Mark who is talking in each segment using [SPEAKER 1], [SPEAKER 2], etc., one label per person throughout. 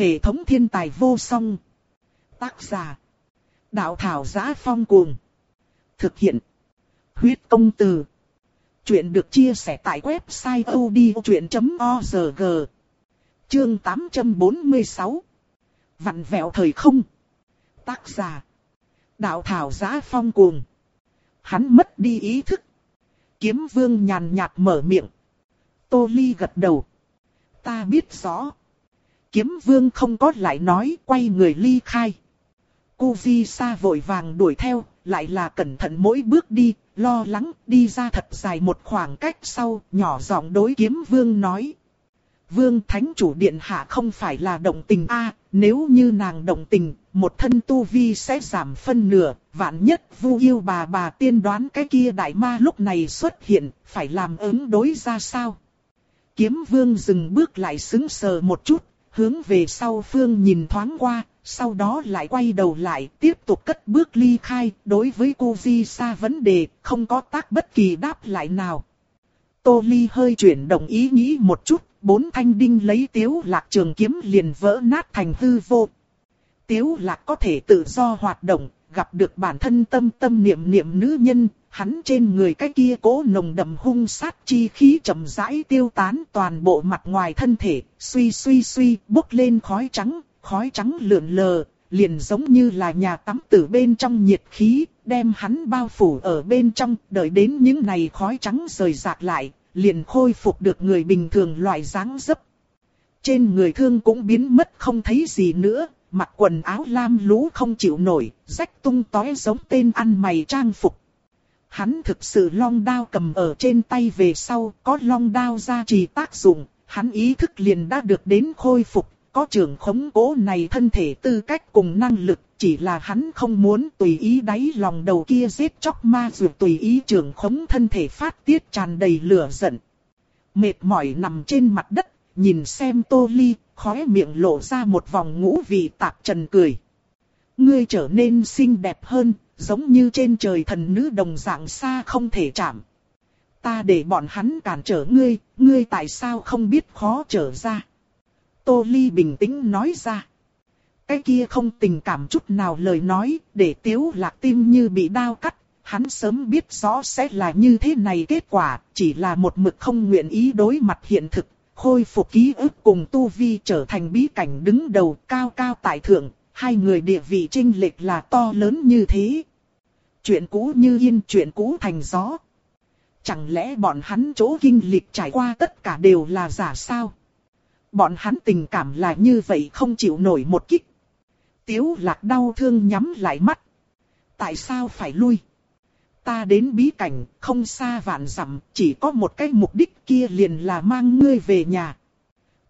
[SPEAKER 1] Hệ thống thiên tài vô song. Tác giả. Đạo thảo giá phong cuồng. Thực hiện. Huyết công từ. Chuyện được chia sẻ tại website odchuyện.org. Chương 846. Vặn vẹo thời không. Tác giả. Đạo thảo giá phong cuồng. Hắn mất đi ý thức. Kiếm vương nhàn nhạt mở miệng. Tô Ly gật đầu. Ta biết rõ. Kiếm vương không có lại nói quay người ly khai. Cô Vi Sa vội vàng đuổi theo, lại là cẩn thận mỗi bước đi, lo lắng đi ra thật dài một khoảng cách sau, nhỏ giọng đối kiếm vương nói. Vương Thánh Chủ Điện Hạ không phải là động tình a nếu như nàng động tình, một thân tu vi sẽ giảm phân nửa, vạn nhất vu yêu bà bà tiên đoán cái kia đại ma lúc này xuất hiện, phải làm ứng đối ra sao? Kiếm vương dừng bước lại xứng sờ một chút, hướng về sau phương nhìn thoáng qua, sau đó lại quay đầu lại, tiếp tục cất bước ly khai, đối với cô di Sa vấn đề, không có tác bất kỳ đáp lại nào. Tô Ly hơi chuyển động ý nghĩ một chút, bốn thanh đinh lấy tiếu lạc trường kiếm liền vỡ nát thành hư vô. Tiếu lạc có thể tự do hoạt động, gặp được bản thân tâm tâm niệm niệm nữ nhân, hắn trên người cái kia cố nồng đậm hung sát chi khí chậm rãi tiêu tán toàn bộ mặt ngoài thân thể, suy suy suy, bốc lên khói trắng, khói trắng lượn lờ, liền giống như là nhà tắm từ bên trong nhiệt khí, đem hắn bao phủ ở bên trong, đợi đến những này khói trắng rời rạc lại, liền khôi phục được người bình thường loại dáng dấp. Trên người thương cũng biến mất không thấy gì nữa, mặc quần áo lam lũ không chịu nổi, rách tung tói giống tên ăn mày trang phục. Hắn thực sự long đao cầm ở trên tay về sau, có long đao ra trì tác dụng, hắn ý thức liền đã được đến khôi phục, có trưởng khống cố này thân thể tư cách cùng năng lực, chỉ là hắn không muốn tùy ý đáy lòng đầu kia giết chóc ma dược tùy ý trưởng khống thân thể phát tiết tràn đầy lửa giận. Mệt mỏi nằm trên mặt đất, nhìn xem tô ly, khóe miệng lộ ra một vòng ngũ vị tạp trần cười. Ngươi trở nên xinh đẹp hơn, giống như trên trời thần nữ đồng dạng xa không thể chạm. Ta để bọn hắn cản trở ngươi, ngươi tại sao không biết khó trở ra. Tô Ly bình tĩnh nói ra. Cái kia không tình cảm chút nào lời nói, để tiếu lạc tim như bị đau cắt, hắn sớm biết rõ sẽ là như thế này kết quả, chỉ là một mực không nguyện ý đối mặt hiện thực, khôi phục ký ức cùng tu vi trở thành bí cảnh đứng đầu cao cao tại thượng, hai người địa vị trinh lệch là to lớn như thế. Chuyện cũ như yên, chuyện cũ thành gió. Chẳng lẽ bọn hắn chỗ kinh lịch trải qua tất cả đều là giả sao? Bọn hắn tình cảm là như vậy không chịu nổi một kích. Tiếu lạc đau thương nhắm lại mắt. Tại sao phải lui? Ta đến bí cảnh, không xa vạn dặm, chỉ có một cái mục đích kia liền là mang ngươi về nhà.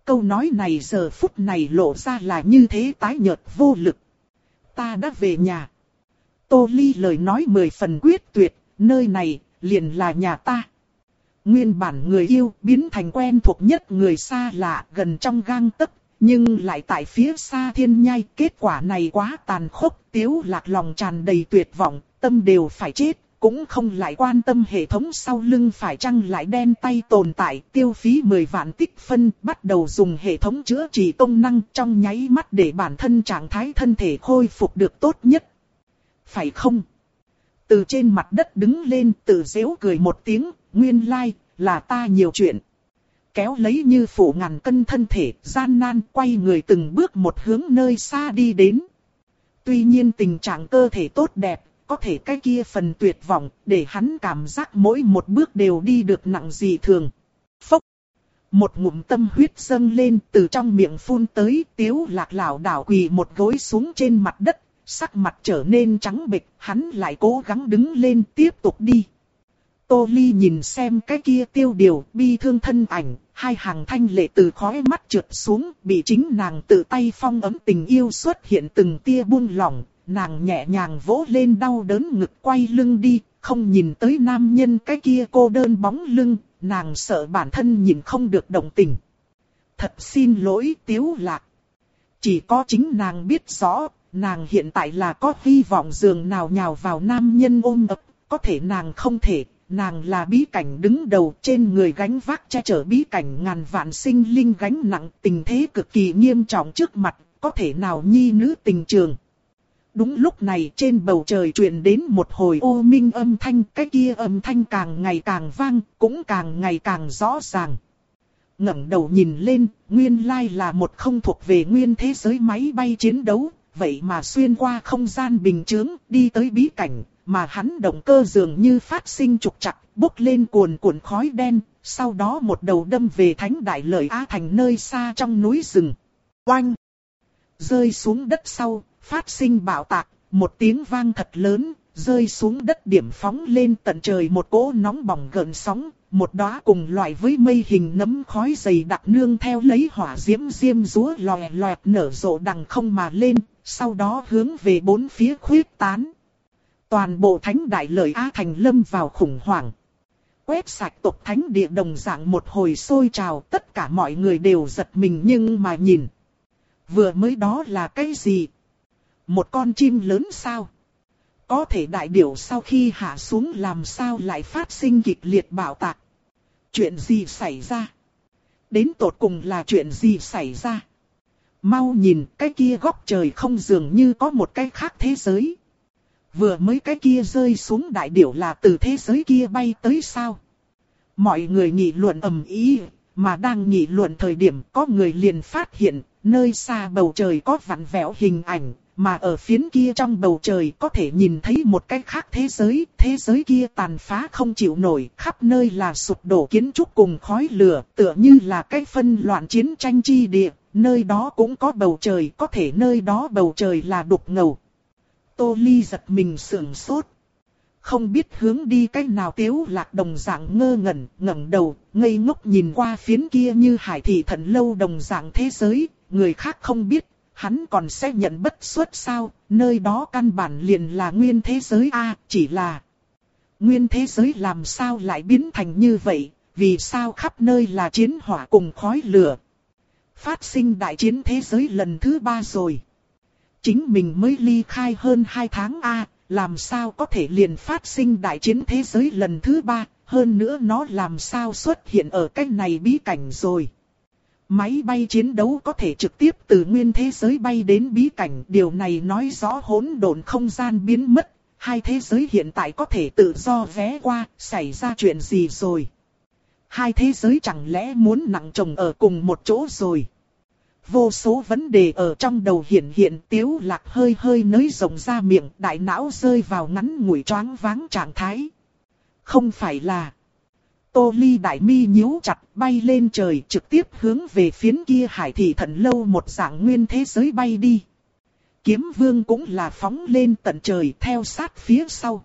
[SPEAKER 1] Câu nói này giờ phút này lộ ra là như thế tái nhợt vô lực. Ta đã về nhà. Tô Ly lời nói mười phần quyết tuyệt, nơi này, liền là nhà ta. Nguyên bản người yêu biến thành quen thuộc nhất người xa lạ gần trong gang tấc, nhưng lại tại phía xa thiên nhai. Kết quả này quá tàn khốc, tiếu lạc lòng tràn đầy tuyệt vọng, tâm đều phải chết. Cũng không lại quan tâm hệ thống sau lưng phải chăng lại đen tay tồn tại tiêu phí 10 vạn tích phân bắt đầu dùng hệ thống chữa trị công năng trong nháy mắt để bản thân trạng thái thân thể khôi phục được tốt nhất. Phải không? Từ trên mặt đất đứng lên tự dễu cười một tiếng, nguyên lai, like, là ta nhiều chuyện. Kéo lấy như phủ ngàn cân thân thể, gian nan quay người từng bước một hướng nơi xa đi đến. Tuy nhiên tình trạng cơ thể tốt đẹp, có thể cái kia phần tuyệt vọng, để hắn cảm giác mỗi một bước đều đi được nặng gì thường. Phốc! Một ngụm tâm huyết dâng lên từ trong miệng phun tới, tiếu lạc lảo đảo quỳ một gối xuống trên mặt đất, sắc mặt trở nên trắng bệch, hắn lại cố gắng đứng lên tiếp tục đi. Tô Ly nhìn xem cái kia tiêu điều, bi thương thân ảnh, hai hàng thanh lệ từ khóe mắt trượt xuống, bị chính nàng tự tay phong ấm tình yêu xuất hiện từng tia buông lỏng, nàng nhẹ nhàng vỗ lên đau đớn ngực quay lưng đi, không nhìn tới nam nhân cái kia cô đơn bóng lưng, nàng sợ bản thân nhìn không được động tình. Thật xin lỗi tiếu lạc. Chỉ có chính nàng biết rõ, nàng hiện tại là có hy vọng giường nào nhào vào nam nhân ôm ấp, có thể nàng không thể, nàng là bí cảnh đứng đầu trên người gánh vác che chở bí cảnh ngàn vạn sinh linh gánh nặng tình thế cực kỳ nghiêm trọng trước mặt, có thể nào nhi nữ tình trường. Đúng lúc này trên bầu trời truyền đến một hồi ô minh âm thanh, cái kia âm thanh càng ngày càng vang, cũng càng ngày càng rõ ràng. ngẩng đầu nhìn lên, nguyên lai là một không thuộc về nguyên thế giới máy bay chiến đấu, vậy mà xuyên qua không gian bình chướng, đi tới bí cảnh, mà hắn động cơ dường như phát sinh trục trặc, bốc lên cuồn cuộn khói đen, sau đó một đầu đâm về thánh đại lợi Á thành nơi xa trong núi rừng. Oanh! Rơi xuống đất sau, phát sinh bạo tạc, một tiếng vang thật lớn, rơi xuống đất điểm phóng lên tận trời một cỗ nóng bỏng gần sóng, một đóa cùng loại với mây hình nấm khói dày đặc nương theo lấy hỏa diễm diêm rúa lòe loẹt nở rộ đằng không mà lên, sau đó hướng về bốn phía khuyết tán. Toàn bộ thánh đại lợi Á Thành lâm vào khủng hoảng. Quét sạch tộc thánh địa đồng dạng một hồi sôi trào, tất cả mọi người đều giật mình nhưng mà nhìn. Vừa mới đó là cái gì? Một con chim lớn sao? Có thể đại điểu sau khi hạ xuống làm sao lại phát sinh kịch liệt bạo tạc? Chuyện gì xảy ra? Đến tột cùng là chuyện gì xảy ra? Mau nhìn cái kia góc trời không dường như có một cái khác thế giới. Vừa mới cái kia rơi xuống đại điểu là từ thế giới kia bay tới sao? Mọi người nghị luận ầm ý, mà đang nghị luận thời điểm có người liền phát hiện, nơi xa bầu trời có vặn vẹo hình ảnh, mà ở phiến kia trong bầu trời có thể nhìn thấy một cái khác thế giới, thế giới kia tàn phá không chịu nổi, khắp nơi là sụp đổ kiến trúc cùng khói lửa, tựa như là cái phân loạn chiến tranh chi địa, nơi đó cũng có bầu trời, có thể nơi đó bầu trời là đục ngầu. Tô Ly giật mình sưởng sốt. Không biết hướng đi cách nào tiếu lạc đồng dạng ngơ ngẩn, ngẩng đầu, ngây ngốc nhìn qua phiến kia như hải thị thần lâu đồng dạng thế giới, người khác không biết, hắn còn sẽ nhận bất suất sao, nơi đó căn bản liền là nguyên thế giới A, chỉ là nguyên thế giới làm sao lại biến thành như vậy, vì sao khắp nơi là chiến hỏa cùng khói lửa. Phát sinh đại chiến thế giới lần thứ ba rồi. Chính mình mới ly khai hơn 2 tháng A, làm sao có thể liền phát sinh đại chiến thế giới lần thứ ba, hơn nữa nó làm sao xuất hiện ở cái này bí cảnh rồi. Máy bay chiến đấu có thể trực tiếp từ nguyên thế giới bay đến bí cảnh, điều này nói rõ hỗn độn không gian biến mất, hai thế giới hiện tại có thể tự do vé qua, xảy ra chuyện gì rồi. Hai thế giới chẳng lẽ muốn nặng chồng ở cùng một chỗ rồi. Vô số vấn đề ở trong đầu hiện hiện tiếu lạc hơi hơi nới rộng ra miệng, đại não rơi vào ngắn ngủi choáng váng trạng thái. Không phải là... Tô ly đại mi nhíu chặt bay lên trời trực tiếp hướng về phiến kia hải thị thần lâu một dạng nguyên thế giới bay đi. Kiếm vương cũng là phóng lên tận trời theo sát phía sau.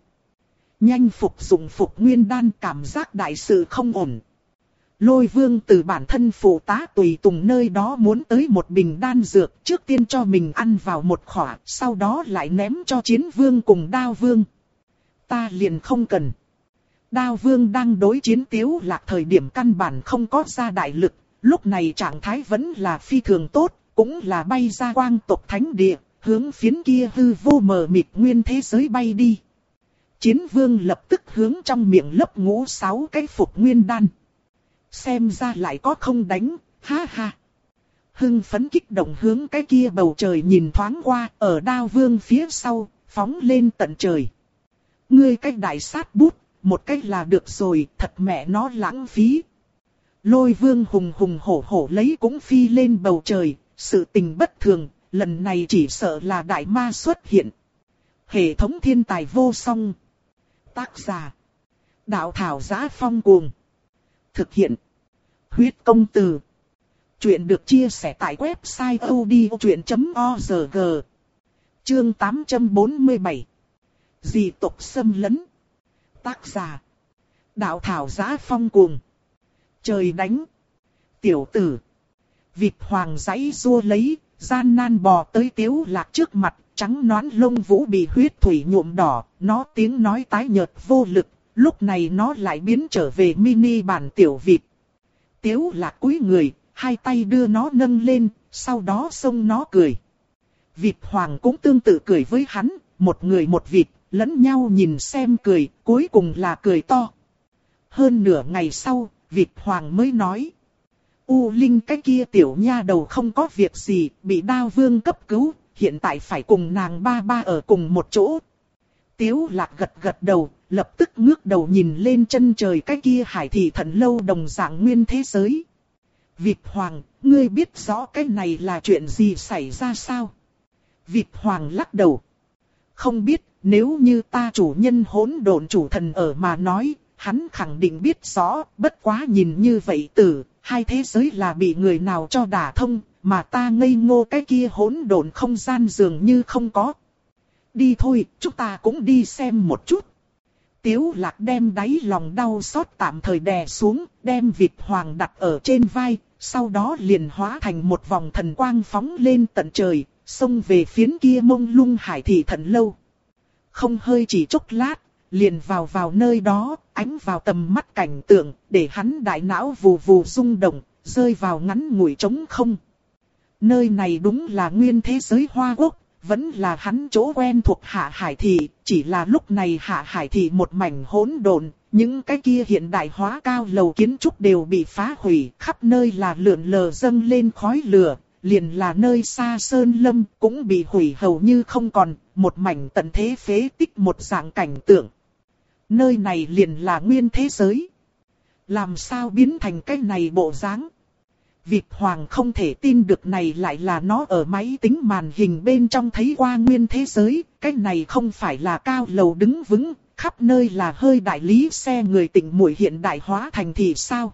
[SPEAKER 1] Nhanh phục dụng phục nguyên đan cảm giác đại sự không ổn. Lôi vương từ bản thân phụ tá tùy tùng nơi đó muốn tới một bình đan dược trước tiên cho mình ăn vào một khỏa, sau đó lại ném cho chiến vương cùng đao vương. Ta liền không cần. Đao vương đang đối chiến tiếu lạc thời điểm căn bản không có ra đại lực, lúc này trạng thái vẫn là phi thường tốt, cũng là bay ra quang tộc thánh địa, hướng phiến kia hư vô mờ mịt nguyên thế giới bay đi. Chiến vương lập tức hướng trong miệng lấp ngũ sáu cái phục nguyên đan. Xem ra lại có không đánh, ha ha. Hưng phấn kích động hướng cái kia bầu trời nhìn thoáng qua, ở đao vương phía sau, phóng lên tận trời. Ngươi cách đại sát bút, một cách là được rồi, thật mẹ nó lãng phí. Lôi vương hùng hùng hổ hổ lấy cũng phi lên bầu trời, sự tình bất thường, lần này chỉ sợ là đại ma xuất hiện. Hệ thống thiên tài vô song. Tác giả. Đạo thảo giá phong cuồng. Thực hiện. Huyết công từ. Chuyện được chia sẻ tại website odchuyện.org. Chương 847. Dị tộc xâm lấn. Tác giả. Đạo thảo giá phong cuồng. Trời đánh. Tiểu tử. Vịt hoàng giấy rua lấy, gian nan bò tới tiếu lạc trước mặt, trắng nón lông vũ bị huyết thủy nhuộm đỏ, nó tiếng nói tái nhợt vô lực, lúc này nó lại biến trở về mini bản tiểu vịt. Tiếu lạc cúi người, hai tay đưa nó nâng lên, sau đó xông nó cười. Vịt hoàng cũng tương tự cười với hắn, một người một vịt, lẫn nhau nhìn xem cười, cuối cùng là cười to. hơn nửa ngày sau, Việt Hoàng mới nói. U Linh cái kia tiểu nha đầu không có việc gì, bị đao vương cấp cứu, hiện tại phải cùng nàng ba ba ở cùng một chỗ. Tiếu lạc gật gật đầu, lập tức ngước đầu nhìn lên chân trời cái kia hải thị thần lâu đồng dạng nguyên thế giới. Việt Hoàng, ngươi biết rõ cái này là chuyện gì xảy ra sao? Việt Hoàng lắc đầu. Không biết, nếu như ta chủ nhân hỗn độn chủ thần ở mà nói, hắn khẳng định biết rõ, bất quá nhìn như vậy tử, hai thế giới là bị người nào cho đả thông, mà ta ngây ngô cái kia hỗn độn không gian dường như không có. Đi thôi, chúng ta cũng đi xem một chút. Tiếu lạc đem đáy lòng đau xót tạm thời đè xuống, đem vịt hoàng đặt ở trên vai, sau đó liền hóa thành một vòng thần quang phóng lên tận trời, xông về phiến kia mông lung hải thị thần lâu. Không hơi chỉ chốc lát, liền vào vào nơi đó, ánh vào tầm mắt cảnh tượng, để hắn đại não vù vù rung động, rơi vào ngắn ngủi trống không. Nơi này đúng là nguyên thế giới hoa quốc, vẫn là hắn chỗ quen thuộc hạ hải thị, chỉ là lúc này hạ hải thị một mảnh hỗn độn, những cái kia hiện đại hóa cao lầu kiến trúc đều bị phá hủy, khắp nơi là lượn lờ dâng lên khói lửa, liền là nơi xa sơn lâm cũng bị hủy hầu như không còn, một mảnh tận thế phế tích một dạng cảnh tượng. Nơi này liền là nguyên thế giới. Làm sao biến thành cái này bộ dáng? Việt Hoàng không thể tin được này lại là nó ở máy tính màn hình bên trong thấy qua nguyên thế giới, cái này không phải là cao lầu đứng vững, khắp nơi là hơi đại lý xe người tỉnh mũi hiện đại hóa thành thì sao?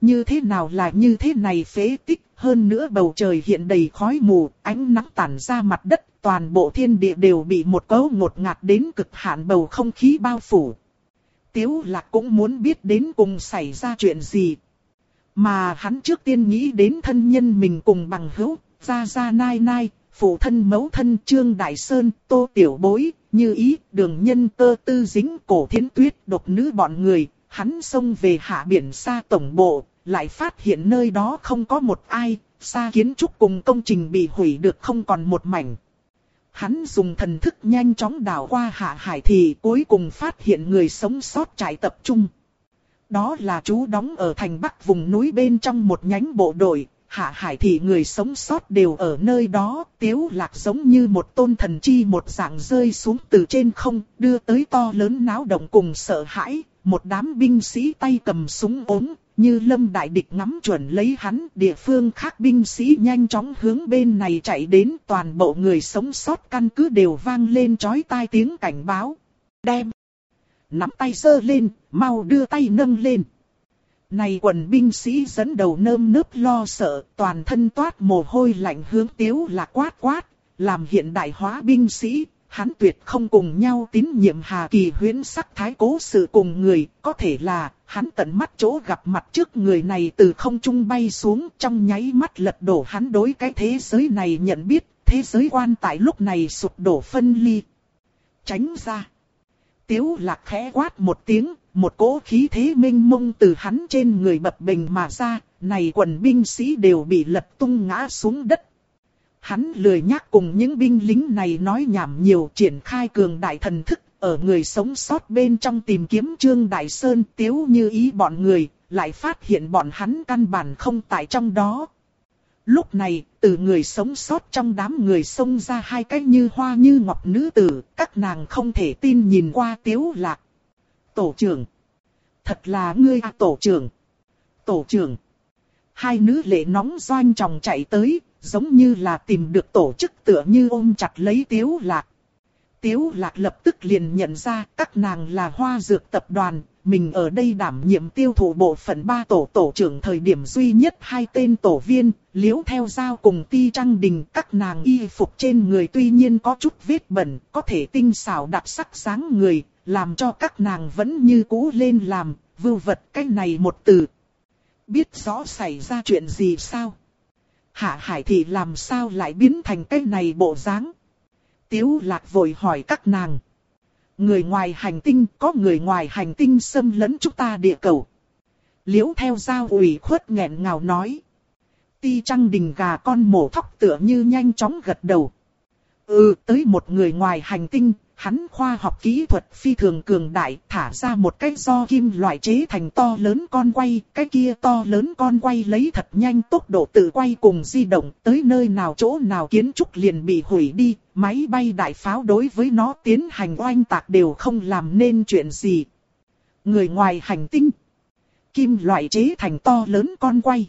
[SPEAKER 1] Như thế nào là như thế này phế tích, hơn nữa bầu trời hiện đầy khói mù, ánh nắng tản ra mặt đất, toàn bộ thiên địa đều bị một cấu ngột ngạt đến cực hạn bầu không khí bao phủ. Tiếu lạc cũng muốn biết đến cùng xảy ra chuyện gì. Mà hắn trước tiên nghĩ đến thân nhân mình cùng bằng hữu, ra ra nai nai, phụ thân mẫu thân Trương Đại Sơn, Tô Tiểu Bối, như ý, đường nhân tơ tư dính cổ thiến tuyết độc nữ bọn người, hắn xông về hạ biển xa tổng bộ, lại phát hiện nơi đó không có một ai, xa kiến trúc cùng công trình bị hủy được không còn một mảnh. Hắn dùng thần thức nhanh chóng đảo qua hạ hải thì cuối cùng phát hiện người sống sót trại tập trung. Đó là chú đóng ở thành bắc vùng núi bên trong một nhánh bộ đội, hạ hải thì người sống sót đều ở nơi đó, tiếu lạc giống như một tôn thần chi một dạng rơi xuống từ trên không, đưa tới to lớn náo động cùng sợ hãi, một đám binh sĩ tay cầm súng ốm, như lâm đại địch ngắm chuẩn lấy hắn, địa phương khác binh sĩ nhanh chóng hướng bên này chạy đến, toàn bộ người sống sót căn cứ đều vang lên chói tai tiếng cảnh báo. Đem! Nắm tay sơ lên, mau đưa tay nâng lên. Này quần binh sĩ dẫn đầu nơm nớp lo sợ, toàn thân toát mồ hôi lạnh hướng tiếu là quát quát, làm hiện đại hóa binh sĩ, hắn tuyệt không cùng nhau tín nhiệm Hà Kỳ huyễn sắc thái cố sự cùng người, có thể là, hắn tận mắt chỗ gặp mặt trước người này từ không trung bay xuống trong nháy mắt lật đổ hắn đối cái thế giới này nhận biết, thế giới quan tại lúc này sụp đổ phân ly. Tránh ra. Tiếu lạc khẽ quát một tiếng, một cỗ khí thế minh mông từ hắn trên người bập bình mà ra, này quần binh sĩ đều bị lật tung ngã xuống đất hắn lười nhắc cùng những binh lính này nói nhảm nhiều triển khai cường đại thần thức, ở người sống sót bên trong tìm kiếm Trương Đại Sơn tiếu như ý bọn người, lại phát hiện bọn hắn căn bản không tại trong đó. Lúc này, từ người sống sót trong đám người xông ra hai cái như hoa như ngọc nữ tử, các nàng không thể tin nhìn qua tiếu lạc. Tổ trưởng. Thật là ngươi à tổ trưởng. Tổ trưởng. Hai nữ lệ nóng doanh tròng chạy tới, giống như là tìm được tổ chức tựa như ôm chặt lấy tiếu lạc. Tiếu lạc lập tức liền nhận ra các nàng là hoa dược tập đoàn, mình ở đây đảm nhiệm tiêu thụ bộ phận ba tổ tổ trưởng thời điểm duy nhất hai tên tổ viên, liễu theo giao cùng ti trăng đình các nàng y phục trên người tuy nhiên có chút vết bẩn, có thể tinh xảo đặc sắc sáng người, làm cho các nàng vẫn như cũ lên làm, vưu vật cái này một từ. Biết rõ xảy ra chuyện gì sao? Hạ Hải thì làm sao lại biến thành cái này bộ dáng? Tiếu lạc vội hỏi các nàng. Người ngoài hành tinh có người ngoài hành tinh xâm lấn chúng ta địa cầu. Liễu theo giao ủy khuất nghẹn ngào nói. Ti trăng đình gà con mổ thóc tựa như nhanh chóng gật đầu. Ừ, tới một người ngoài hành tinh, hắn khoa học kỹ thuật phi thường cường đại, thả ra một cái do kim loại chế thành to lớn con quay, cái kia to lớn con quay lấy thật nhanh tốc độ tự quay cùng di động, tới nơi nào chỗ nào kiến trúc liền bị hủy đi, máy bay đại pháo đối với nó tiến hành oanh tạc đều không làm nên chuyện gì. Người ngoài hành tinh, kim loại chế thành to lớn con quay.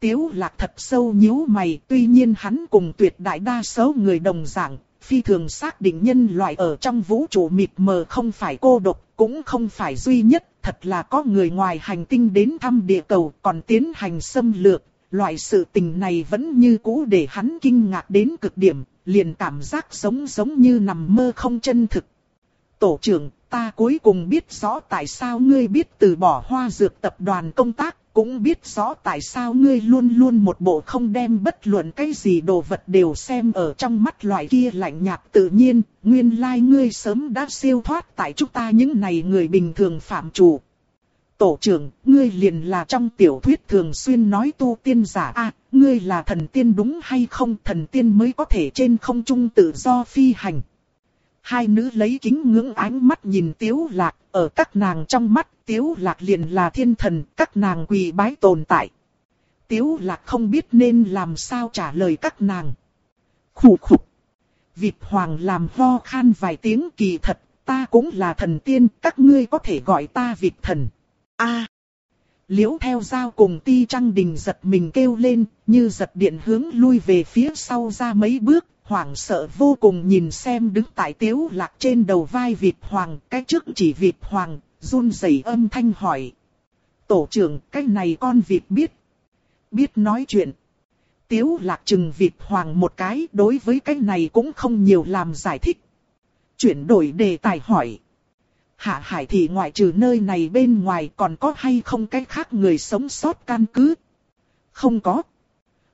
[SPEAKER 1] Tiếu lạc thật sâu nhíu mày, tuy nhiên hắn cùng tuyệt đại đa số người đồng dạng, phi thường xác định nhân loại ở trong vũ trụ mịt mờ không phải cô độc, cũng không phải duy nhất, thật là có người ngoài hành tinh đến thăm địa cầu còn tiến hành xâm lược. Loại sự tình này vẫn như cũ để hắn kinh ngạc đến cực điểm, liền cảm giác sống giống như nằm mơ không chân thực. Tổ trưởng, ta cuối cùng biết rõ tại sao ngươi biết từ bỏ hoa dược tập đoàn công tác, cũng biết rõ tại sao ngươi luôn luôn một bộ không đem bất luận cái gì đồ vật đều xem ở trong mắt loại kia lạnh nhạt tự nhiên, nguyên lai like ngươi sớm đã siêu thoát tại chúng ta những này người bình thường phạm chủ. Tổ trưởng, ngươi liền là trong tiểu thuyết thường xuyên nói tu tiên giả a ngươi là thần tiên đúng hay không thần tiên mới có thể trên không trung tự do phi hành. Hai nữ lấy kính ngưỡng ánh mắt nhìn tiếu lạc, ở các nàng trong mắt tiếu lạc liền là thiên thần, các nàng quỳ bái tồn tại. Tiếu lạc không biết nên làm sao trả lời các nàng. Khủ khục. Vịt hoàng làm ho khan vài tiếng kỳ thật, ta cũng là thần tiên, các ngươi có thể gọi ta vịt thần. A. Liễu theo dao cùng ti trăng đình giật mình kêu lên, như giật điện hướng lui về phía sau ra mấy bước, hoảng sợ vô cùng nhìn xem đứng tại tiếu lạc trên đầu vai vịt hoàng, cái trước chỉ vịt hoàng, run rẩy âm thanh hỏi. Tổ trưởng, cái này con vịt biết. Biết nói chuyện. Tiếu lạc chừng vịt hoàng một cái, đối với cái này cũng không nhiều làm giải thích. Chuyển đổi đề tài hỏi. Hạ hải thị ngoại trừ nơi này bên ngoài còn có hay không cái khác người sống sót căn cứ? Không có.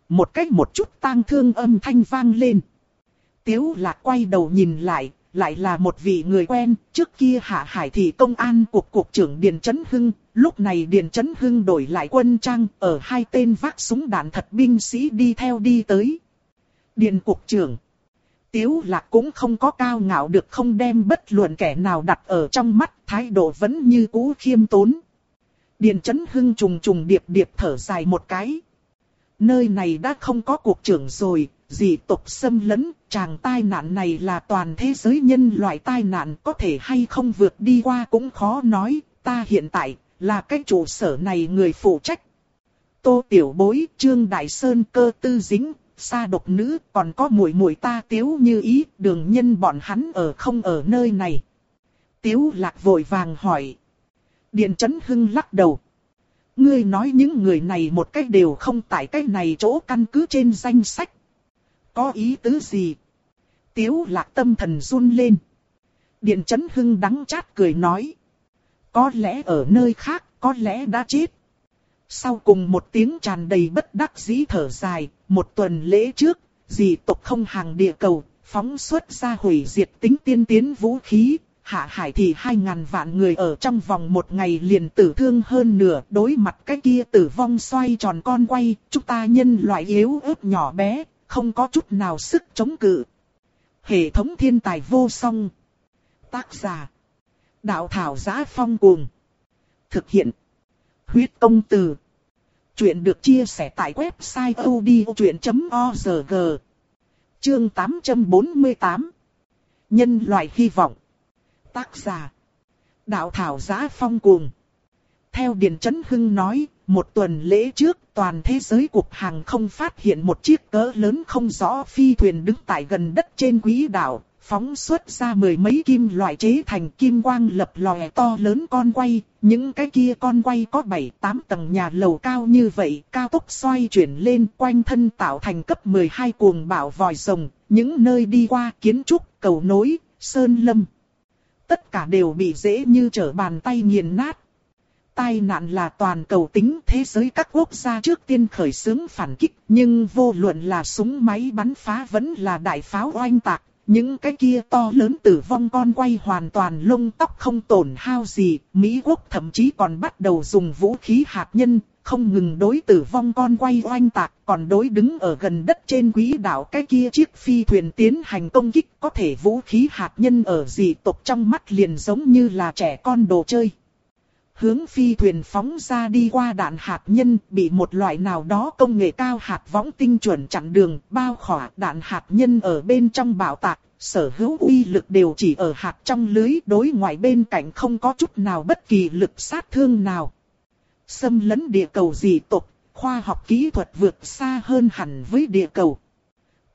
[SPEAKER 1] Một cách một chút tang thương âm thanh vang lên. Tiếu lạc quay đầu nhìn lại, lại là một vị người quen, trước kia hạ hải thị công an cuộc cục trưởng Điền Chấn Hưng, lúc này Điền Chấn Hưng đổi lại quân trang, ở hai tên vác súng đạn thật binh sĩ đi theo đi tới. Điền cục trưởng Tiếu lạc cũng không có cao ngạo được không đem bất luận kẻ nào đặt ở trong mắt, thái độ vẫn như cũ khiêm tốn. Điền Chấn Hưng trùng trùng điệp điệp thở dài một cái. Nơi này đã không có cuộc trưởng rồi, dị tộc xâm lấn, chàng tai nạn này là toàn thế giới nhân loại tai nạn có thể hay không vượt đi qua cũng khó nói, ta hiện tại là cái trụ sở này người phụ trách. Tô Tiểu Bối, Trương Đại Sơn cơ tư dính, xa độc nữ, còn có muội muội ta tiếu như ý, đường nhân bọn hắn ở không ở nơi này. Tiếu lạc vội vàng hỏi. Điện chấn hưng lắc đầu. Ngươi nói những người này một cách đều không tại cái này chỗ căn cứ trên danh sách. Có ý tứ gì? Tiếu lạc tâm thần run lên. Điện chấn hưng đắng chát cười nói. Có lẽ ở nơi khác, có lẽ đã chết. Sau cùng một tiếng tràn đầy bất đắc dĩ thở dài, một tuần lễ trước, dì tộc không hàng địa cầu, phóng xuất ra hủy diệt tính tiên tiến vũ khí. Hạ hải thì hai ngàn vạn người ở trong vòng một ngày liền tử thương hơn nửa đối mặt cái kia tử vong xoay tròn con quay, chúng ta nhân loại yếu ớt nhỏ bé, không có chút nào sức chống cự. Hệ thống thiên tài vô song. Tác giả. Đạo thảo giá phong cuồng. Thực hiện. Huyết công từ. Chuyện được chia sẻ tại website odchuyện.org. Chương 848. Nhân loại hy vọng. Tác giả. Đạo thảo giá phong cuồng. Theo Điền Chấn Hưng nói, một tuần lễ trước, toàn thế giới cục hàng không phát hiện một chiếc cỡ lớn không rõ phi thuyền đứng tại gần đất trên quỹ đảo, phóng xuất ra mười mấy kim loại chế thành kim quang lập lòe to lớn con quay, những cái kia con quay có 7-8 tầng nhà lầu cao như vậy, cao tốc xoay chuyển lên quanh thân tạo thành cấp 12 cuồng bảo vòi rồng, những nơi đi qua kiến trúc, cầu nối, sơn lâm. Tất cả đều bị dễ như trở bàn tay nghiền nát, tai nạn là toàn cầu tính thế giới các quốc gia trước tiên khởi xướng phản kích, nhưng vô luận là súng máy bắn phá vẫn là đại pháo oanh tạc, những cái kia to lớn tử vong con quay hoàn toàn lông tóc không tổn hao gì, Mỹ quốc thậm chí còn bắt đầu dùng vũ khí hạt nhân, không ngừng đối tử vong con quay oanh tạc, còn đối đứng ở gần đất trên quý đảo cái kia chiếc phi thuyền tiến hành công kích có thể vũ khí hạt nhân ở dị tộc trong mắt liền giống như là trẻ con đồ chơi. Hướng phi thuyền phóng ra đi qua đạn hạt nhân bị một loại nào đó công nghệ cao hạt võng tinh chuẩn chặn đường, bao khỏa đạn hạt nhân ở bên trong bảo tạc, sở hữu uy lực đều chỉ ở hạt trong lưới đối ngoại bên cạnh không có chút nào bất kỳ lực sát thương nào. Xâm lấn địa cầu dị tộc, khoa học kỹ thuật vượt xa hơn hẳn với địa cầu.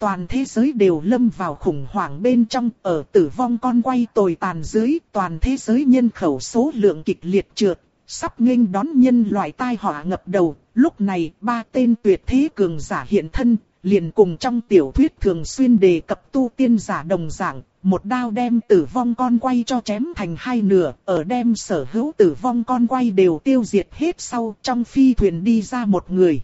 [SPEAKER 1] Toàn thế giới đều lâm vào khủng hoảng bên trong, ở tử vong con quay tồi tàn dưới, toàn thế giới nhân khẩu số lượng kịch liệt trượt, sắp nghênh đón nhân loại tai họa ngập đầu. Lúc này, ba tên tuyệt thế cường giả hiện thân, liền cùng trong tiểu thuyết thường xuyên đề cập tu tiên giả đồng dạng, một đao đem tử vong con quay cho chém thành hai nửa, ở đem sở hữu tử vong con quay đều tiêu diệt hết sau, trong phi thuyền đi ra một người.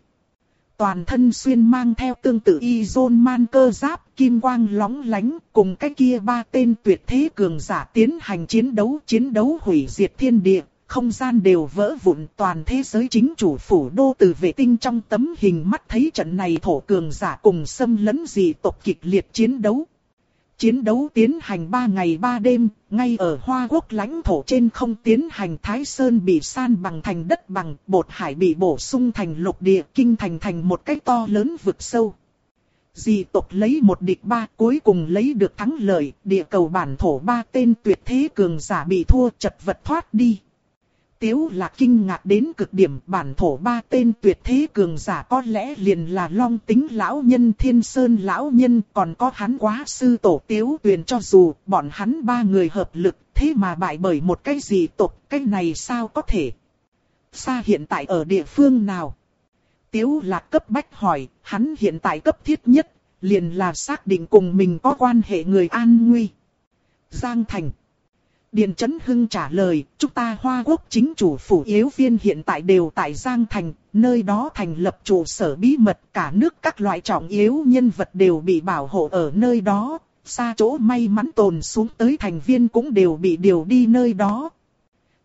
[SPEAKER 1] Toàn thân xuyên mang theo tương tự y dôn man cơ giáp, kim quang lóng lánh, cùng cái kia ba tên tuyệt thế cường giả tiến hành chiến đấu, chiến đấu hủy diệt thiên địa, không gian đều vỡ vụn toàn thế giới chính chủ phủ đô từ vệ tinh trong tấm hình mắt thấy trận này thổ cường giả cùng xâm lấn dị tộc kịch liệt chiến đấu. Chiến đấu tiến hành 3 ngày 3 đêm, ngay ở Hoa Quốc lãnh thổ trên không tiến hành Thái Sơn bị san bằng thành đất bằng, bột hải bị bổ sung thành lục địa, kinh thành thành một cái to lớn vực sâu. Dị tộc lấy một địch ba cuối cùng lấy được thắng lợi, địa cầu bản thổ ba tên tuyệt thế cường giả bị thua chật vật thoát đi. Tiếu là kinh ngạc đến cực điểm bản thổ ba tên tuyệt thế cường giả có lẽ liền là long tính lão nhân thiên sơn lão nhân còn có hắn quá sư tổ tiếu tuyền cho dù bọn hắn ba người hợp lực thế mà bại bởi một cái gì tộc cái này sao có thể. Xa hiện tại ở địa phương nào? Tiếu lạc cấp bách hỏi, hắn hiện tại cấp thiết nhất, liền là xác định cùng mình có quan hệ người an nguy. Giang Thành Điền Chấn Hưng trả lời, chúng ta Hoa Quốc chính chủ phủ yếu viên hiện tại đều tại Giang Thành, nơi đó thành lập trụ sở bí mật, cả nước các loại trọng yếu nhân vật đều bị bảo hộ ở nơi đó, xa chỗ may mắn tồn xuống tới thành viên cũng đều bị điều đi nơi đó.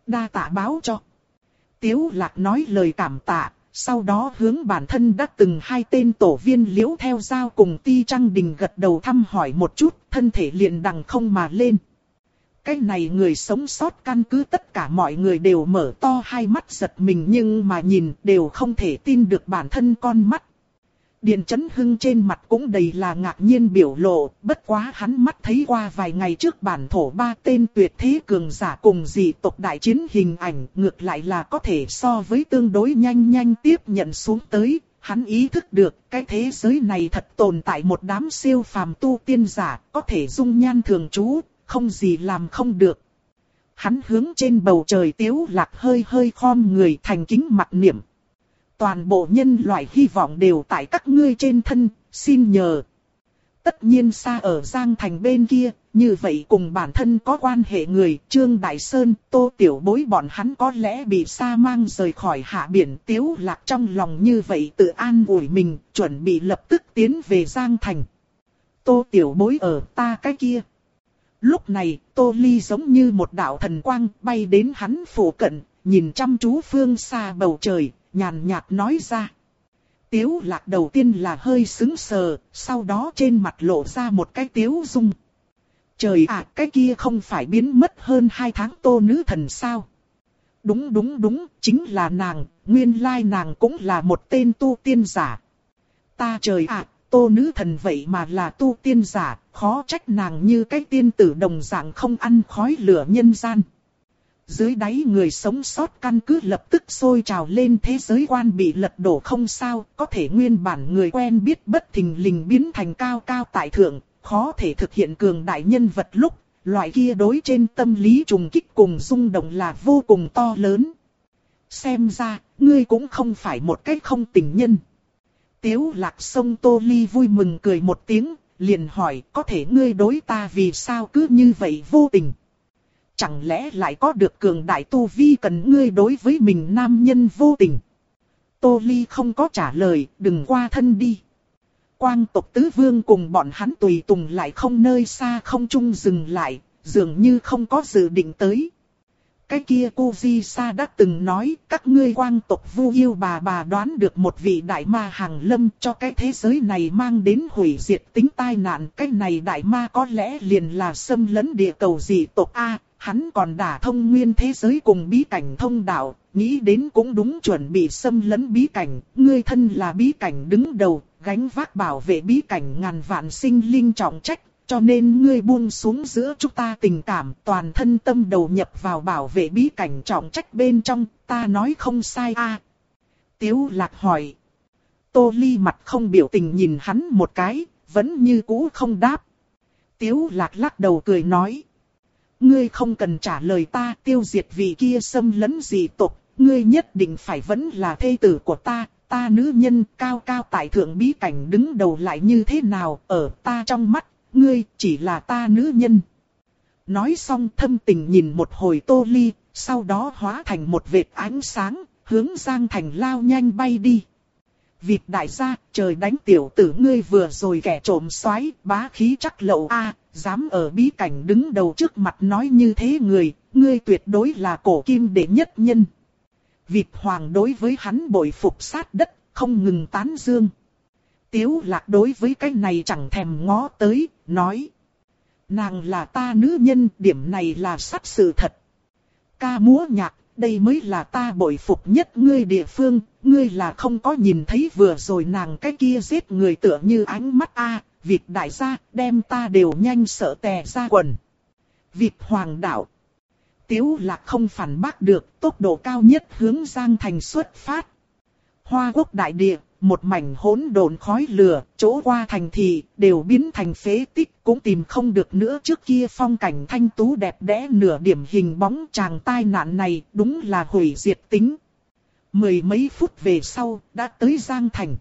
[SPEAKER 1] Đa tạ báo cho. Tiếu Lạc nói lời cảm tạ, sau đó hướng bản thân đã từng hai tên tổ viên liễu theo giao cùng ti trăng đình gật đầu thăm hỏi một chút, thân thể liền đằng không mà lên cái này người sống sót căn cứ tất cả mọi người đều mở to hai mắt giật mình nhưng mà nhìn đều không thể tin được bản thân con mắt. Điện chấn hưng trên mặt cũng đầy là ngạc nhiên biểu lộ, bất quá hắn mắt thấy qua vài ngày trước bản thổ ba tên tuyệt thế cường giả cùng dị tộc đại chiến hình ảnh ngược lại là có thể so với tương đối nhanh nhanh tiếp nhận xuống tới. Hắn ý thức được cái thế giới này thật tồn tại một đám siêu phàm tu tiên giả có thể dung nhan thường trú, không gì làm không được. Hắn hướng trên bầu trời tiếu lạc hơi hơi khom người thành kính mặt niệm. Toàn bộ nhân loại hy vọng đều tại các ngươi trên thân, xin nhờ. Tất nhiên xa ở Giang Thành bên kia, như vậy cùng bản thân có quan hệ người, Trương Đại Sơn, Tô Tiểu Bối bọn hắn có lẽ bị xa mang rời khỏi hạ biển tiếu lạc trong lòng như vậy tự an ủi mình, chuẩn bị lập tức tiến về Giang Thành. Tô Tiểu Bối ở ta cái kia. Lúc này, Tô Ly giống như một đạo thần quang bay đến hắn phủ cận, nhìn chăm chú phương xa bầu trời, nhàn nhạt nói ra. Tiếu lạc đầu tiên là hơi sững sờ, sau đó trên mặt lộ ra một cái tiếu dung. Trời ạ, cái kia không phải biến mất hơn hai tháng tô nữ thần sao? Đúng đúng đúng, chính là nàng, nguyên lai nàng cũng là một tên tu tiên giả. Ta trời ạ, tô nữ thần vậy mà là tu tiên giả, khó trách nàng như cái tiên tử đồng dạng không ăn khói lửa nhân gian. Dưới đáy người sống sót căn cứ lập tức sôi trào lên thế giới quan bị lật đổ không sao, có thể nguyên bản người quen biết bất thình lình biến thành cao cao tại thượng, khó thể thực hiện cường đại nhân vật lúc, loại kia đối trên tâm lý trùng kích cùng rung động là vô cùng to lớn. Xem ra, ngươi cũng không phải một cách không tình nhân. Tiếu lạc sông Tô Ly vui mừng cười một tiếng, liền hỏi có thể ngươi đối ta vì sao cứ như vậy vô tình. Chẳng lẽ lại có được cường đại tu vi cần ngươi đối với mình nam nhân vô tình. Tô Ly không có trả lời, đừng qua thân đi. Quang tộc tứ vương cùng bọn hắn tùy tùng lại không nơi xa không chung dừng lại, dường như không có dự định tới cái kia cô Di Sa đã từng nói các ngươi quang tộc vu yêu bà bà đoán được một vị đại ma hàng lâm cho cái thế giới này mang đến hủy diệt tính tai nạn. Cái này đại ma có lẽ liền là xâm lấn địa cầu dị tộc A, hắn còn đả thông nguyên thế giới cùng bí cảnh thông đạo, nghĩ đến cũng đúng chuẩn bị xâm lấn bí cảnh, ngươi thân là bí cảnh đứng đầu, gánh vác bảo vệ bí cảnh ngàn vạn sinh linh trọng trách, cho nên ngươi buông xuống giữa chúng ta tình cảm, toàn thân tâm đầu nhập vào bảo vệ bí cảnh trọng trách bên trong, ta nói không sai a. À. Tiếu lạc hỏi. Tô Ly mặt không biểu tình nhìn hắn một cái, vẫn như cũ không đáp. Tiếu lạc lắc đầu cười nói. Ngươi không cần trả lời ta tiêu diệt vị kia xâm lấn gì tục, ngươi nhất định phải vẫn là thê tử của ta, ta nữ nhân cao cao tại thượng bí cảnh đứng đầu lại như thế nào, ở ta trong mắt, ngươi chỉ là ta nữ nhân. Nói xong thâm tình nhìn một hồi tô ly, sau đó hóa thành một vệt ánh sáng, hướng Giang Thành lao nhanh bay đi. Vịt đại gia, trời đánh tiểu tử ngươi vừa rồi kẻ trộm xoáy, bá khí chắc lậu a dám ở bí cảnh đứng đầu trước mặt nói như thế người, ngươi tuyệt đối là cổ kim đệ nhất nhân. Vịt hoàng đối với hắn bội phục sát đất, không ngừng tán dương. Tiếu lạc đối với cái này chẳng thèm ngó tới, nói. Nàng là ta nữ nhân, điểm này là sắp sự thật. Ca múa nhạc, đây mới là ta bội phục nhất ngươi địa phương, ngươi là không có nhìn thấy vừa rồi nàng cái kia giết người tựa như ánh mắt a, vịt đại gia, đem ta đều nhanh sợ tè ra quần. Vịt hoàng đạo. Tiếu lạc không phản bác được, tốc độ cao nhất hướng Giang Thành xuất phát. Hoa quốc đại địa, một mảnh hỗn độn khói lửa, chỗ qua thành thị, đều biến thành phế tích, cũng tìm không được nữa trước kia phong cảnh thanh tú đẹp đẽ nửa điểm hình bóng chàng tai nạn này, đúng là hủy diệt tính. Mười mấy phút về sau, đã tới Giang Thành.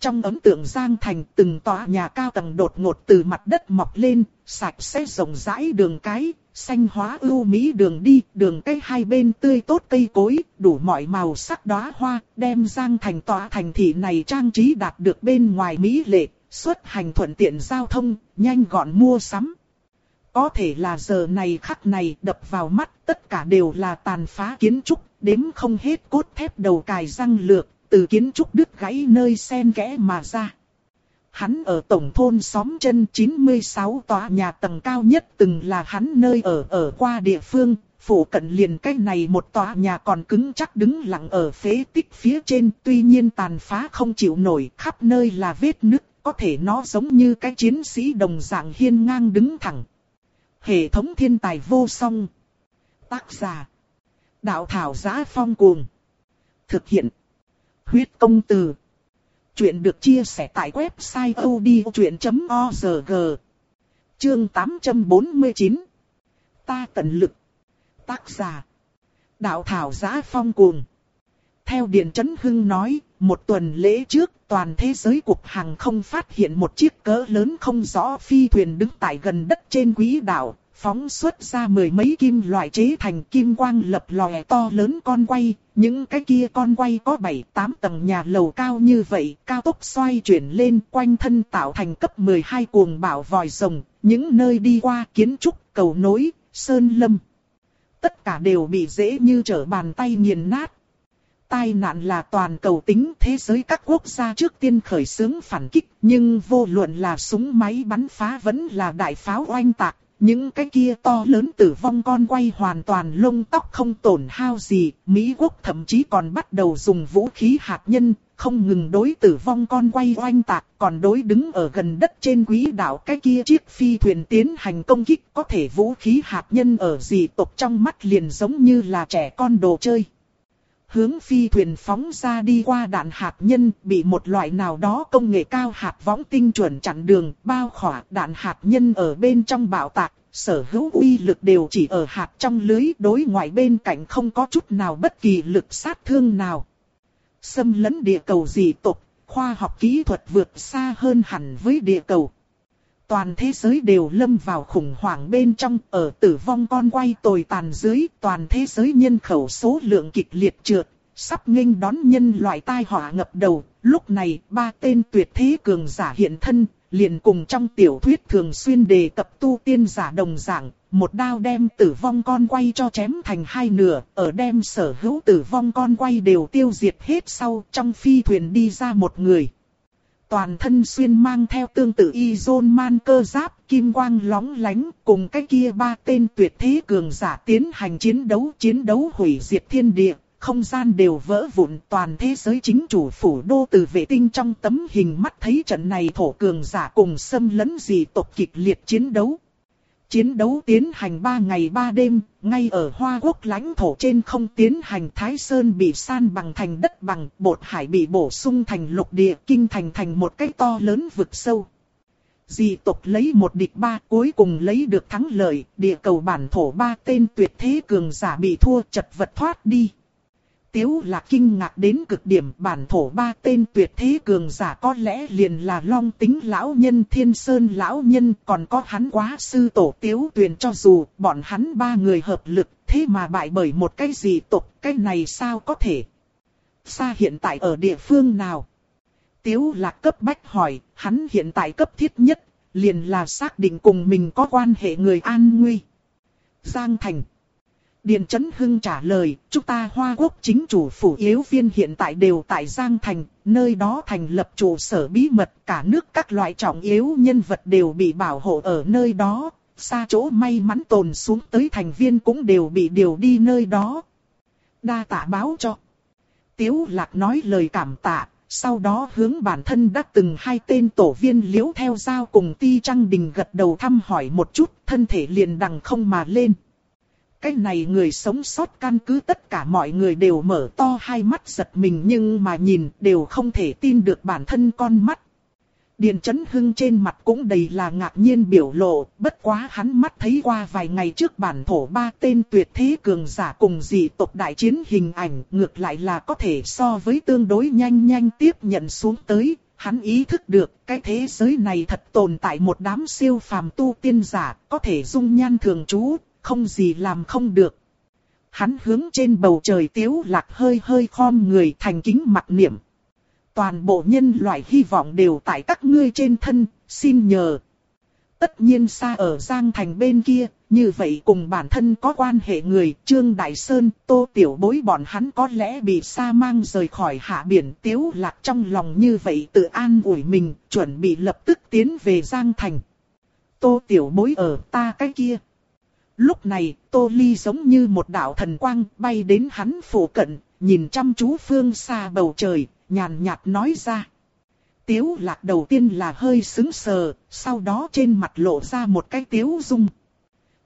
[SPEAKER 1] Trong ấn tượng Giang Thành từng tòa nhà cao tầng đột ngột từ mặt đất mọc lên, sạch sẽ rộng rãi đường cái, xanh hóa ưu mỹ đường đi, đường cây hai bên tươi tốt cây cối, đủ mọi màu sắc đóa hoa, đem Giang Thành tòa thành thị này trang trí đạt được bên ngoài mỹ lệ, xuất hành thuận tiện giao thông, nhanh gọn mua sắm. Có thể là giờ này khắc này đập vào mắt tất cả đều là tàn phá kiến trúc, đếm không hết cốt thép đầu cài răng lược, từ kiến trúc đứt gãy nơi sen kẽ mà ra. Hắn ở tổng thôn xóm chân 96 tòa nhà tầng cao nhất từng là hắn nơi ở ở qua địa phương, phủ cận liền cái này một tòa nhà còn cứng chắc đứng lặng ở phế tích phía trên, tuy nhiên tàn phá không chịu nổi, khắp nơi là vết nứt, có thể nó giống như cái chiến sĩ đồng dạng hiên ngang đứng thẳng. Hệ thống thiên tài vô song. Tác giả. Đạo thảo giá phong cuồng. Thực hiện. Huyết công từ. Chuyện được chia sẻ tại website odchuyện.org. Chương 849. Ta tận lực. Tác giả. Đạo thảo giá phong cuồng. Theo Điện Trấn Hưng nói, một tuần lễ trước, toàn thế giới cục hàng không phát hiện một chiếc cỡ lớn không rõ phi thuyền đứng tại gần đất trên quỹ đảo phóng xuất ra mười mấy kim loại chế thành kim quang lập lòe to lớn con quay, những cái kia con quay có 7-8 tầng nhà lầu cao như vậy, cao tốc xoay chuyển lên quanh thân tạo thành cấp 12 cuồng bảo vòi rồng, những nơi đi qua kiến trúc, cầu nối, sơn lâm. Tất cả đều bị dễ như trở bàn tay nghiền nát. Tai nạn là toàn cầu tính thế giới các quốc gia trước tiên khởi xướng phản kích, nhưng vô luận là súng máy bắn phá vẫn là đại pháo oanh tạc, những cái kia to lớn tử vong con quay hoàn toàn lông tóc không tổn hao gì, Mỹ quốc thậm chí còn bắt đầu dùng vũ khí hạt nhân, không ngừng đối tử vong con quay oanh tạc, còn đối đứng ở gần đất trên quỹ đảo cái kia chiếc phi thuyền tiến hành công kích. Có thể vũ khí hạt nhân ở gì tộc trong mắt liền giống như là trẻ con đồ chơi hướng phi thuyền phóng ra đi qua đạn hạt nhân, bị một loại nào đó công nghệ cao hạt võng tinh chuẩn chặn đường, bao khỏa đạn hạt nhân ở bên trong bạo tạc, sở hữu uy lực đều chỉ ở hạt trong lưới đối ngoại bên cạnh không có chút nào bất kỳ lực sát thương nào. Xâm lấn địa cầu dị tộc, khoa học kỹ thuật vượt xa hơn hẳn với địa cầu. Toàn thế giới đều lâm vào khủng hoảng bên trong, ở tử vong con quay tồi tàn dưới, toàn thế giới nhân khẩu số lượng kịch liệt trượt, sắp nghênh đón nhân loại tai họa ngập đầu. Lúc này, ba tên tuyệt thế cường giả hiện thân, liền cùng trong tiểu thuyết thường xuyên đề cập tu tiên giả đồng dạng, một đao đem tử vong con quay cho chém thành hai nửa, ở đem sở hữu tử vong con quay đều tiêu diệt hết sau, trong phi thuyền đi ra một người. Toàn thân xuyên mang theo tương tự y dôn man cơ giáp, kim quang lóng lánh, cùng cái kia ba tên tuyệt thế cường giả tiến hành chiến đấu, chiến đấu hủy diệt thiên địa, không gian đều vỡ vụn toàn thế giới chính chủ phủ đô từ vệ tinh trong tấm hình mắt thấy trận này thổ cường giả cùng xâm lấn dị tộc kịch liệt chiến đấu. Chiến đấu tiến hành 3 ngày 3 đêm, ngay ở Hoa Quốc lãnh thổ trên không tiến hành Thái Sơn bị san bằng thành đất bằng, bột hải bị bổ sung thành lục địa, kinh thành thành một cái to lớn vực sâu. Dị tộc lấy một địch ba cuối cùng lấy được thắng lợi, địa cầu bản thổ ba tên tuyệt thế cường giả bị thua chật vật thoát đi. Tiếu lạc kinh ngạc đến cực điểm bản thổ ba tên tuyệt thế cường giả có lẽ liền là long tính lão nhân thiên sơn lão nhân còn có hắn quá sư tổ tiếu tuyền cho dù bọn hắn ba người hợp lực thế mà bại bởi một cái gì tục cái này sao có thể. Xa hiện tại ở địa phương nào? Tiếu lạc cấp bách hỏi, hắn hiện tại cấp thiết nhất, liền là xác định cùng mình có quan hệ người an nguy. Giang Thành Điền Chấn Hưng trả lời, chúng ta Hoa Quốc chính chủ phủ yếu viên hiện tại đều tại Giang Thành, nơi đó thành lập trụ sở bí mật, cả nước các loại trọng yếu nhân vật đều bị bảo hộ ở nơi đó, xa chỗ may mắn tồn xuống tới thành viên cũng đều bị điều đi nơi đó. Đa tạ báo cho. Tiếu Lạc nói lời cảm tạ, sau đó hướng bản thân đã từng hai tên tổ viên liễu theo giao cùng ti trăng đình gật đầu thăm hỏi một chút, thân thể liền đằng không mà lên. Cái này người sống sót căn cứ tất cả mọi người đều mở to hai mắt giật mình nhưng mà nhìn đều không thể tin được bản thân con mắt. Điền chấn hưng trên mặt cũng đầy là ngạc nhiên biểu lộ, bất quá hắn mắt thấy qua vài ngày trước bản thổ ba tên tuyệt thế cường giả cùng dị tộc đại chiến hình ảnh, ngược lại là có thể so với tương đối nhanh nhanh tiếp nhận xuống tới, hắn ý thức được cái thế giới này thật tồn tại một đám siêu phàm tu tiên giả, có thể dung nhan thường trú, không gì làm không được. Hắn hướng trên bầu trời tiếu lạc hơi hơi khom người thành kính mặt niệm. Toàn bộ nhân loại hy vọng đều tại các ngươi trên thân, xin nhờ. Tất nhiên xa ở Giang Thành bên kia, như vậy cùng bản thân có quan hệ người, Trương Đại Sơn, Tô Tiểu Bối bọn hắn có lẽ bị xa mang rời khỏi hạ biển tiếu lạc trong lòng như vậy tự an ủi mình, chuẩn bị lập tức tiến về Giang Thành. Tô Tiểu Bối ở ta cái kia. Lúc này, Tô Ly giống như một đạo thần quang bay đến hắn phủ cận, nhìn chăm chú phương xa bầu trời, nhàn nhạt nói ra. Tiếu lạc đầu tiên là hơi sững sờ, sau đó trên mặt lộ ra một cái tiếu dung.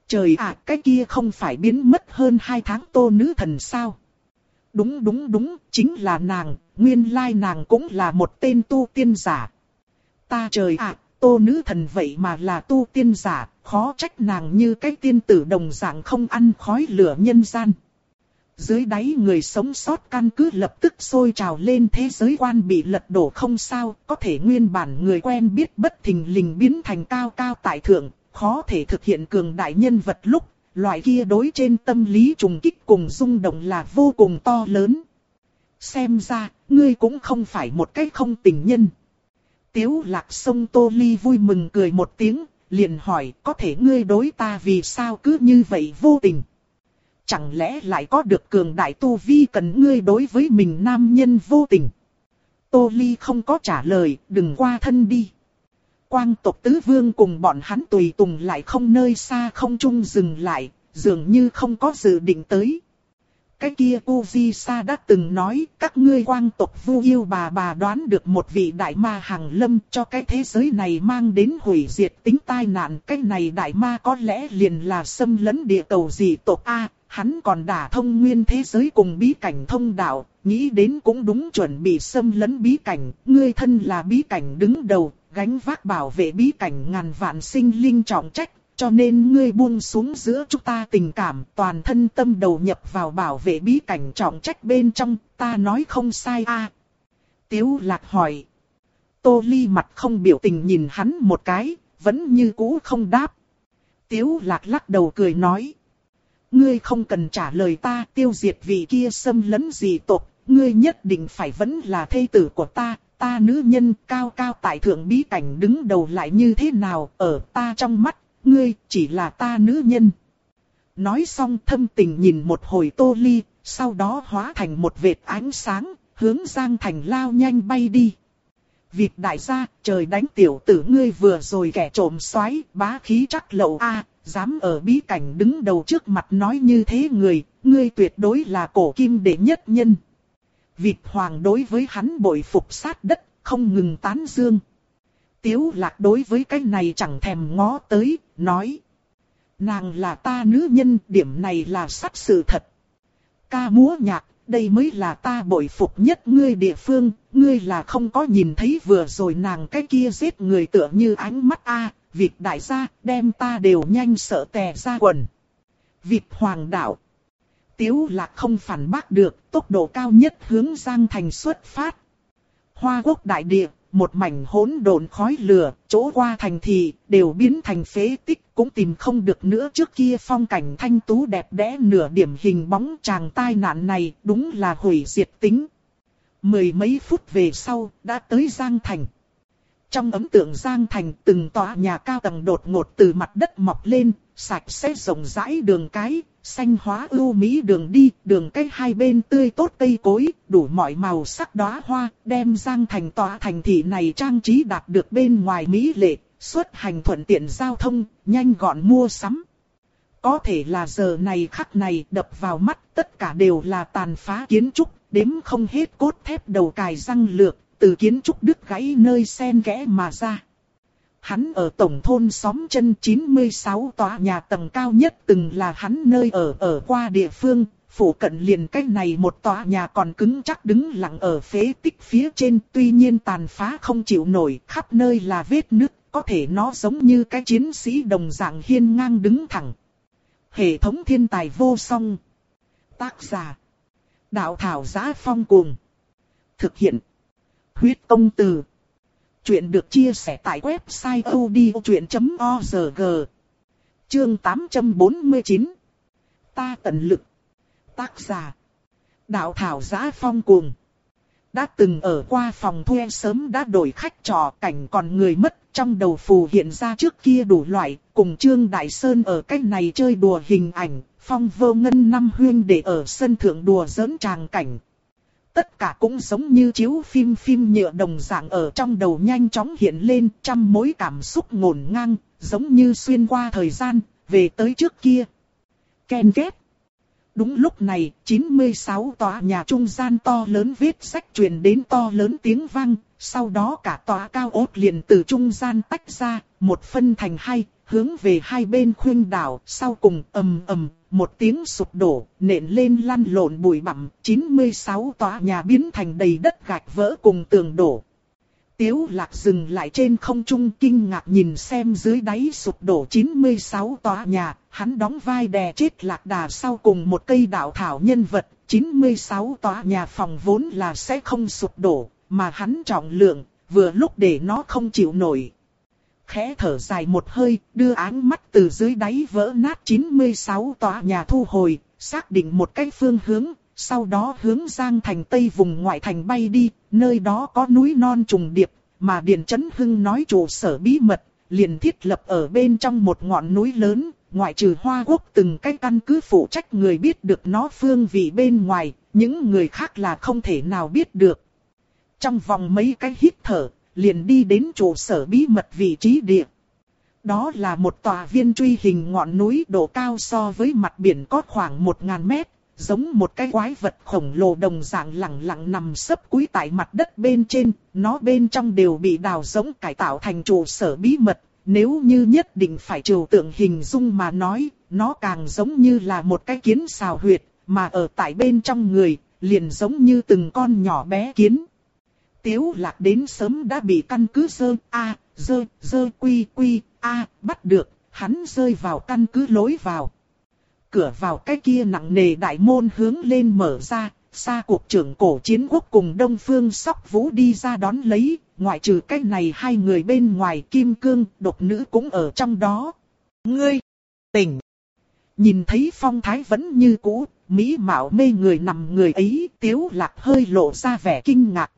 [SPEAKER 1] Trời ạ, cái kia không phải biến mất hơn hai tháng tô nữ thần sao? Đúng đúng đúng, chính là nàng, nguyên lai nàng cũng là một tên tu tiên giả. Ta trời ạ, tô nữ thần vậy mà là tu tiên giả, khó trách nàng như cái tiên tử đồng dạng không ăn khói lửa nhân gian. Dưới đáy người sống sót căn cứ lập tức sôi trào lên thế giới quan bị lật đổ không sao, có thể nguyên bản người quen biết bất thình lình biến thành cao cao tại thượng, khó thể thực hiện cường đại nhân vật lúc, loại kia đối trên tâm lý trùng kích cùng rung động là vô cùng to lớn. Xem ra, ngươi cũng không phải một cái không tình nhân. Tiếu lạc sông Tô Ly vui mừng cười một tiếng, liền hỏi có thể ngươi đối ta vì sao cứ như vậy vô tình. Chẳng lẽ lại có được cường đại tu vi cần ngươi đối với mình nam nhân vô tình. Tô Ly không có trả lời, đừng qua thân đi. Quang tộc tứ vương cùng bọn hắn tùy tùng lại không nơi xa không chung dừng lại, dường như không có dự định tới. Cái kia Uzi Sa đã từng nói, các ngươi quang tộc vu yêu bà bà đoán được một vị đại ma hàng lâm cho cái thế giới này mang đến hủy diệt tính tai nạn. Cái này đại ma có lẽ liền là xâm lấn địa cầu dị tộc A, hắn còn đả thông nguyên thế giới cùng bí cảnh thông đạo, nghĩ đến cũng đúng chuẩn bị xâm lấn bí cảnh, ngươi thân là bí cảnh đứng đầu, gánh vác bảo vệ bí cảnh ngàn vạn sinh linh trọng trách, cho nên ngươi buông xuống giữa chúng ta tình cảm, toàn thân tâm đầu nhập vào bảo vệ bí cảnh trọng trách bên trong, ta nói không sai a. À. Tiếu lạc hỏi. Tô Ly mặt không biểu tình nhìn hắn một cái, vẫn như cũ không đáp. Tiếu lạc lắc đầu cười nói. Ngươi không cần trả lời ta tiêu diệt vị kia xâm lấn gì tộc, ngươi nhất định phải vẫn là thê tử của ta, ta nữ nhân cao cao tại thượng bí cảnh đứng đầu lại như thế nào, ở ta trong mắt, ngươi chỉ là ta nữ nhân. Nói xong thâm tình nhìn một hồi tô ly, sau đó hóa thành một vệt ánh sáng, hướng Giang Thành lao nhanh bay đi. Việc đại gia, trời đánh tiểu tử ngươi vừa rồi kẻ trộm xoáy, bá khí chắc lậu a dám ở bí cảnh đứng đầu trước mặt nói như thế người, ngươi tuyệt đối là cổ kim đệ nhất nhân. Vịt hoàng đối với hắn bội phục sát đất, không ngừng tán dương. Tiếu lạc đối với cái này chẳng thèm ngó tới, nói. Nàng là ta nữ nhân, điểm này là sắc sự thật. Ca múa nhạc, đây mới là ta bội phục nhất ngươi địa phương, ngươi là không có nhìn thấy vừa rồi nàng cái kia giết người tựa như ánh mắt a việc đại gia đem ta đều nhanh sợ tè ra quần. Việc hoàng đạo. Tiếu lạc không phản bác được, tốc độ cao nhất hướng Giang Thành xuất phát. Hoa quốc đại địa, một mảnh hỗn độn khói lửa, chỗ qua thành thị, đều biến thành phế tích, cũng tìm không được nữa trước kia phong cảnh thanh tú đẹp đẽ nửa điểm hình bóng chàng tai nạn này, đúng là hủy diệt tính. Mười mấy phút về sau, đã tới Giang Thành. Trong ấm tượng Giang Thành từng tòa nhà cao tầng đột ngột từ mặt đất mọc lên, sạch sẽ rộng rãi đường cái, xanh hóa ưu mỹ đường đi, đường cây hai bên tươi tốt cây cối, đủ mọi màu sắc đóa hoa, đem Giang Thành tòa thành thị này trang trí đạt được bên ngoài mỹ lệ, xuất hành thuận tiện giao thông, nhanh gọn mua sắm. Có thể là giờ này khắc này đập vào mắt tất cả đều là tàn phá kiến trúc, đếm không hết cốt thép đầu cài răng lược, từ kiến trúc đứt gãy nơi sen kẽ mà ra. Hắn ở tổng thôn xóm chân 96 tòa nhà tầng cao nhất từng là hắn nơi ở ở qua địa phương, phủ cận liền cách này một tòa nhà còn cứng chắc đứng lặng ở phế tích phía trên tuy nhiên tàn phá không chịu nổi, khắp nơi là vết nứt, có thể nó giống như cái chiến sĩ đồng dạng hiên ngang đứng thẳng. Hệ thống thiên tài vô song. Tác giả. Đạo thảo giá phong cuồng. Thực hiện. Huyết công từ. Chuyện được chia sẻ tại website odchuyện.org. Chương 849. Ta tận lực. Tác giả. Đạo thảo giá phong cuồng. Đã từng ở qua phòng thuê sớm đã đổi khách trò cảnh còn người mất trong đầu phù hiện ra trước kia đủ loại, cùng Trương Đại Sơn ở cách này chơi đùa hình ảnh, phong vô ngân năm huyên để ở sân thượng đùa giỡn tràng cảnh, Tất cả cũng giống như chiếu phim phim nhựa đồng dạng ở trong đầu nhanh chóng hiện lên trăm mối cảm xúc ngổn ngang, giống như xuyên qua thời gian, về tới trước kia. Ken kết. Đúng lúc này, 96 tòa nhà trung gian to lớn vết sách truyền đến to lớn tiếng vang, sau đó cả tòa cao ốt liền từ trung gian tách ra, một phân thành hai, hướng về hai bên khuyên đảo, sau cùng ầm ầm, một tiếng sụp đổ, nện lên lăn lộn bụi bặm, 96 tòa nhà biến thành đầy đất gạch vỡ cùng tường đổ. Tiếu lạc dừng lại trên không trung kinh ngạc nhìn xem dưới đáy sụp đổ 96 tòa nhà, hắn đóng vai đè chết lạc đà sau cùng một cây đạo thảo nhân vật, 96 tòa nhà phòng vốn là sẽ không sụp đổ, mà hắn trọng lượng, vừa lúc để nó không chịu nổi khẽ thở dài một hơi, đưa áng mắt từ dưới đáy vỡ nát 96 tòa nhà thu hồi, xác định một cái phương hướng, sau đó hướng Giang thành Tây vùng ngoại thành bay đi, nơi đó có núi non trùng điệp, mà Điền Trấn Hưng nói trụ sở bí mật, liền thiết lập ở bên trong một ngọn núi lớn, ngoại trừ Hoa Quốc từng cái căn cứ phụ trách người biết được nó phương vị bên ngoài, những người khác là không thể nào biết được. Trong vòng mấy cái hít thở, liền đi đến trụ sở bí mật vị trí địa. Đó là một tòa viên truy hình ngọn núi độ cao so với mặt biển có khoảng 1.000 mét, giống một cái quái vật khổng lồ đồng dạng lẳng lặng nằm sấp cúi tại mặt đất bên trên, nó bên trong đều bị đào giống cải tạo thành trụ sở bí mật. Nếu như nhất định phải trừu tượng hình dung mà nói, nó càng giống như là một cái kiến xào huyệt, mà ở tại bên trong người, liền giống như từng con nhỏ bé kiến. Tiếu lạc đến sớm đã bị căn cứ sơ A, dơ, dơ quy quy, A, bắt được, hắn rơi vào căn cứ lối vào. Cửa vào cái kia nặng nề đại môn hướng lên mở ra, xa cuộc trưởng cổ chiến quốc cùng Đông Phương Sóc Vũ đi ra đón lấy, ngoại trừ cái này hai người bên ngoài kim cương, độc nữ cũng ở trong đó. Ngươi, tỉnh. Nhìn thấy phong thái vẫn như cũ, mỹ mạo mê người nằm người ấy, tiếu lạc hơi lộ ra vẻ kinh ngạc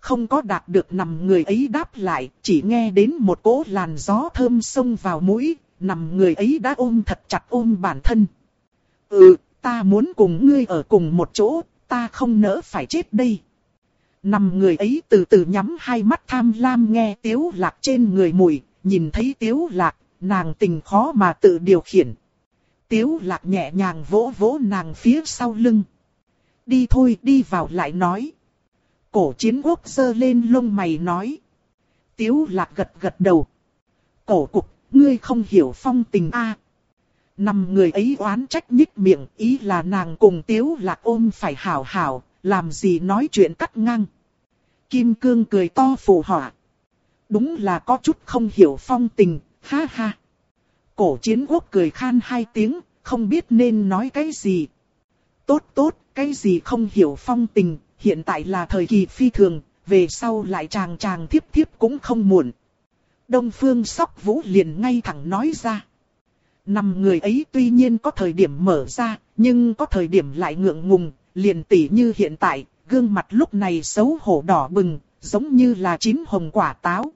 [SPEAKER 1] không có đạt được nằm người ấy đáp lại, chỉ nghe đến một cỗ làn gió thơm xông vào mũi, nằm người ấy đã ôm thật chặt ôm bản thân. Ừ, ta muốn cùng ngươi ở cùng một chỗ, ta không nỡ phải chết đây. Nằm người ấy từ từ nhắm hai mắt tham lam nghe tiếu lạc trên người mùi, nhìn thấy tiếu lạc, nàng tình khó mà tự điều khiển. Tiếu lạc nhẹ nhàng vỗ vỗ nàng phía sau lưng. Đi thôi đi vào lại nói. Cổ chiến quốc giơ lên lông mày nói. Tiếu lạc gật gật đầu. Cổ cục, ngươi không hiểu phong tình a. Nằm người ấy oán trách nhích miệng, ý là nàng cùng tiếu lạc ôm phải hảo hảo, làm gì nói chuyện cắt ngang. Kim cương cười to phù họa. Đúng là có chút không hiểu phong tình, ha ha. Cổ chiến quốc cười khan hai tiếng, không biết nên nói cái gì. Tốt tốt, cái gì không hiểu phong tình, hiện tại là thời kỳ phi thường, về sau lại chàng chàng thiếp thiếp cũng không muộn. Đông Phương Sóc Vũ liền ngay thẳng nói ra. Năm người ấy tuy nhiên có thời điểm mở ra, nhưng có thời điểm lại ngượng ngùng, liền tỉ như hiện tại, gương mặt lúc này xấu hổ đỏ bừng, giống như là chín hồng quả táo.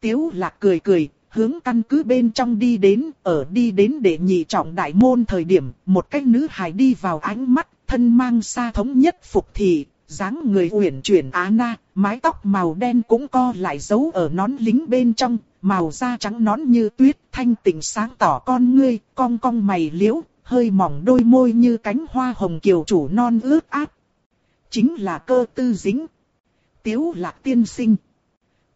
[SPEAKER 1] Tiếu lạc cười cười, hướng căn cứ bên trong đi đến, ở đi đến để nhị trọng đại môn thời điểm, một cái nữ hài đi vào ánh mắt, thân mang xa thống nhất phục thị, dáng người uyển chuyển á na, mái tóc màu đen cũng co lại giấu ở nón lính bên trong, màu da trắng nón như tuyết, thanh tịnh sáng tỏ con ngươi, cong cong mày liễu, hơi mỏng đôi môi như cánh hoa hồng kiều chủ non ướt át. Chính là cơ tư dính. Tiếu lạc tiên sinh.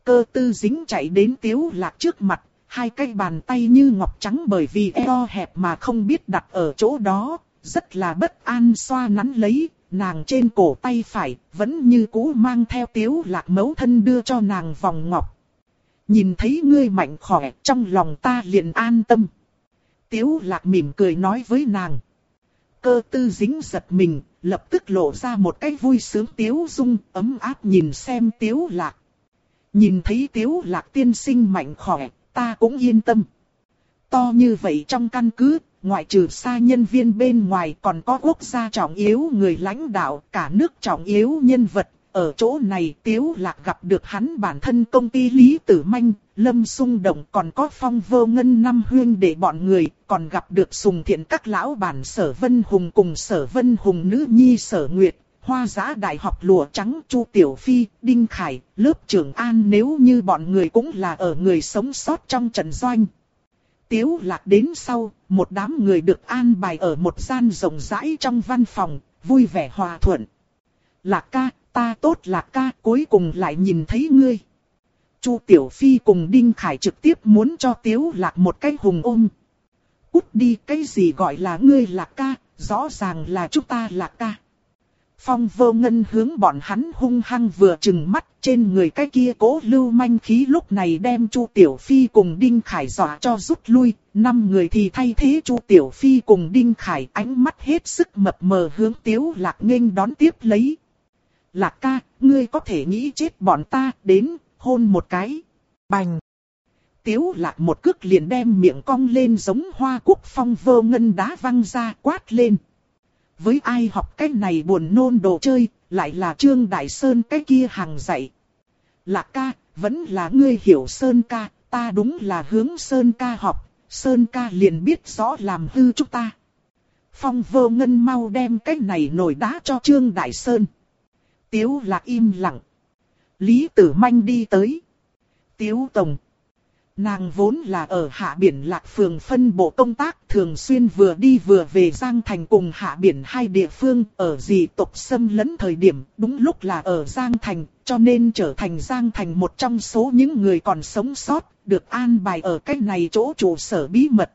[SPEAKER 1] Cơ tư dính chạy đến tiếu lạc trước mặt, hai cái bàn tay như ngọc trắng bởi vì eo hẹp mà không biết đặt ở chỗ đó, rất là bất an xoa nắn lấy, nàng trên cổ tay phải, vẫn như cũ mang theo tiếu lạc mấu thân đưa cho nàng vòng ngọc. Nhìn thấy ngươi mạnh khỏe, trong lòng ta liền an tâm. Tiếu lạc mỉm cười nói với nàng. Cơ tư dính giật mình, lập tức lộ ra một cái vui sướng tiếu dung, ấm áp nhìn xem tiếu lạc. Nhìn thấy tiếu lạc tiên sinh mạnh khỏe, ta cũng yên tâm. To như vậy trong căn cứ, ngoại trừ xa nhân viên bên ngoài còn có quốc gia trọng yếu người lãnh đạo, cả nước trọng yếu nhân vật. Ở chỗ này Tiếu Lạc gặp được hắn bản thân công ty Lý Tử Manh, Lâm Sung Động còn có phong vô ngân năm huyên để bọn người, còn gặp được sùng thiện các lão bản sở Vân Hùng cùng sở Vân Hùng nữ nhi sở Nguyệt, hoa giã đại học lụa trắng Chu Tiểu Phi, Đinh Khải, lớp trưởng An nếu như bọn người cũng là ở người sống sót trong trận doanh. Tiếu lạc đến sau, một đám người được an bài ở một gian rộng rãi trong văn phòng, vui vẻ hòa thuận. Lạc ca, ta tốt lạc ca, cuối cùng lại nhìn thấy ngươi. Chu Tiểu Phi cùng Đinh Khải trực tiếp muốn cho Tiếu lạc một cái hùng ôm. Cút đi cái gì gọi là ngươi lạc ca, rõ ràng là chúng ta lạc ca. Phong vô ngân hướng bọn hắn hung hăng vừa chừng mắt trên người cái kia cố lưu manh khí lúc này đem Chu Tiểu Phi cùng Đinh Khải dọa cho rút lui, năm người thì thay thế Chu Tiểu Phi cùng Đinh Khải ánh mắt hết sức mập mờ hướng Tiếu Lạc nghênh đón tiếp lấy. Lạc ca, ngươi có thể nghĩ chết bọn ta, đến, hôn một cái. Bành! Tiếu Lạc một cước liền đem miệng cong lên giống hoa cúc phong vô ngân đá văng ra quát lên với ai học cái này buồn nôn đồ chơi, lại là Trương Đại Sơn cái kia hàng dạy. Lạc ca, vẫn là ngươi hiểu Sơn ca, ta đúng là hướng Sơn ca học, Sơn ca liền biết rõ làm hư chúng ta. Phong vô ngân mau đem cái này nổi đá cho Trương Đại Sơn. Tiếu lạc im lặng. Lý Tử Manh đi tới. Tiếu Tổng. Nàng vốn là ở hạ biển lạc phường phân bộ công tác, thường xuyên vừa đi vừa về Giang Thành cùng hạ biển hai địa phương, ở dị tộc xâm lấn thời điểm, đúng lúc là ở Giang Thành, cho nên trở thành Giang Thành một trong số những người còn sống sót, được an bài ở cách này chỗ trụ sở bí mật.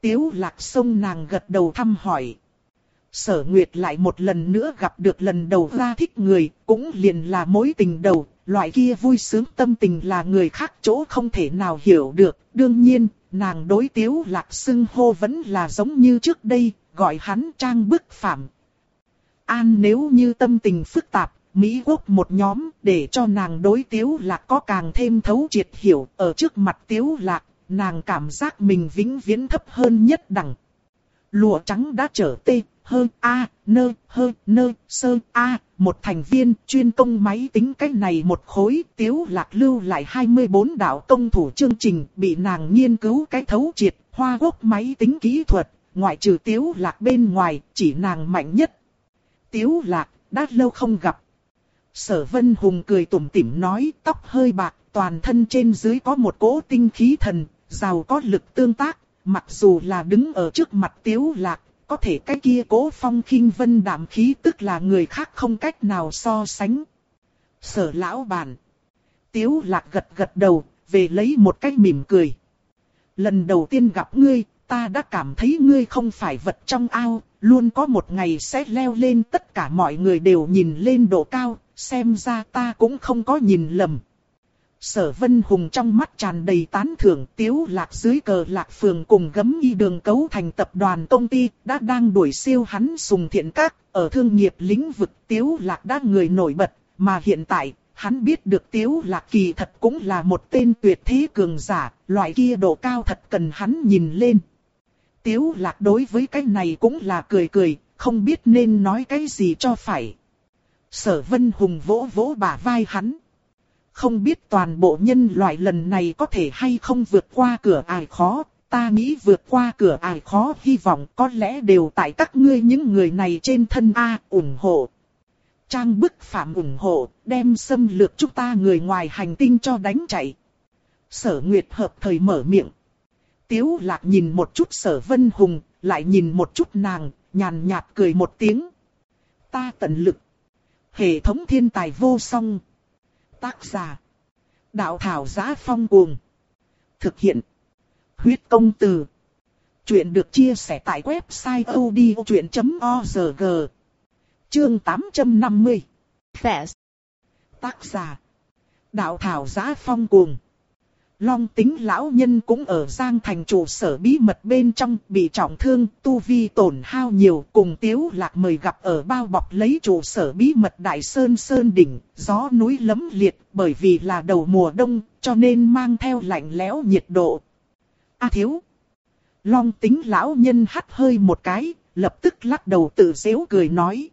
[SPEAKER 1] Tiếu lạc sông nàng gật đầu thăm hỏi. Sở Nguyệt lại một lần nữa gặp được lần đầu ra thích người, cũng liền là mối tình đầu loại kia vui sướng tâm tình là người khác chỗ không thể nào hiểu được. Đương nhiên, nàng đối tiếu lạc xưng hô vẫn là giống như trước đây, gọi hắn trang bức phạm. An nếu như tâm tình phức tạp, Mỹ Quốc một nhóm để cho nàng đối tiếu lạc có càng thêm thấu triệt hiểu ở trước mặt tiếu lạc, nàng cảm giác mình vĩnh viễn thấp hơn nhất đẳng. Lụa trắng đã trở tê, hơ, a, nơ, hơ, nơ, sơ, a, một thành viên chuyên công máy tính cách này một khối, tiếu lạc lưu lại 24 đạo công thủ chương trình, bị nàng nghiên cứu cái thấu triệt, hoa quốc máy tính kỹ thuật, ngoại trừ tiếu lạc bên ngoài, chỉ nàng mạnh nhất. Tiếu lạc, đã lâu không gặp. Sở Vân Hùng cười tủm tỉm nói, tóc hơi bạc, toàn thân trên dưới có một cỗ tinh khí thần, giàu có lực tương tác, mặc dù là đứng ở trước mặt tiếu lạc, có thể cái kia cố phong khinh vân đạm khí tức là người khác không cách nào so sánh. Sở lão bản. Tiếu lạc gật gật đầu, về lấy một cái mỉm cười. Lần đầu tiên gặp ngươi, ta đã cảm thấy ngươi không phải vật trong ao, luôn có một ngày sẽ leo lên tất cả mọi người đều nhìn lên độ cao, xem ra ta cũng không có nhìn lầm. Sở Vân Hùng trong mắt tràn đầy tán thưởng tiếu lạc dưới cờ lạc phường cùng gấm y đường cấu thành tập đoàn công ty đã đang đuổi siêu hắn sùng thiện các, ở thương nghiệp lĩnh vực tiếu lạc đã người nổi bật, mà hiện tại hắn biết được tiếu lạc kỳ thật cũng là một tên tuyệt thế cường giả, loại kia độ cao thật cần hắn nhìn lên. Tiếu lạc đối với cái này cũng là cười cười, không biết nên nói cái gì cho phải. Sở Vân Hùng vỗ vỗ bả vai hắn không biết toàn bộ nhân loại lần này có thể hay không vượt qua cửa ải khó, ta nghĩ vượt qua cửa ải khó hy vọng có lẽ đều tại các ngươi những người này trên thân A ủng hộ. Trang bức phạm ủng hộ, đem xâm lược chúng ta người ngoài hành tinh cho đánh chạy. Sở Nguyệt hợp thời mở miệng. Tiếu lạc nhìn một chút sở vân hùng, lại nhìn một chút nàng, nhàn nhạt cười một tiếng. Ta tận lực. Hệ thống thiên tài vô song. Tác giả. Đạo thảo giá phong cuồng. Thực hiện. Huyết công từ. Chuyện được chia sẻ tại website odchuyện.org. Chương 850. Fast. Tác giả. Đạo thảo giá phong cuồng. Long tính lão nhân cũng ở Giang thành trụ sở bí mật bên trong bị trọng thương, tu vi tổn hao nhiều cùng tiếu lạc mời gặp ở bao bọc lấy trụ sở bí mật Đại Sơn Sơn Đỉnh, gió núi lấm liệt bởi vì là đầu mùa đông cho nên mang theo lạnh lẽo nhiệt độ. A thiếu! Long tính lão nhân hắt hơi một cái, lập tức lắc đầu tự dễu cười nói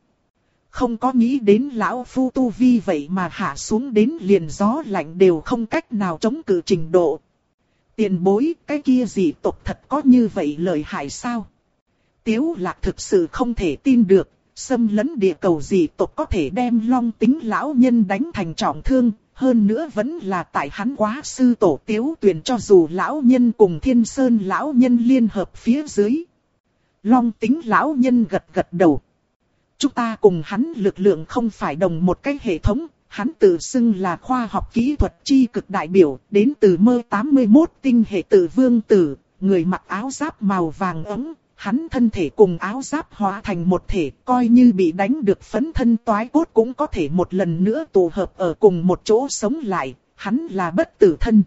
[SPEAKER 1] không có nghĩ đến lão phu tu vi vậy mà hạ xuống đến liền gió lạnh đều không cách nào chống cự trình độ. Tiền bối, cái kia gì tộc thật có như vậy lợi hại sao? Tiếu lạc thực sự không thể tin được, xâm lấn địa cầu gì tộc có thể đem long tính lão nhân đánh thành trọng thương, hơn nữa vẫn là tại hắn quá sư tổ tiếu tuyển cho dù lão nhân cùng thiên sơn lão nhân liên hợp phía dưới. Long tính lão nhân gật gật đầu. Chúng ta cùng hắn lực lượng không phải đồng một cái hệ thống, hắn tự xưng là khoa học kỹ thuật chi cực đại biểu, đến từ mơ 81 tinh hệ tử vương tử, người mặc áo giáp màu vàng ấm, hắn thân thể cùng áo giáp hóa thành một thể, coi như bị đánh được phấn thân toái cốt cũng có thể một lần nữa tụ hợp ở cùng một chỗ sống lại, hắn là bất tử thân.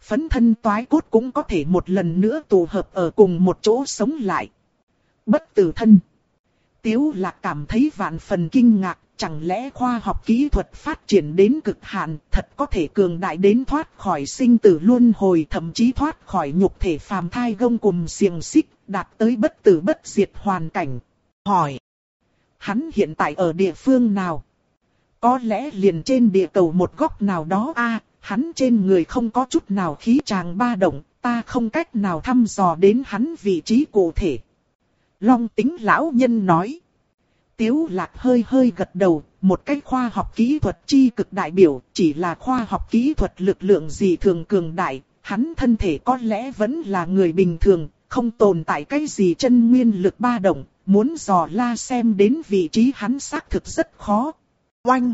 [SPEAKER 1] Phấn thân toái cốt cũng có thể một lần nữa tụ hợp ở cùng một chỗ sống lại. Bất tử thân. Tiếu lạc cảm thấy vạn phần kinh ngạc, chẳng lẽ khoa học kỹ thuật phát triển đến cực hạn, thật có thể cường đại đến thoát khỏi sinh tử luân hồi, thậm chí thoát khỏi nhục thể phàm thai gông cùng xiềng xích, đạt tới bất tử bất diệt hoàn cảnh. Hỏi, hắn hiện tại ở địa phương nào? Có lẽ liền trên địa cầu một góc nào đó a à, hắn trên người không có chút nào khí tràng ba động, ta không cách nào thăm dò đến hắn vị trí cụ thể. Long tính lão nhân nói. Tiếu lạc hơi hơi gật đầu, một cái khoa học kỹ thuật chi cực đại biểu, chỉ là khoa học kỹ thuật lực lượng gì thường cường đại, hắn thân thể có lẽ vẫn là người bình thường, không tồn tại cái gì chân nguyên lực ba động, muốn dò la xem đến vị trí hắn xác thực rất khó. Oanh!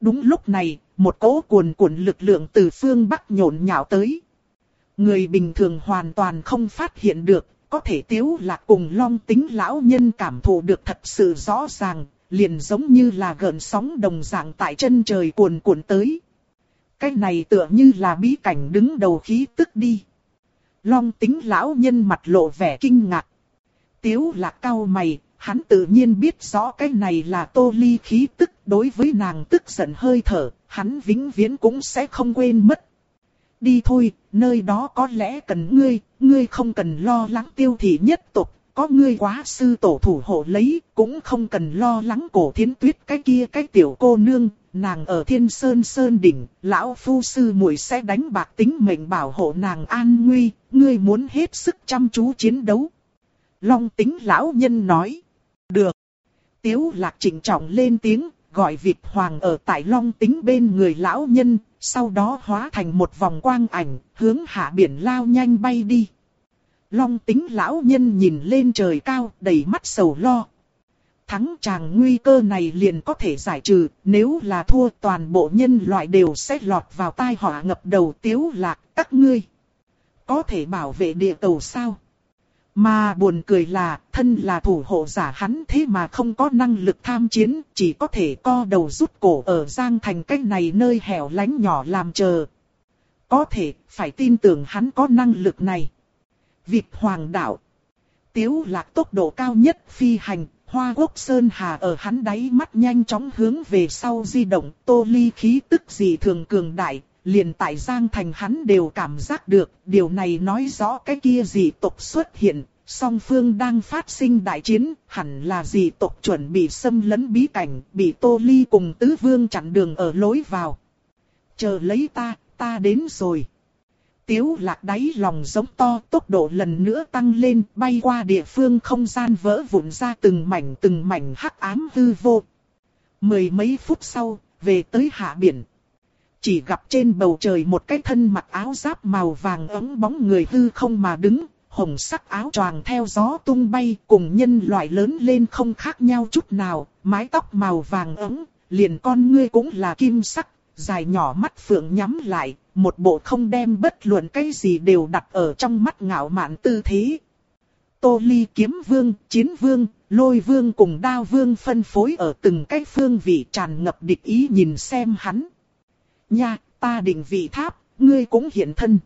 [SPEAKER 1] Đúng lúc này, một cỗ cuồn cuộn lực lượng từ phương Bắc nhộn nhạo tới. Người bình thường hoàn toàn không phát hiện được, có thể tiếu lạc cùng long tính lão nhân cảm thụ được thật sự rõ ràng, liền giống như là gợn sóng đồng dạng tại chân trời cuồn cuộn tới. Cái này tựa như là bí cảnh đứng đầu khí tức đi. Long tính lão nhân mặt lộ vẻ kinh ngạc. Tiếu lạc cao mày, hắn tự nhiên biết rõ cái này là tô ly khí tức đối với nàng tức giận hơi thở, hắn vĩnh viễn cũng sẽ không quên mất đi thôi, nơi đó có lẽ cần ngươi, ngươi không cần lo lắng tiêu thị nhất tục, có ngươi quá sư tổ thủ hộ lấy, cũng không cần lo lắng cổ thiến tuyết cái kia cái tiểu cô nương, nàng ở thiên sơn sơn đỉnh, lão phu sư muội sẽ đánh bạc tính mệnh bảo hộ nàng an nguy, ngươi muốn hết sức chăm chú chiến đấu. Long tính lão nhân nói, được. Tiếu lạc trịnh trọng lên tiếng, gọi Việt Hoàng ở tại long tính bên người lão nhân, sau đó hóa thành một vòng quang ảnh, hướng hạ biển lao nhanh bay đi. Long tính lão nhân nhìn lên trời cao, đầy mắt sầu lo. Thắng chàng nguy cơ này liền có thể giải trừ, nếu là thua toàn bộ nhân loại đều sẽ lọt vào tai họa ngập đầu tiếu lạc các ngươi. Có thể bảo vệ địa cầu sao? Mà buồn cười là, thân là thủ hộ giả hắn thế mà không có năng lực tham chiến, chỉ có thể co đầu rút cổ ở Giang Thành cách này nơi hẻo lánh nhỏ làm chờ. Có thể, phải tin tưởng hắn có năng lực này. Vịt Hoàng đạo. Tiếu lạc tốc độ cao nhất phi hành, hoa quốc sơn hà ở hắn đáy mắt nhanh chóng hướng về sau di động, tô ly khí tức gì thường cường đại, liền tại Giang Thành hắn đều cảm giác được, điều này nói rõ cái kia gì tộc xuất hiện, song phương đang phát sinh đại chiến, hẳn là gì tộc chuẩn bị xâm lấn bí cảnh, bị Tô Ly cùng Tứ Vương chặn đường ở lối vào. Chờ lấy ta, ta đến rồi. Tiếu lạc đáy lòng giống to, tốc độ lần nữa tăng lên, bay qua địa phương không gian vỡ vụn ra từng mảnh từng mảnh hắc ám hư vô. Mười mấy phút sau, về tới hạ biển. Chỉ gặp trên bầu trời một cái thân mặc áo giáp màu vàng ấm bóng người hư không mà đứng, hồng sắc áo choàng theo gió tung bay cùng nhân loại lớn lên không khác nhau chút nào, mái tóc màu vàng ấm, liền con ngươi cũng là kim sắc, dài nhỏ mắt phượng nhắm lại, một bộ không đem bất luận cái gì đều đặt ở trong mắt ngạo mạn tư thế. Tô ly kiếm vương, chiến vương, lôi vương cùng đao vương phân phối ở từng cái phương vị tràn ngập địch ý nhìn xem hắn. Nha, ta định vị tháp, ngươi cũng hiện thân.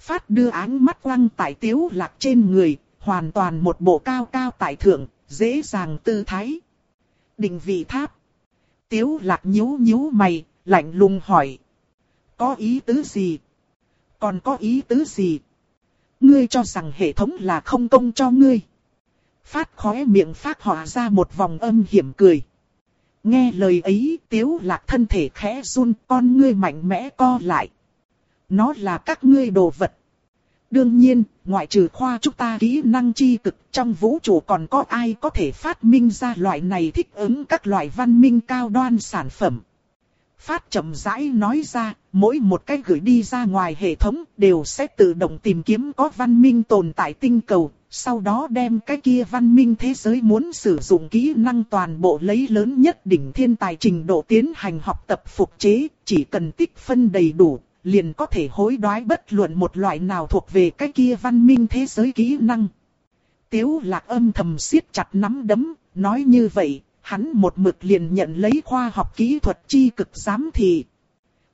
[SPEAKER 1] Phát đưa áng mắt quăng tại tiếu lạc trên người, hoàn toàn một bộ cao cao tại thượng, dễ dàng tư thái. Định vị tháp. Tiếu lạc nhíu nhíu mày, lạnh lùng hỏi. Có ý tứ gì? Còn có ý tứ gì? Ngươi cho rằng hệ thống là không công cho ngươi. Phát khóe miệng phát họa ra một vòng âm hiểm cười. Nghe lời ấy, tiếu lạc thân thể khẽ run, con ngươi mạnh mẽ co lại. Nó là các ngươi đồ vật. Đương nhiên, ngoại trừ khoa chúng ta kỹ năng chi cực trong vũ trụ còn có ai có thể phát minh ra loại này thích ứng các loại văn minh cao đoan sản phẩm. Phát chậm rãi nói ra, mỗi một cái gửi đi ra ngoài hệ thống đều sẽ tự động tìm kiếm có văn minh tồn tại tinh cầu, sau đó đem cái kia văn minh thế giới muốn sử dụng kỹ năng toàn bộ lấy lớn nhất đỉnh thiên tài trình độ tiến hành học tập phục chế, chỉ cần tích phân đầy đủ, liền có thể hối đoái bất luận một loại nào thuộc về cái kia văn minh thế giới kỹ năng. Tiếu lạc âm thầm siết chặt nắm đấm, nói như vậy, hắn một mực liền nhận lấy khoa học kỹ thuật chi cực giám thị.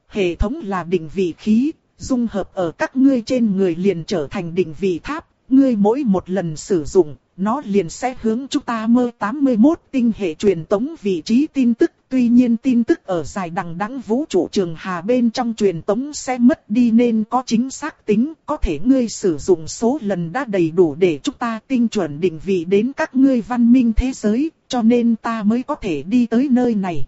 [SPEAKER 1] Hệ thống là định vị khí, dung hợp ở các ngươi trên người liền trở thành định vị tháp, ngươi mỗi một lần sử dụng, nó liền sẽ hướng chúng ta mơ 81 tinh hệ truyền tống vị trí tin tức. Tuy nhiên tin tức ở dài đằng đẵng vũ trụ trường hà bên trong truyền tống sẽ mất đi nên có chính xác tính. Có thể ngươi sử dụng số lần đã đầy đủ để chúng ta tinh chuẩn định vị đến các ngươi văn minh thế giới, cho nên ta mới có thể đi tới nơi này.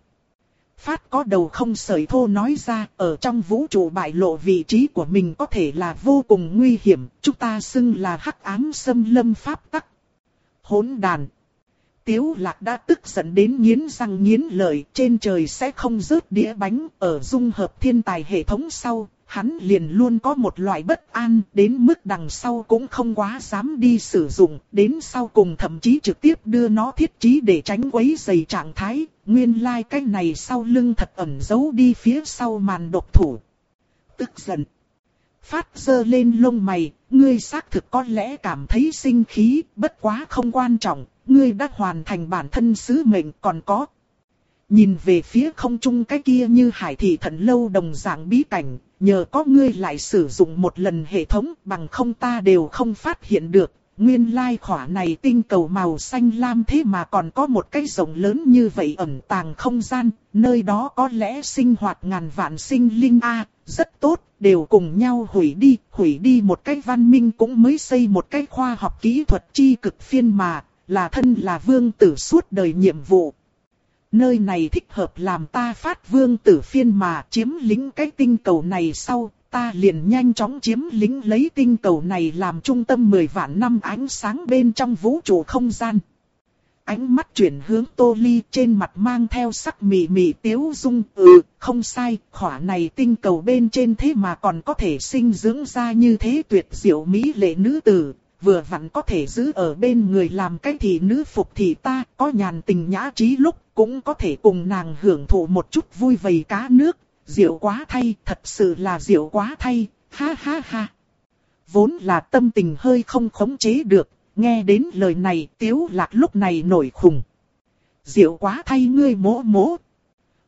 [SPEAKER 1] Phát có đầu không sợi thô nói ra, ở trong vũ trụ bại lộ vị trí của mình có thể là vô cùng nguy hiểm, chúng ta xưng là hắc ám xâm lâm pháp tắc. Hỗn đàn. Tiếu lạc đã tức giận đến nghiến răng nghiến lợi, trên trời sẽ không rớt đĩa bánh, ở dung hợp thiên tài hệ thống sau, hắn liền luôn có một loại bất an, đến mức đằng sau cũng không quá dám đi sử dụng, đến sau cùng thậm chí trực tiếp đưa nó thiết trí để tránh quấy dày trạng thái, nguyên lai like cái này sau lưng thật ẩn giấu đi phía sau màn độc thủ. Tức giận. Phát dơ lên lông mày, ngươi xác thực có lẽ cảm thấy sinh khí, bất quá không quan trọng, ngươi đã hoàn thành bản thân sứ mệnh còn có. Nhìn về phía không trung cái kia như hải thị thận lâu đồng dạng bí cảnh, nhờ có ngươi lại sử dụng một lần hệ thống bằng không ta đều không phát hiện được, nguyên lai khỏa này tinh cầu màu xanh lam thế mà còn có một cái rồng lớn như vậy ẩn tàng không gian, nơi đó có lẽ sinh hoạt ngàn vạn sinh linh A, rất tốt, đều cùng nhau hủy đi, hủy đi một cái văn minh cũng mới xây một cái khoa học kỹ thuật chi cực phiên mà, là thân là vương tử suốt đời nhiệm vụ. Nơi này thích hợp làm ta phát vương tử phiên mà chiếm lính cái tinh cầu này sau, ta liền nhanh chóng chiếm lính lấy tinh cầu này làm trung tâm 10 vạn năm ánh sáng bên trong vũ trụ không gian. Ánh mắt chuyển hướng tô ly trên mặt mang theo sắc mị mị tiếu dung, ừ, không sai, khỏa này tinh cầu bên trên thế mà còn có thể sinh dưỡng ra như thế tuyệt diệu mỹ lệ nữ tử, vừa vặn có thể giữ ở bên người làm cái thị nữ phục thì ta, có nhàn tình nhã trí lúc, cũng có thể cùng nàng hưởng thụ một chút vui vầy cá nước, diệu quá thay, thật sự là diệu quá thay, ha ha ha. Vốn là tâm tình hơi không khống chế được, nghe đến lời này tiếu lạc lúc này nổi khùng. Diệu quá thay ngươi mỗ mỗ.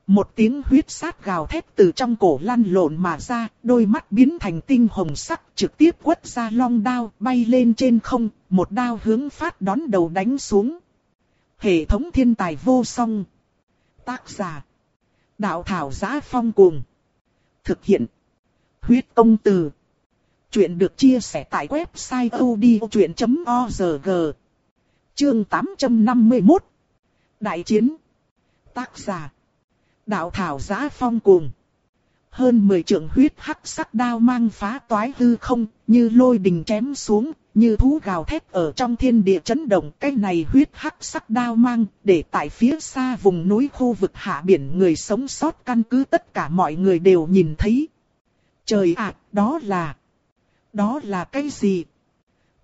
[SPEAKER 1] Một tiếng huyết sát gào thét từ trong cổ lăn lộn mà ra, đôi mắt biến thành tinh hồng sắc trực tiếp quất ra long đao bay lên trên không, một đao hướng phát đón đầu đánh xuống. Hệ thống thiên tài vô song. Tác giả. Đạo thảo giá phong cuồng. Thực hiện. Huyết công từ. Chuyện được chia sẻ tại website odchuyện.org. Chương 851. Đại chiến. Tác giả. Đạo thảo giá phong cuồng. Hơn 10 trượng huyết hắc sắc đao mang phá toái hư không, như lôi đình chém xuống, như thú gào thét ở trong thiên địa chấn động. Cái này huyết hắc sắc đao mang, để tại phía xa vùng núi khu vực hạ biển người sống sót căn cứ tất cả mọi người đều nhìn thấy. Trời ạ, đó là... Đó là cái gì?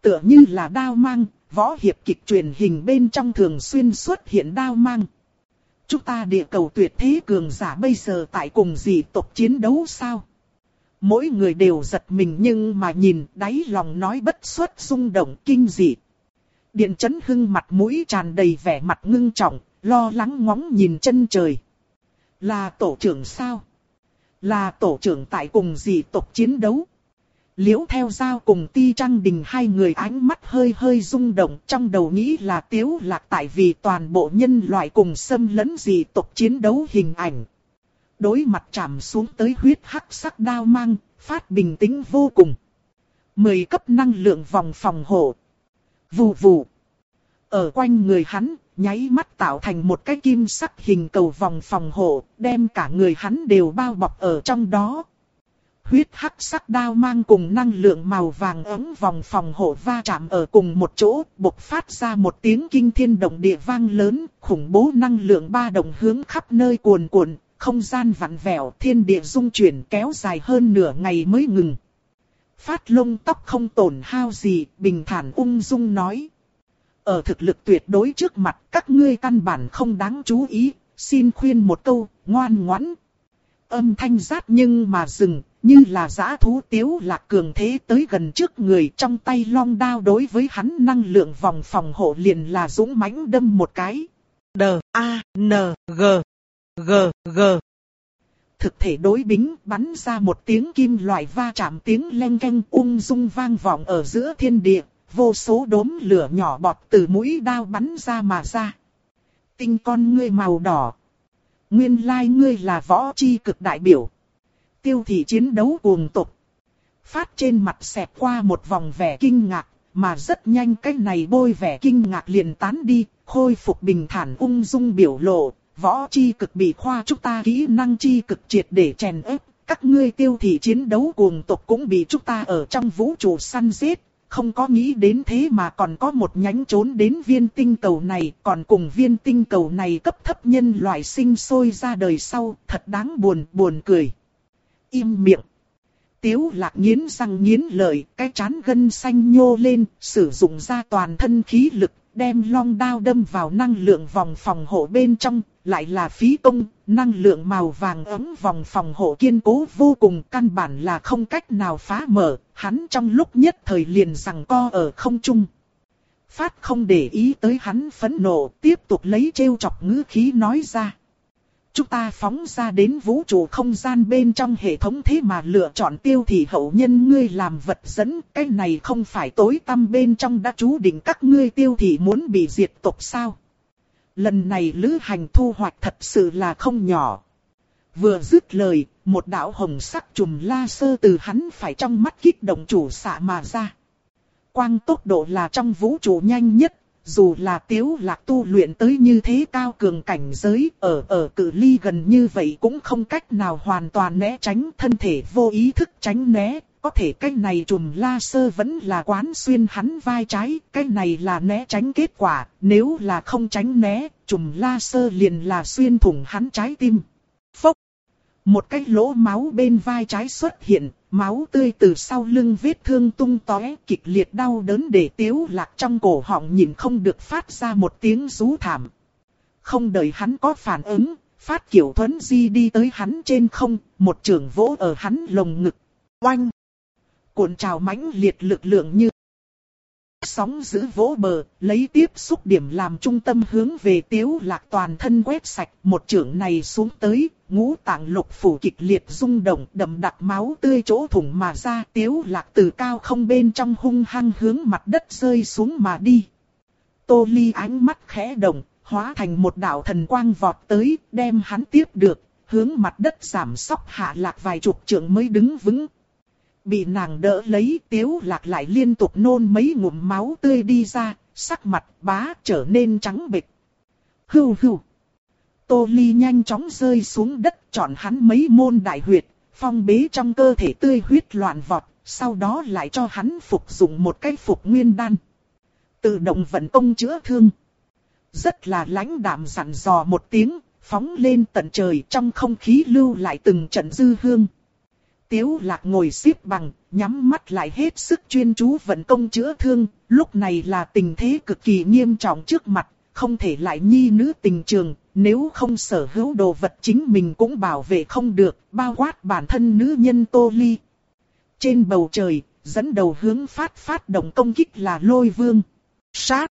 [SPEAKER 1] Tựa như là đao mang, võ hiệp kịch truyền hình bên trong thường xuyên xuất hiện đao mang. Chúng ta địa cầu tuyệt thế cường giả bây giờ tại cùng gì tộc chiến đấu sao? Mỗi người đều giật mình nhưng mà nhìn đáy lòng nói bất xuất rung động kinh dị. Điện chấn hưng mặt mũi tràn đầy vẻ mặt ngưng trọng, lo lắng ngóng nhìn chân trời. Là tổ trưởng sao? Là tổ trưởng tại cùng gì tộc chiến đấu? Liễu theo giao cùng ti trăng đình hai người ánh mắt hơi hơi rung động trong đầu nghĩ là tiếu lạc tại vì toàn bộ nhân loại cùng xâm lấn dị tộc chiến đấu hình ảnh. Đối mặt chạm xuống tới huyết hắc sắc đao mang, phát bình tĩnh vô cùng. Mười cấp năng lượng vòng phòng hộ. Vù vù. Ở quanh người hắn, nháy mắt tạo thành một cái kim sắc hình cầu vòng phòng hộ, đem cả người hắn đều bao bọc ở trong đó huyết hắc sắc đao mang cùng năng lượng màu vàng ấm vòng phòng hộ va chạm ở cùng một chỗ, bộc phát ra một tiếng kinh thiên động địa vang lớn, khủng bố năng lượng ba đồng hướng khắp nơi cuồn cuộn, không gian vặn vẹo, thiên địa rung chuyển kéo dài hơn nửa ngày mới ngừng. Phát lông tóc không tổn hao gì, bình thản ung dung nói. Ở thực lực tuyệt đối trước mặt các ngươi căn bản không đáng chú ý, xin khuyên một câu, ngoan ngoãn. Âm thanh rát nhưng mà dừng, như là giã thú tiếu lạc cường thế tới gần trước người trong tay long đao đối với hắn năng lượng vòng phòng hộ liền là dũng mãnh đâm một cái. D, A, N, G, G, G. Thực thể đối bính bắn ra một tiếng kim loại va chạm tiếng len canh ung dung vang vọng ở giữa thiên địa, vô số đốm lửa nhỏ bọt từ mũi đao bắn ra mà ra. Tinh con ngươi màu đỏ. Nguyên lai ngươi là võ chi cực đại biểu. Tiêu thị chiến đấu cuồng tục. Phát trên mặt xẹp qua một vòng vẻ kinh ngạc, mà rất nhanh cái này bôi vẻ kinh ngạc liền tán đi, khôi phục bình thản ung dung biểu lộ, võ chi cực bị khoa chúng ta kỹ năng chi cực triệt để chèn ép, các ngươi tiêu thị chiến đấu cuồng tục cũng bị chúng ta ở trong vũ trụ săn giết, không có nghĩ đến thế mà còn có một nhánh trốn đến viên tinh cầu này, còn cùng viên tinh cầu này cấp thấp nhân loại sinh sôi ra đời sau, thật đáng buồn, buồn cười im miệng. Tiếu lạc nghiến răng nghiến lợi, cái chán gân xanh nhô lên, sử dụng ra toàn thân khí lực, đem long đao đâm vào năng lượng vòng phòng hộ bên trong, lại là phí công, năng lượng màu vàng ấm vòng phòng hộ kiên cố vô cùng căn bản là không cách nào phá mở, hắn trong lúc nhất thời liền rằng co ở không trung. Phát không để ý tới hắn phẫn nộ, tiếp tục lấy trêu chọc ngữ khí nói ra Chúng ta phóng ra đến vũ trụ không gian bên trong hệ thống thế mà lựa chọn tiêu thị hậu nhân ngươi làm vật dẫn. Cái này không phải tối tâm bên trong đã chú định các ngươi tiêu thị muốn bị diệt tộc sao. Lần này lữ hành thu hoạch thật sự là không nhỏ. Vừa dứt lời, một đạo hồng sắc trùm la sơ từ hắn phải trong mắt kích động chủ xạ mà ra. Quang tốc độ là trong vũ trụ nhanh nhất, dù là tiếu lạc tu luyện tới như thế cao cường cảnh giới, ở ở cự ly gần như vậy cũng không cách nào hoàn toàn né tránh thân thể vô ý thức tránh né. Có thể cái này trùm la sơ vẫn là quán xuyên hắn vai trái, cái này là né tránh kết quả, nếu là không tránh né, trùm la sơ liền là xuyên thủng hắn trái tim. Phốc! Một cái lỗ máu bên vai trái xuất hiện, máu tươi từ sau lưng vết thương tung tóe, kịch liệt đau đớn để tiếu lạc trong cổ họng nhìn không được phát ra một tiếng rú thảm. Không đợi hắn có phản ứng, phát kiểu thuấn di đi tới hắn trên không, một trường vỗ ở hắn lồng ngực. Oanh! Cuộn trào mãnh liệt lực lượng như sóng giữ vỗ bờ, lấy tiếp xúc điểm làm trung tâm hướng về tiếu lạc toàn thân quét sạch, một trưởng này xuống tới, ngũ tạng lục phủ kịch liệt rung động, đậm đặc máu tươi chỗ thủng mà ra, tiếu lạc từ cao không bên trong hung hăng hướng mặt đất rơi xuống mà đi. Tô ly ánh mắt khẽ động, hóa thành một đạo thần quang vọt tới, đem hắn tiếp được, hướng mặt đất giảm sóc hạ lạc vài chục trưởng mới đứng vững, Bị nàng đỡ lấy tiếu lạc lại liên tục nôn mấy ngụm máu tươi đi ra, sắc mặt bá trở nên trắng bệch. Hưu hưu. Tô ly nhanh chóng rơi xuống đất chọn hắn mấy môn đại huyệt, phong bế trong cơ thể tươi huyết loạn vọt, sau đó lại cho hắn phục dụng một cái phục nguyên đan. Tự động vận công chữa thương. Rất là lãnh đạm dặn dò một tiếng, phóng lên tận trời trong không khí lưu lại từng trận dư hương. Tiếu lạc ngồi xếp bằng, nhắm mắt lại hết sức chuyên chú vận công chữa thương, lúc này là tình thế cực kỳ nghiêm trọng trước mặt, không thể lại nhi nữ tình trường, nếu không sở hữu đồ vật chính mình cũng bảo vệ không được, bao quát bản thân nữ nhân Tô Ly. Trên bầu trời, dẫn đầu hướng phát phát động công kích là lôi vương. Sát!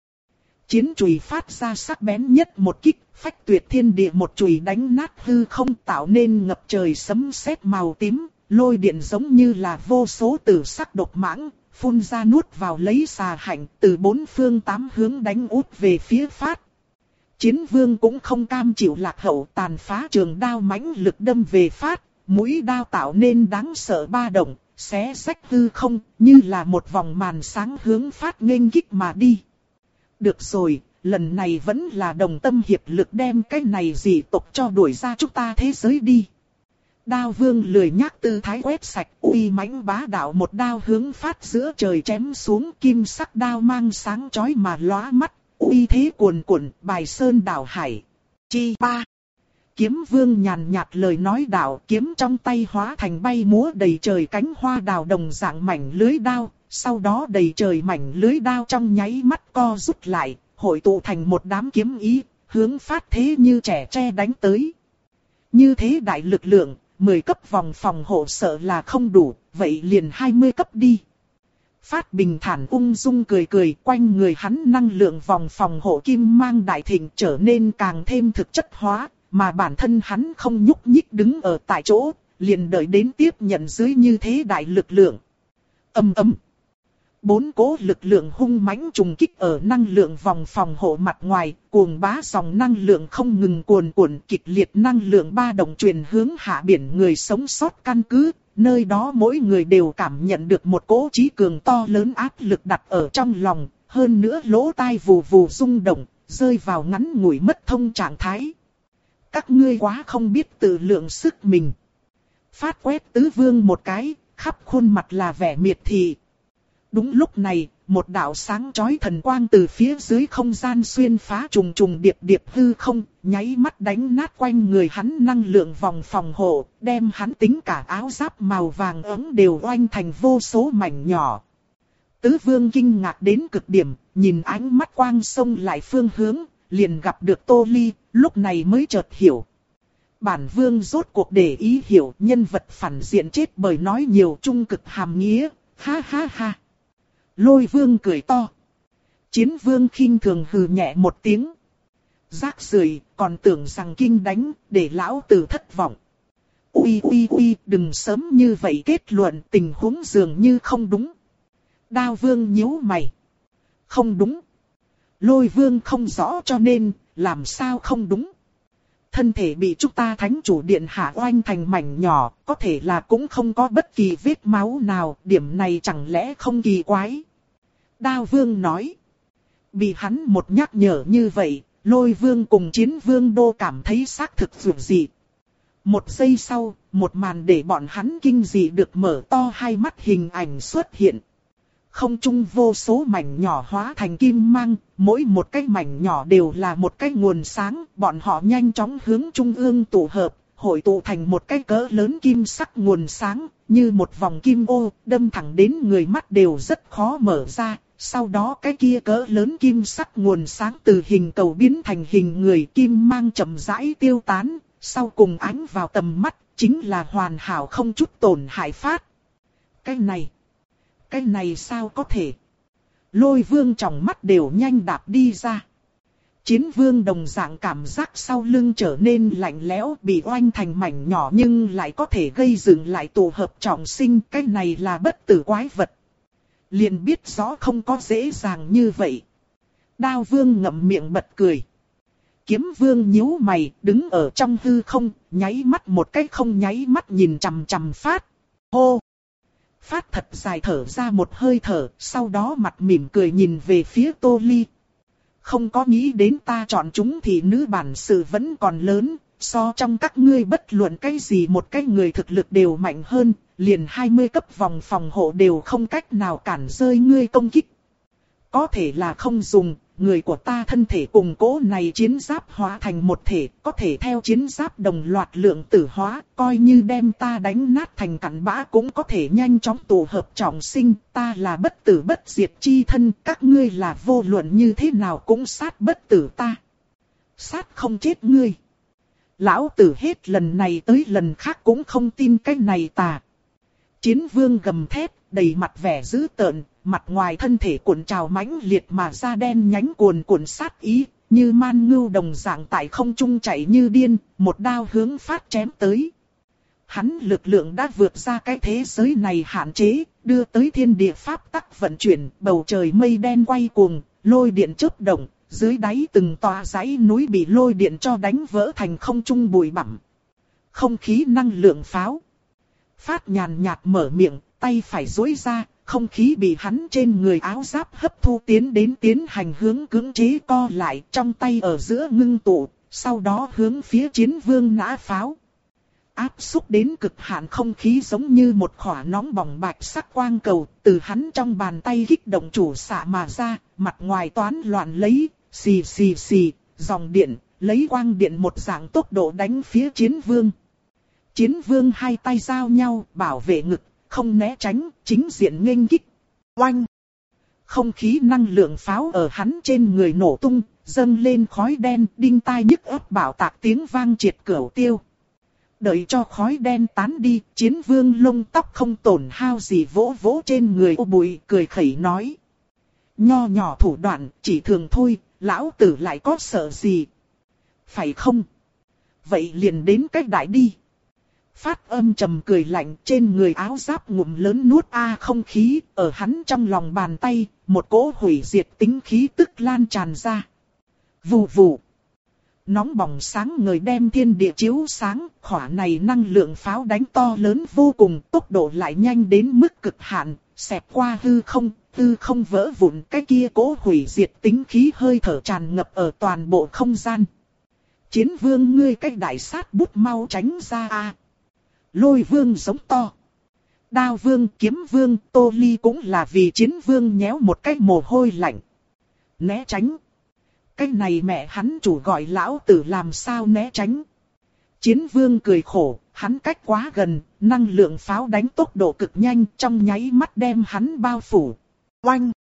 [SPEAKER 1] Chiến chùy phát ra sắc bén nhất một kích, phách tuyệt thiên địa một chùy đánh nát hư không tạo nên ngập trời sấm sét màu tím, lôi điện giống như là vô số tử sắc độc mãng, phun ra nuốt vào lấy xà hạnh từ bốn phương tám hướng đánh út về phía phát. Chiến vương cũng không cam chịu lạc hậu tàn phá trường đao mãnh lực đâm về phát, mũi đao tạo nên đáng sợ ba động, xé sách hư không, như là một vòng màn sáng hướng phát nghênh kích mà đi. Được rồi, lần này vẫn là đồng tâm hiệp lực đem cái này gì tộc cho đuổi ra chúng ta thế giới đi. Đao vương lười nhác tư thái quét sạch uy mãnh bá đạo một đao hướng phát giữa trời chém xuống kim sắc đao mang sáng chói mà lóa mắt, uy thế cuồn cuộn bài sơn đảo hải. Chi ba. Kiếm vương nhàn nhạt lời nói đạo kiếm trong tay hóa thành bay múa đầy trời cánh hoa đào đồng dạng mảnh lưới đao, sau đó đầy trời mảnh lưới đao trong nháy mắt co rút lại, hội tụ thành một đám kiếm ý, hướng phát thế như trẻ tre đánh tới. Như thế đại lực lượng, 10 cấp vòng phòng hộ sợ là không đủ, vậy liền 20 cấp đi. Phát bình thản ung dung cười cười quanh người hắn năng lượng vòng phòng hộ kim mang đại thịnh trở nên càng thêm thực chất hóa, mà bản thân hắn không nhúc nhích đứng ở tại chỗ, liền đợi đến tiếp nhận dưới như thế đại lực lượng. Âm ấm bốn cố lực lượng hung mãnh trùng kích ở năng lượng vòng phòng hộ mặt ngoài, cuồng bá dòng năng lượng không ngừng cuồn cuộn kịch liệt năng lượng ba đồng truyền hướng hạ biển người sống sót căn cứ, nơi đó mỗi người đều cảm nhận được một cỗ trí cường to lớn áp lực đặt ở trong lòng, hơn nữa lỗ tai vù vù rung động, rơi vào ngắn ngủi mất thông trạng thái. Các ngươi quá không biết tự lượng sức mình. Phát quét tứ vương một cái, khắp khuôn mặt là vẻ miệt thị, Đúng lúc này, một đạo sáng chói thần quang từ phía dưới không gian xuyên phá trùng trùng điệp điệp hư không, nháy mắt đánh nát quanh người hắn năng lượng vòng phòng hộ, đem hắn tính cả áo giáp màu vàng ấm đều oanh thành vô số mảnh nhỏ. Tứ vương kinh ngạc đến cực điểm, nhìn ánh mắt quang sông lại phương hướng, liền gặp được Tô Ly, lúc này mới chợt hiểu. Bản vương rốt cuộc để ý hiểu nhân vật phản diện chết bởi nói nhiều trung cực hàm nghĩa, ha ha ha. Lôi vương cười to. Chiến vương khinh thường hừ nhẹ một tiếng. Rác rưởi còn tưởng rằng kinh đánh, để lão tử thất vọng. Ui ui ui, đừng sớm như vậy kết luận tình huống dường như không đúng. Đao vương nhíu mày. Không đúng. Lôi vương không rõ cho nên, làm sao không đúng. Thân thể bị chúng ta thánh chủ điện hạ oanh thành mảnh nhỏ, có thể là cũng không có bất kỳ vết máu nào, điểm này chẳng lẽ không kỳ quái. Đao vương nói. Bị hắn một nhắc nhở như vậy, lôi vương cùng chiến vương đô cảm thấy xác thực dường dị. Một giây sau, một màn để bọn hắn kinh dị được mở to hai mắt hình ảnh xuất hiện không trung vô số mảnh nhỏ hóa thành kim mang, mỗi một cái mảnh nhỏ đều là một cái nguồn sáng, bọn họ nhanh chóng hướng trung ương tụ hợp, hội tụ thành một cái cỡ lớn kim sắc nguồn sáng, như một vòng kim ô, đâm thẳng đến người mắt đều rất khó mở ra. Sau đó cái kia cỡ lớn kim sắc nguồn sáng từ hình cầu biến thành hình người kim mang chậm rãi tiêu tán, sau cùng ánh vào tầm mắt, chính là hoàn hảo không chút tổn hại phát. Cái này cái này sao có thể? Lôi vương trong mắt đều nhanh đạp đi ra. Chiến vương đồng dạng cảm giác sau lưng trở nên lạnh lẽo bị oanh thành mảnh nhỏ nhưng lại có thể gây dựng lại tổ hợp trọng sinh. Cái này là bất tử quái vật. Liền biết rõ không có dễ dàng như vậy. Đao vương ngậm miệng bật cười. Kiếm vương nhíu mày đứng ở trong hư không, nháy mắt một cái không nháy mắt nhìn chằm chằm phát. Hô! Phát thật dài thở ra một hơi thở, sau đó mặt mỉm cười nhìn về phía Tô Ly. Không có nghĩ đến ta chọn chúng thì nữ bản sự vẫn còn lớn, so trong các ngươi bất luận cái gì một cái người thực lực đều mạnh hơn, liền 20 cấp vòng phòng hộ đều không cách nào cản rơi ngươi công kích. Có thể là không dùng, người của ta thân thể cùng cố này chiến giáp hóa thành một thể, có thể theo chiến giáp đồng loạt lượng tử hóa, coi như đem ta đánh nát thành cặn bã cũng có thể nhanh chóng tụ hợp trọng sinh, ta là bất tử bất diệt chi thân, các ngươi là vô luận như thế nào cũng sát bất tử ta. Sát không chết ngươi. Lão tử hết lần này tới lần khác cũng không tin cái này tà. Chiến vương gầm thét, đầy mặt vẻ dữ tợn, mặt ngoài thân thể cuộn trào mãnh liệt mà da đen nhánh cuồn cuộn sát ý, như man ngưu đồng dạng tại không trung chạy như điên, một đao hướng phát chém tới. Hắn lực lượng đã vượt ra cái thế giới này hạn chế, đưa tới thiên địa pháp tắc vận chuyển, bầu trời mây đen quay cuồng, lôi điện chớp động, dưới đáy từng tòa dãy núi bị lôi điện cho đánh vỡ thành không trung bụi bặm. Không khí năng lượng pháo. Phát nhàn nhạt mở miệng, tay phải duỗi ra, không khí bị hắn trên người áo giáp hấp thu tiến đến tiến hành hướng cưỡng chế co lại trong tay ở giữa ngưng tụ, sau đó hướng phía chiến vương nã pháo. Áp xúc đến cực hạn không khí giống như một khỏa nóng bỏng bạch sắc quang cầu, từ hắn trong bàn tay kích động chủ xạ mà ra, mặt ngoài toán loạn lấy, xì xì xì, dòng điện, lấy quang điện một dạng tốc độ đánh phía chiến vương. Chiến vương hai tay giao nhau, bảo vệ ngực, không né tránh, chính diện nghênh kích. Oanh! Không khí năng lượng pháo ở hắn trên người nổ tung, dâng lên khói đen, đinh tai nhức ấp bảo tạc tiếng vang triệt cửu tiêu. Đợi cho khói đen tán đi, chiến vương lông tóc không tổn hao gì vỗ vỗ trên người ô bụi, cười khẩy nói. Nho nhỏ thủ đoạn, chỉ thường thôi, lão tử lại có sợ gì. Phải không? Vậy liền đến cách đại đi. Phát âm trầm cười lạnh trên người áo giáp ngụm lớn nuốt a không khí, ở hắn trong lòng bàn tay, một cỗ hủy diệt tính khí tức lan tràn ra. Vù vù. Nóng bỏng sáng người đem thiên địa chiếu sáng, khỏa này năng lượng pháo đánh to lớn vô cùng, tốc độ lại nhanh đến mức cực hạn, xẹp qua hư không, hư không vỡ vụn, cái kia cỗ hủy diệt tính khí hơi thở tràn ngập ở toàn bộ không gian. Chiến vương ngươi cách đại sát bút mau tránh ra a lôi vương giống to. Đao vương, kiếm vương, tô ly cũng là vì chiến vương nhéo một cái mồ hôi lạnh. Né tránh. Cái này mẹ hắn chủ gọi lão tử làm sao né tránh. Chiến vương cười khổ, hắn cách quá gần, năng lượng pháo đánh tốc độ cực nhanh trong nháy mắt đem hắn bao phủ. Oanh!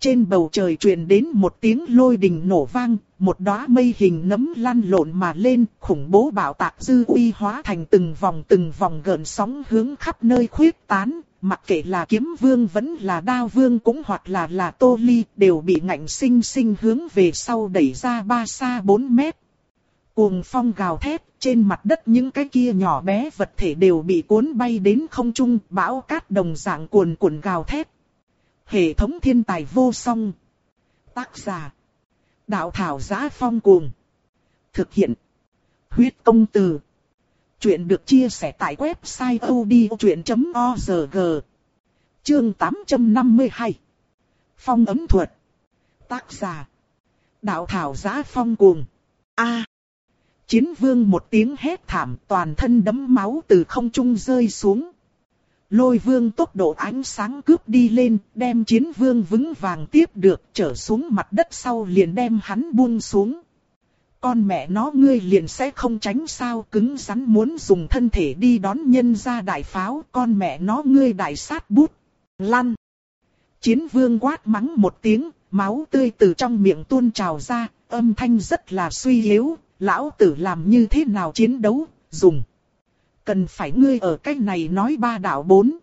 [SPEAKER 1] Trên bầu trời truyền đến một tiếng lôi đình nổ vang, một đóa mây hình nấm lăn lộn mà lên, khủng bố bạo tạc dư uy hóa thành từng vòng từng vòng gợn sóng hướng khắp nơi khuyết tán, mặc kệ là kiếm vương vẫn là đao vương cũng hoặc là là tô ly đều bị ngạnh sinh sinh hướng về sau đẩy ra ba xa 4 mét. Cuồng phong gào thét, trên mặt đất những cái kia nhỏ bé vật thể đều bị cuốn bay đến không trung, bão cát đồng dạng cuồn cuộn gào thét. Hệ thống thiên tài vô song. Tác giả. Đạo thảo giá phong cuồng. Thực hiện. Huyết công từ. Chuyện được chia sẻ tại website odchuyện.org. Chương 852. Phong ấm thuật. Tác giả. Đạo thảo giá phong cuồng. A. Chiến vương một tiếng hét thảm toàn thân đấm máu từ không trung rơi xuống. Lôi vương tốc độ ánh sáng cướp đi lên, đem chiến vương vững vàng tiếp được, trở xuống mặt đất sau liền đem hắn buông xuống. Con mẹ nó ngươi liền sẽ không tránh sao cứng rắn muốn dùng thân thể đi đón nhân ra đại pháo, con mẹ nó ngươi đại sát bút. Lăn. Chiến vương quát mắng một tiếng, máu tươi từ trong miệng tuôn trào ra, âm thanh rất là suy yếu, lão tử làm như thế nào chiến đấu, dùng. Cần phải ngươi ở cách này nói ba đạo bốn.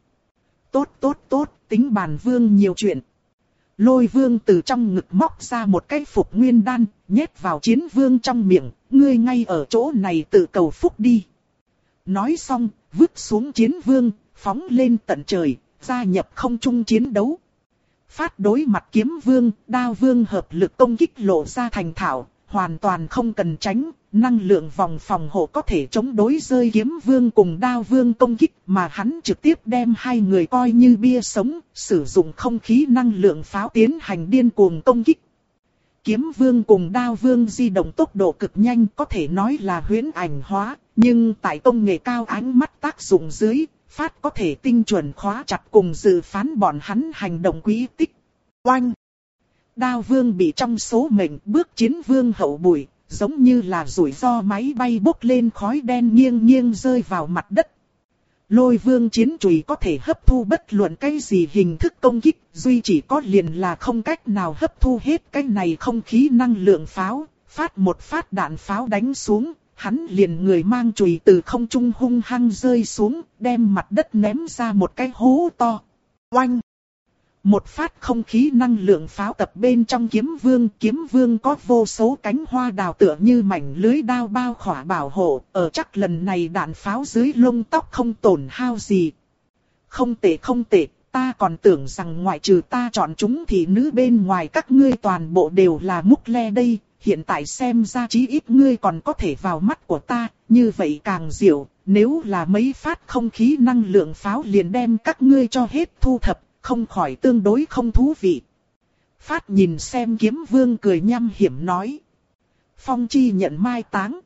[SPEAKER 1] Tốt tốt tốt, tính bàn vương nhiều chuyện. Lôi vương từ trong ngực móc ra một cái phục nguyên đan, nhét vào chiến vương trong miệng, ngươi ngay ở chỗ này tự cầu phúc đi. Nói xong, vứt xuống chiến vương, phóng lên tận trời, gia nhập không trung chiến đấu. Phát đối mặt kiếm vương, đao vương hợp lực công kích lộ ra thành thảo, hoàn toàn không cần tránh, năng lượng vòng phòng hộ có thể chống đối rơi kiếm vương cùng đao vương công kích mà hắn trực tiếp đem hai người coi như bia sống, sử dụng không khí năng lượng pháo tiến hành điên cuồng công kích. Kiếm vương cùng đao vương di động tốc độ cực nhanh có thể nói là huyễn ảnh hóa, nhưng tại công nghệ cao ánh mắt tác dụng dưới, phát có thể tinh chuẩn khóa chặt cùng dự phán bọn hắn hành động quý tích. Oanh! Đao vương bị trong số mệnh bước chiến vương hậu bụi, giống như là rủi ro máy bay bốc lên khói đen nghiêng nghiêng rơi vào mặt đất. Lôi vương chiến chùy có thể hấp thu bất luận cái gì hình thức công kích, duy chỉ có liền là không cách nào hấp thu hết cái này không khí năng lượng pháo, phát một phát đạn pháo đánh xuống, hắn liền người mang chùy từ không trung hung hăng rơi xuống, đem mặt đất ném ra một cái hố to. Oanh! Một phát không khí năng lượng pháo tập bên trong kiếm vương, kiếm vương có vô số cánh hoa đào tựa như mảnh lưới đao bao khỏa bảo hộ, ở chắc lần này đạn pháo dưới lông tóc không tổn hao gì. Không tệ không tệ, ta còn tưởng rằng ngoại trừ ta chọn chúng thì nữ bên ngoài các ngươi toàn bộ đều là múc le đây, hiện tại xem ra chí ít ngươi còn có thể vào mắt của ta, như vậy càng diệu, nếu là mấy phát không khí năng lượng pháo liền đem các ngươi cho hết thu thập, không khỏi tương đối không thú vị. Phát nhìn xem kiếm vương cười nhăm hiểm nói. Phong chi nhận mai táng.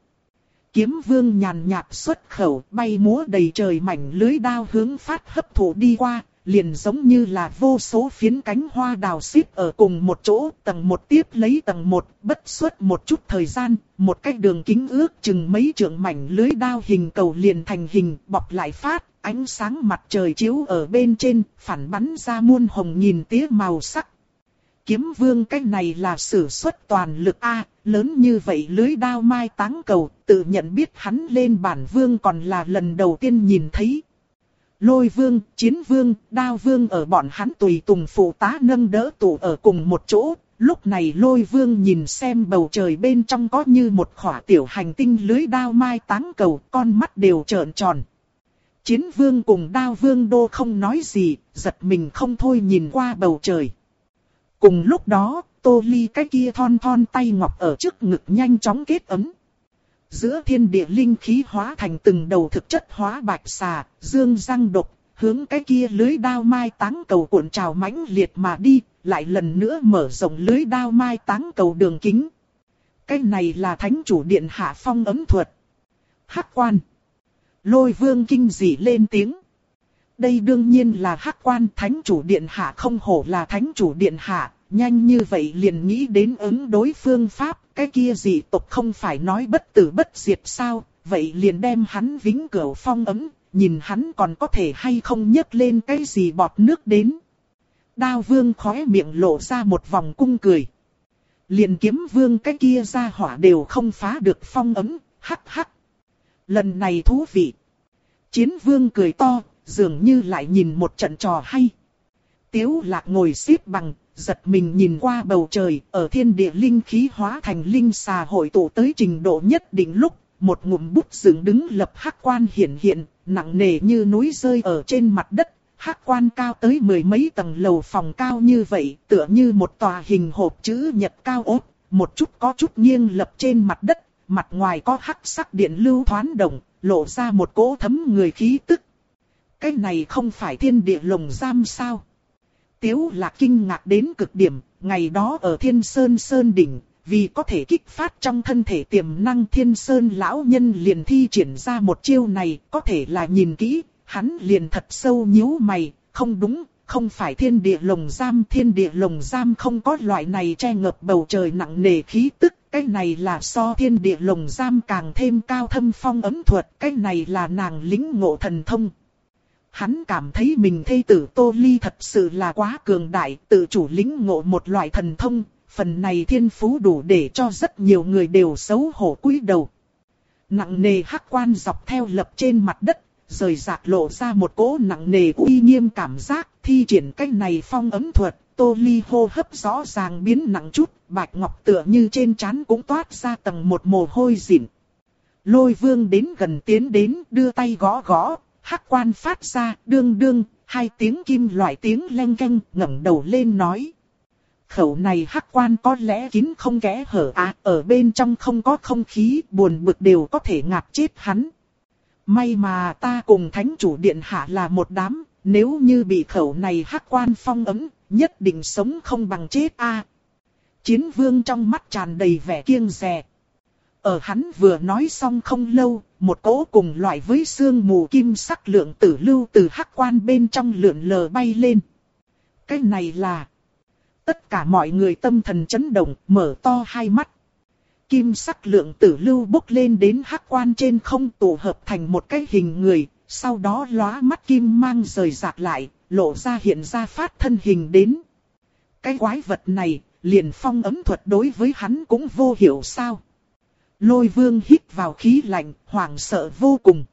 [SPEAKER 1] Kiếm vương nhàn nhạt xuất khẩu bay múa đầy trời mảnh lưới đao hướng phát hấp thụ đi qua, liền giống như là vô số phiến cánh hoa đào xếp ở cùng một chỗ, tầng một tiếp lấy tầng một, bất suốt một chút thời gian, một cái đường kính ước chừng mấy trượng mảnh lưới đao hình cầu liền thành hình, bọc lại phát, ánh sáng mặt trời chiếu ở bên trên, phản bắn ra muôn hồng nhìn tía màu sắc. Kiếm vương cái này là sử xuất toàn lực A, lớn như vậy lưới đao mai táng cầu, tự nhận biết hắn lên bản vương còn là lần đầu tiên nhìn thấy. Lôi vương, chiến vương, đao vương ở bọn hắn tùy tùng phụ tá nâng đỡ tụ ở cùng một chỗ. Lúc này lôi vương nhìn xem bầu trời bên trong có như một khỏa tiểu hành tinh lưới đao mai táng cầu, con mắt đều trợn tròn. Chiến vương cùng đao vương đô không nói gì, giật mình không thôi nhìn qua bầu trời. Cùng lúc đó, tô ly cái kia thon thon tay ngọc ở trước ngực nhanh chóng kết ấm. Giữa thiên địa linh khí hóa thành từng đầu thực chất hóa bạch xà, dương răng độc, hướng cái kia lưới đao mai táng cầu cuộn trào mãnh liệt mà đi, lại lần nữa mở rộng lưới đao mai táng cầu đường kính. Cái này là thánh chủ điện hạ phong ấm thuật. Hắc quan. Lôi vương kinh dị lên tiếng. Đây đương nhiên là hắc quan thánh chủ điện hạ không hổ là thánh chủ điện hạ, nhanh như vậy liền nghĩ đến ứng đối phương pháp, cái kia dị tộc không phải nói bất tử bất diệt sao, vậy liền đem hắn vĩnh cửu phong ấm, nhìn hắn còn có thể hay không nhấc lên cái gì bọt nước đến. Đao vương khóe miệng lộ ra một vòng cung cười. Liền kiếm vương cái kia ra hỏa đều không phá được phong ấm, hắc hắc. Lần này thú vị. Chiến vương cười to, dường như lại nhìn một trận trò hay. Tiếu lạc ngồi xếp bằng, giật mình nhìn qua bầu trời, ở thiên địa linh khí hóa thành linh xà hội tụ tới trình độ nhất định lúc, một ngụm bút dựng đứng lập hắc quan hiện hiện, nặng nề như núi rơi ở trên mặt đất, hắc quan cao tới mười mấy tầng lầu phòng cao như vậy, tựa như một tòa hình hộp chữ nhật cao ốt, một chút có chút nghiêng lập trên mặt đất, mặt ngoài có hắc sắc điện lưu thoáng động, lộ ra một cỗ thấm người khí tức. Cái này không phải thiên địa lồng giam sao? Tiếu lạc kinh ngạc đến cực điểm, ngày đó ở thiên sơn sơn đỉnh, vì có thể kích phát trong thân thể tiềm năng thiên sơn lão nhân liền thi triển ra một chiêu này, có thể là nhìn kỹ, hắn liền thật sâu nhíu mày, không đúng, không phải thiên địa lồng giam, thiên địa lồng giam không có loại này che ngập bầu trời nặng nề khí tức, cái này là so thiên địa lồng giam càng thêm cao thâm phong ấm thuật, cái này là nàng lính ngộ thần thông. Hắn cảm thấy mình thây tử Tô Ly thật sự là quá cường đại, tự chủ lính ngộ một loại thần thông, phần này thiên phú đủ để cho rất nhiều người đều xấu hổ cúi đầu. Nặng nề hắc quan dọc theo lập trên mặt đất, rời rạc lộ ra một cỗ nặng nề uy nghiêm cảm giác, thi triển cách này phong ấm thuật, tô ly hô hấp rõ ràng biến nặng chút, bạch ngọc tựa như trên trán cũng toát ra tầng một mồ hôi dịn. Lôi vương đến gần tiến đến, đưa tay gõ gõ, hắc quan phát ra, đương đương, hai tiếng kim loại tiếng leng canh, ngẩng đầu lên nói. Khẩu này hắc quan có lẽ kín không kẽ hở à, ở bên trong không có không khí, buồn bực đều có thể ngạt chết hắn. May mà ta cùng thánh chủ điện hạ là một đám, nếu như bị khẩu này hắc quan phong ấm, nhất định sống không bằng chết a. Chiến vương trong mắt tràn đầy vẻ kiêng dè. Ở hắn vừa nói xong không lâu, một cỗ cùng loại với xương mù kim sắc lượng tử lưu từ hắc quan bên trong lượn lờ bay lên. Cái này là... Tất cả mọi người tâm thần chấn động, mở to hai mắt. Kim sắc lượng tử lưu bốc lên đến hắc quan trên không tụ hợp thành một cái hình người, sau đó lóa mắt kim mang rời rạc lại, lộ ra hiện ra phát thân hình đến. Cái quái vật này, liền phong ấm thuật đối với hắn cũng vô hiệu sao. Lôi vương hít vào khí lạnh, hoảng sợ vô cùng.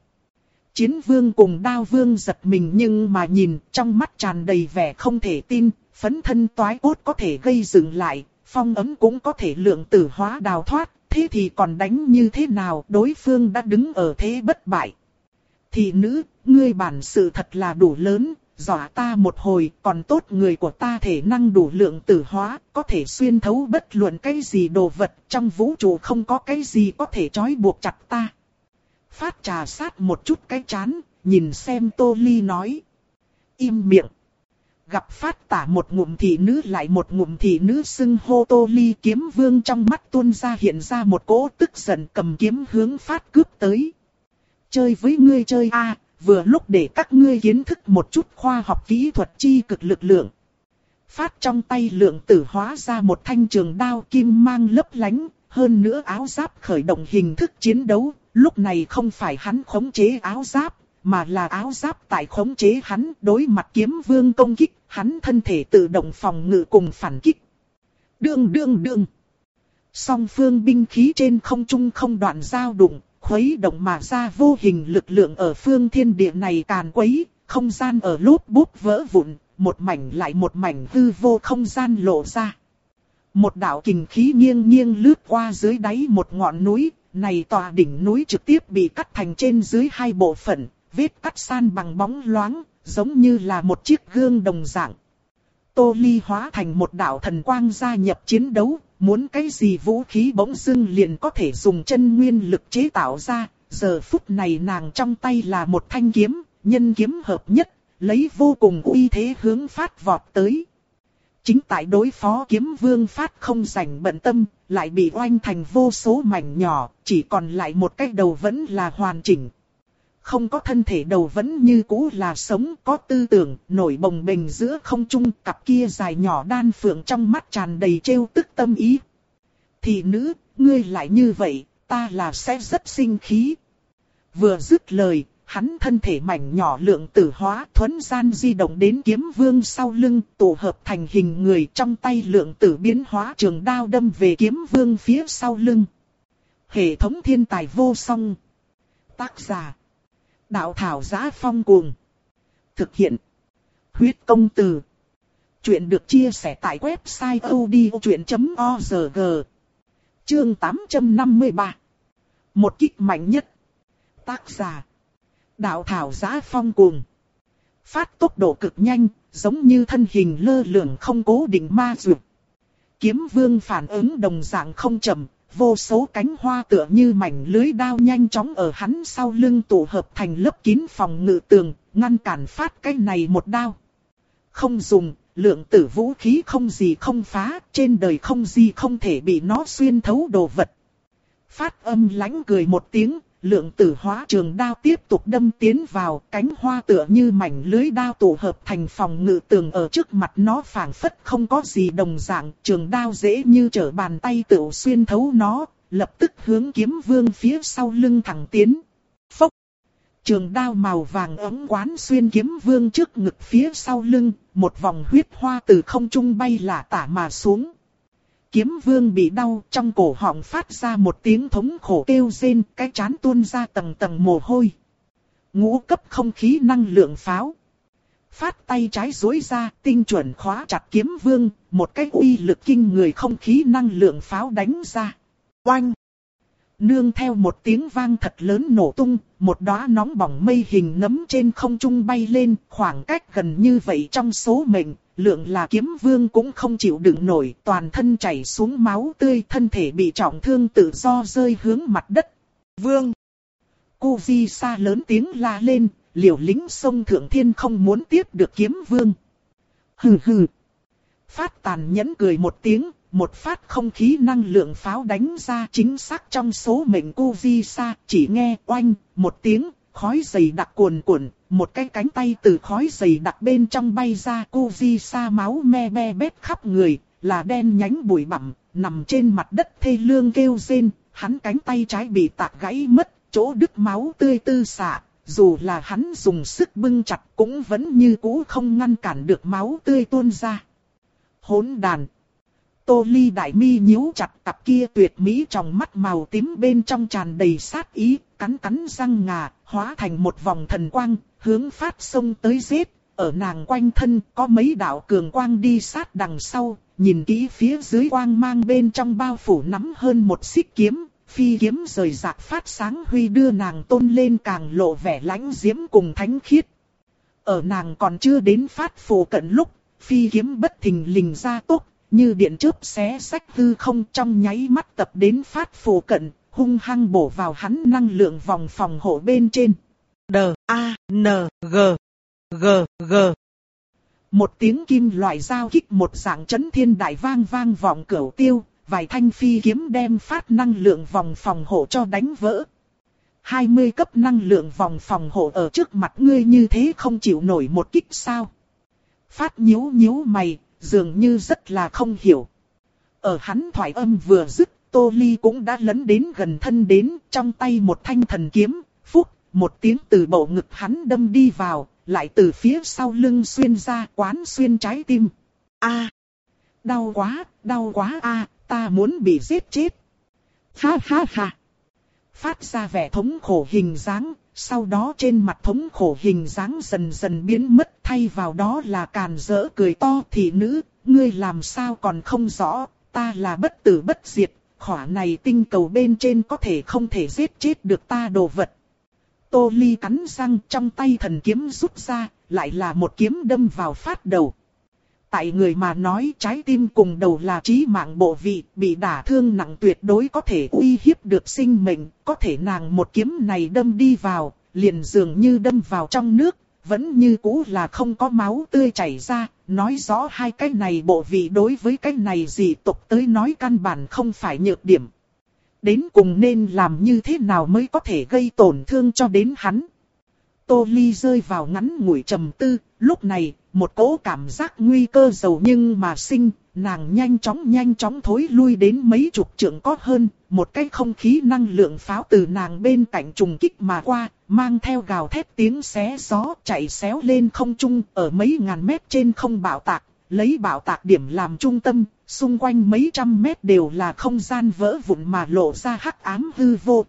[SPEAKER 1] Chiến vương cùng đao vương giật mình nhưng mà nhìn trong mắt tràn đầy vẻ không thể tin, phấn thân toái cốt có thể gây dựng lại, phong ấm cũng có thể lượng tử hóa đào thoát, thế thì còn đánh như thế nào đối phương đã đứng ở thế bất bại. Thì nữ, ngươi bản sự thật là đủ lớn, dọa ta một hồi, còn tốt người của ta thể năng đủ lượng tử hóa, có thể xuyên thấu bất luận cái gì đồ vật, trong vũ trụ không có cái gì có thể trói buộc chặt ta. Phát trà sát một chút cái chán, nhìn xem Tô Ly nói. Im miệng. Gặp phát tả một ngụm thị nữ lại một ngụm thị nữ xưng hô Tô Ly kiếm vương trong mắt tuôn ra hiện ra một cỗ tức giận cầm kiếm hướng phát cướp tới. Chơi với ngươi chơi a vừa lúc để các ngươi kiến thức một chút khoa học kỹ thuật chi cực lực lượng. Phát trong tay lượng tử hóa ra một thanh trường đao kim mang lấp lánh, hơn nữa áo giáp khởi động hình thức chiến đấu, lúc này không phải hắn khống chế áo giáp, mà là áo giáp tại khống chế hắn đối mặt kiếm vương công kích, hắn thân thể tự động phòng ngự cùng phản kích. Đương đương đương. Song phương binh khí trên không trung không đoạn giao đụng, khuấy động mà ra vô hình lực lượng ở phương thiên địa này càn quấy, không gian ở lút bút vỡ vụn, một mảnh lại một mảnh hư vô không gian lộ ra. Một đạo kình khí nghiêng nghiêng lướt qua dưới đáy một ngọn núi, này tòa đỉnh núi trực tiếp bị cắt thành trên dưới hai bộ phận, vết cắt san bằng bóng loáng, giống như là một chiếc gương đồng dạng. Tô Ly hóa thành một đạo thần quang gia nhập chiến đấu, muốn cái gì vũ khí bỗng dưng liền có thể dùng chân nguyên lực chế tạo ra, giờ phút này nàng trong tay là một thanh kiếm, nhân kiếm hợp nhất, lấy vô cùng uy thế hướng phát vọt tới. Chính tại đối phó kiếm vương phát không rảnh bận tâm, lại bị oanh thành vô số mảnh nhỏ, chỉ còn lại một cái đầu vẫn là hoàn chỉnh. Không có thân thể đầu vẫn như cũ là sống, có tư tưởng, nổi bồng bềnh giữa không trung, cặp kia dài nhỏ đan phượng trong mắt tràn đầy trêu tức tâm ý. Thì nữ, ngươi lại như vậy, ta là sẽ rất sinh khí. Vừa dứt lời, hắn thân thể mảnh nhỏ lượng tử hóa thuấn gian di động đến kiếm vương sau lưng, tổ hợp thành hình người trong tay lượng tử biến hóa trường đao đâm về kiếm vương phía sau lưng. Hệ thống thiên tài vô song. Tác giả. Đạo thảo giá phong cuồng. Thực hiện. Huyết công từ. Chuyện được chia sẻ tại website odchuyện.org. Chương 853. Một kích mạnh nhất. Tác giả. Đạo thảo giá phong cuồng. Phát tốc độ cực nhanh, giống như thân hình lơ lửng không cố định ma dược. Kiếm vương phản ứng đồng dạng không chậm, vô số cánh hoa tựa như mảnh lưới đao nhanh chóng ở hắn sau lưng tụ hợp thành lớp kín phòng ngự tường, ngăn cản phát cái này một đao. Không dùng, lượng tử vũ khí không gì không phá, trên đời không gì không thể bị nó xuyên thấu đồ vật. Phát âm lãnh cười một tiếng, lượng tử hóa trường đao tiếp tục đâm tiến vào, cánh hoa tựa như mảnh lưới đao tụ hợp thành phòng ngự tường ở trước mặt nó phảng phất không có gì đồng dạng, trường đao dễ như trở bàn tay tự xuyên thấu nó, lập tức hướng kiếm vương phía sau lưng thẳng tiến. Phốc! Trường đao màu vàng ấm quán xuyên kiếm vương trước ngực phía sau lưng, một vòng huyết hoa từ không trung bay lả tả mà xuống kiếm vương bị đau, trong cổ họng phát ra một tiếng thống khổ kêu rên, cái chán tuôn ra tầng tầng mồ hôi. Ngũ cấp không khí năng lượng pháo. Phát tay trái dối ra, tinh chuẩn khóa chặt kiếm vương, một cái uy lực kinh người không khí năng lượng pháo đánh ra. Oanh! Nương theo một tiếng vang thật lớn nổ tung, một đóa nóng bỏng mây hình nấm trên không trung bay lên, khoảng cách gần như vậy trong số mệnh, lượng là kiếm vương cũng không chịu đựng nổi, toàn thân chảy xuống máu tươi, thân thể bị trọng thương tự do rơi hướng mặt đất. Vương! Cô Di Sa lớn tiếng la lên, liều lính sông Thượng Thiên không muốn tiếp được kiếm vương. Hừ hừ! Phát tàn nhẫn cười một tiếng, một phát không khí năng lượng pháo đánh ra chính xác trong số mệnh cô Di Sa, chỉ nghe oanh, một tiếng, khói dày đặc cuồn cuộn, một cái cánh tay từ khói dày đặc bên trong bay ra cô di sa máu me me bét khắp người, là đen nhánh bụi bặm, nằm trên mặt đất thê lương kêu rên, hắn cánh tay trái bị tạc gãy mất, chỗ đứt máu tươi tư xạ, dù là hắn dùng sức bưng chặt cũng vẫn như cũ không ngăn cản được máu tươi tuôn ra. Hỗn đàn. Tô ly đại mi nhíu chặt cặp kia tuyệt mỹ trong mắt màu tím bên trong tràn đầy sát ý, cắn cắn răng ngà, hóa thành một vòng thần quang, hướng phát sông tới giết. Ở nàng quanh thân có mấy đạo cường quang đi sát đằng sau, nhìn kỹ phía dưới quang mang bên trong bao phủ nắm hơn một xích kiếm, phi kiếm rời rạc phát sáng huy đưa nàng tôn lên càng lộ vẻ lãnh diễm cùng thánh khiết. Ở nàng còn chưa đến phát phù cận lúc, phi kiếm bất thình lình ra tốc, như điện chớp xé sách hư không trong nháy mắt tập đến phát phù cận, hung hăng bổ vào hắn năng lượng vòng phòng hộ bên trên. D, A, N, G, G, G. Một tiếng kim loại giao kích một dạng chấn thiên đại vang vang vọng cửu tiêu, vài thanh phi kiếm đem phát năng lượng vòng phòng hộ cho đánh vỡ. 20 cấp năng lượng vòng phòng hộ ở trước mặt ngươi như thế không chịu nổi một kích sao. Phát nhíu nhíu mày, dường như rất là không hiểu. Ở hắn thoại âm vừa dứt, Tô Ly cũng đã lấn đến gần thân đến, trong tay một thanh thần kiếm, phúc, một tiếng từ bộ ngực hắn đâm đi vào, lại từ phía sau lưng xuyên ra quán xuyên trái tim. A, đau quá, đau quá a, ta muốn bị giết chết. Ha ha ha. Phát ra vẻ thống khổ hình dáng, sau đó trên mặt thống khổ hình dáng dần dần biến mất thay vào đó là càn rỡ cười to thị nữ, ngươi làm sao còn không rõ, ta là bất tử bất diệt, khỏa này tinh cầu bên trên có thể không thể giết chết được ta đồ vật. Tô Ly cắn răng trong tay thần kiếm rút ra, lại là một kiếm đâm vào phát đầu. Tại người mà nói trái tim cùng đầu là trí mạng bộ vị, bị đả thương nặng tuyệt đối có thể uy hiếp được sinh mệnh, có thể nàng một kiếm này đâm đi vào, liền dường như đâm vào trong nước, vẫn như cũ là không có máu tươi chảy ra, nói rõ hai cái này bộ vị đối với cái này gì tục tới nói căn bản không phải nhược điểm. Đến cùng nên làm như thế nào mới có thể gây tổn thương cho đến hắn. Tô Ly rơi vào ngắn ngủi trầm tư, lúc này, một cỗ cảm giác nguy cơ giàu nhưng mà sinh, nàng nhanh chóng nhanh chóng thối lui đến mấy chục trượng có hơn, một cái không khí năng lượng pháo từ nàng bên cạnh trùng kích mà qua, mang theo gào thét tiếng xé gió chạy xéo lên không trung ở mấy ngàn mét trên không bạo tạc, lấy bạo tạc điểm làm trung tâm, xung quanh mấy trăm mét đều là không gian vỡ vụn mà lộ ra hắc ám hư vô.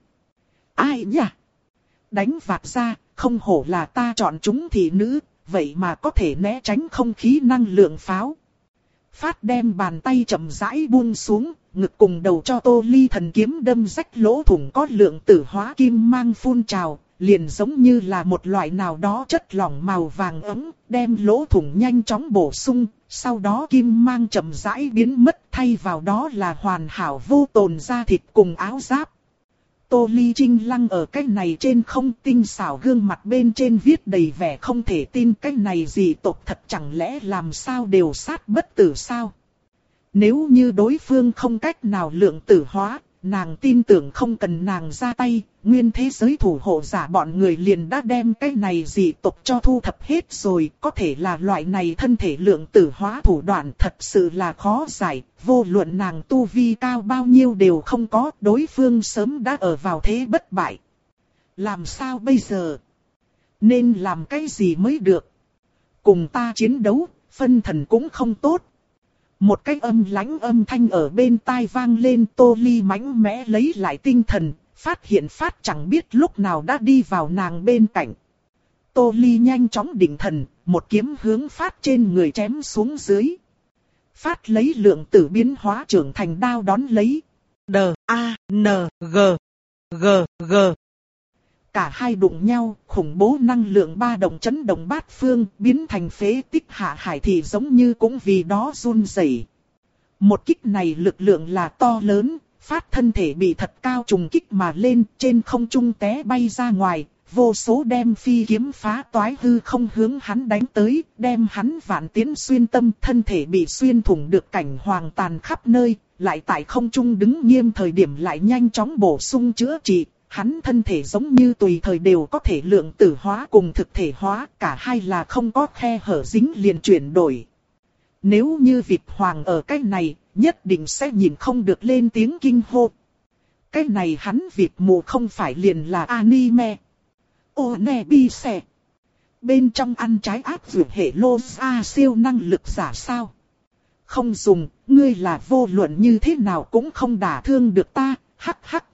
[SPEAKER 1] Ai nhỉ? Đánh vạt ra, không hổ là ta chọn chúng thị nữ, vậy mà có thể né tránh không khí năng lượng pháo. Phát đem bàn tay chậm rãi buông xuống, ngực cùng đầu cho tô ly thần kiếm đâm rách lỗ thủng có lượng tử hóa kim mang phun trào, liền giống như là một loại nào đó chất lỏng màu vàng ấm, đem lỗ thủng nhanh chóng bổ sung, sau đó kim mang chậm rãi biến mất thay vào đó là hoàn hảo vô tồn da thịt cùng áo giáp. Tô Ly Trinh lăng ở cái này trên không tinh xảo gương mặt bên trên viết đầy vẻ không thể tin cái này gì tộc thật chẳng lẽ làm sao đều sát bất tử sao. Nếu như đối phương không cách nào lượng tử hóa, nàng tin tưởng không cần nàng ra tay, nguyên thế giới thủ hộ giả bọn người liền đã đem cái này dị tộc cho thu thập hết rồi, có thể là loại này thân thể lượng tử hóa thủ đoạn thật sự là khó giải, vô luận nàng tu vi cao bao nhiêu đều không có, đối phương sớm đã ở vào thế bất bại. Làm sao bây giờ? Nên làm cái gì mới được? Cùng ta chiến đấu, phân thần cũng không tốt, một cái âm lãnh âm thanh ở bên tai vang lên tô ly mãnh mẽ lấy lại tinh thần, phát hiện phát chẳng biết lúc nào đã đi vào nàng bên cạnh. Tô ly nhanh chóng định thần, một kiếm hướng phát trên người chém xuống dưới. Phát lấy lượng tử biến hóa trưởng thành đao đón lấy. D, A, N, G, G, G. Cả hai đụng nhau, khủng bố năng lượng ba động chấn động bát phương, biến thành phế tích hạ hải thì giống như cũng vì đó run rẩy. Một kích này lực lượng là to lớn, phát thân thể bị thật cao trùng kích mà lên, trên không trung té bay ra ngoài, vô số đem phi kiếm phá toái hư không hướng hắn đánh tới, đem hắn vạn tiến xuyên tâm, thân thể bị xuyên thủng được cảnh hoàng tàn khắp nơi, lại tại không trung đứng nghiêm thời điểm lại nhanh chóng bổ sung chữa trị, hắn thân thể giống như tùy thời đều có thể lượng tử hóa cùng thực thể hóa, cả hai là không có khe hở dính liền chuyển đổi. Nếu như vịt hoàng ở cái này, nhất định sẽ nhìn không được lên tiếng kinh hô. Cái này hắn vịt mù không phải liền là anime. Ô nè bi xè. Bên trong ăn trái áp dụng hệ lô a siêu năng lực giả sao. Không dùng, ngươi là vô luận như thế nào cũng không đả thương được ta, hắc hắc.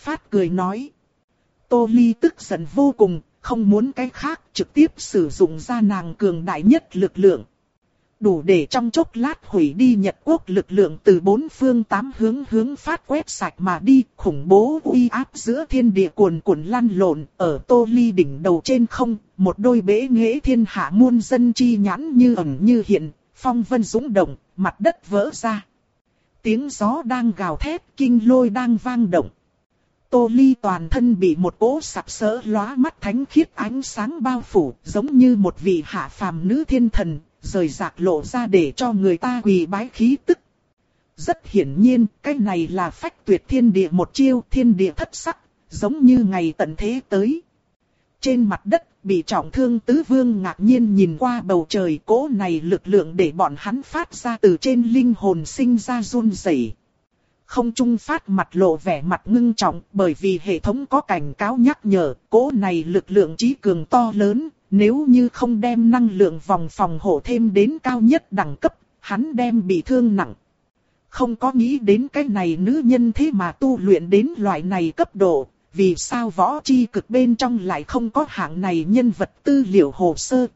[SPEAKER 1] Phát cười nói. Tô Ly tức giận vô cùng, không muốn cái khác trực tiếp sử dụng ra nàng cường đại nhất lực lượng. Đủ để trong chốc lát hủy đi Nhật Quốc lực lượng từ bốn phương tám hướng hướng phát quét sạch mà đi, khủng bố uy áp giữa thiên địa cuồn cuộn lăn lộn, ở tô ly đỉnh đầu trên không, một đôi bể nghệ thiên hạ muôn dân chi nhãn như ẩn như hiện, phong vân dũng động, mặt đất vỡ ra. Tiếng gió đang gào thét, kinh lôi đang vang động. Tô Ly toàn thân bị một cỗ sặc sỡ lóa mắt thánh khiết ánh sáng bao phủ, giống như một vị hạ phàm nữ thiên thần, rời rạc lộ ra để cho người ta quỳ bái khí tức. Rất hiển nhiên, cái này là phách tuyệt thiên địa một chiêu thiên địa thất sắc, giống như ngày tận thế tới. Trên mặt đất, bị trọng thương tứ vương ngạc nhiên nhìn qua bầu trời cỗ này lực lượng để bọn hắn phát ra từ trên linh hồn sinh ra run rẩy không trung phát mặt lộ vẻ mặt ngưng trọng bởi vì hệ thống có cảnh cáo nhắc nhở, cỗ này lực lượng trí cường to lớn, nếu như không đem năng lượng vòng phòng hộ thêm đến cao nhất đẳng cấp, hắn đem bị thương nặng. Không có nghĩ đến cái này nữ nhân thế mà tu luyện đến loại này cấp độ, vì sao võ chi cực bên trong lại không có hạng này nhân vật tư liệu hồ sơ.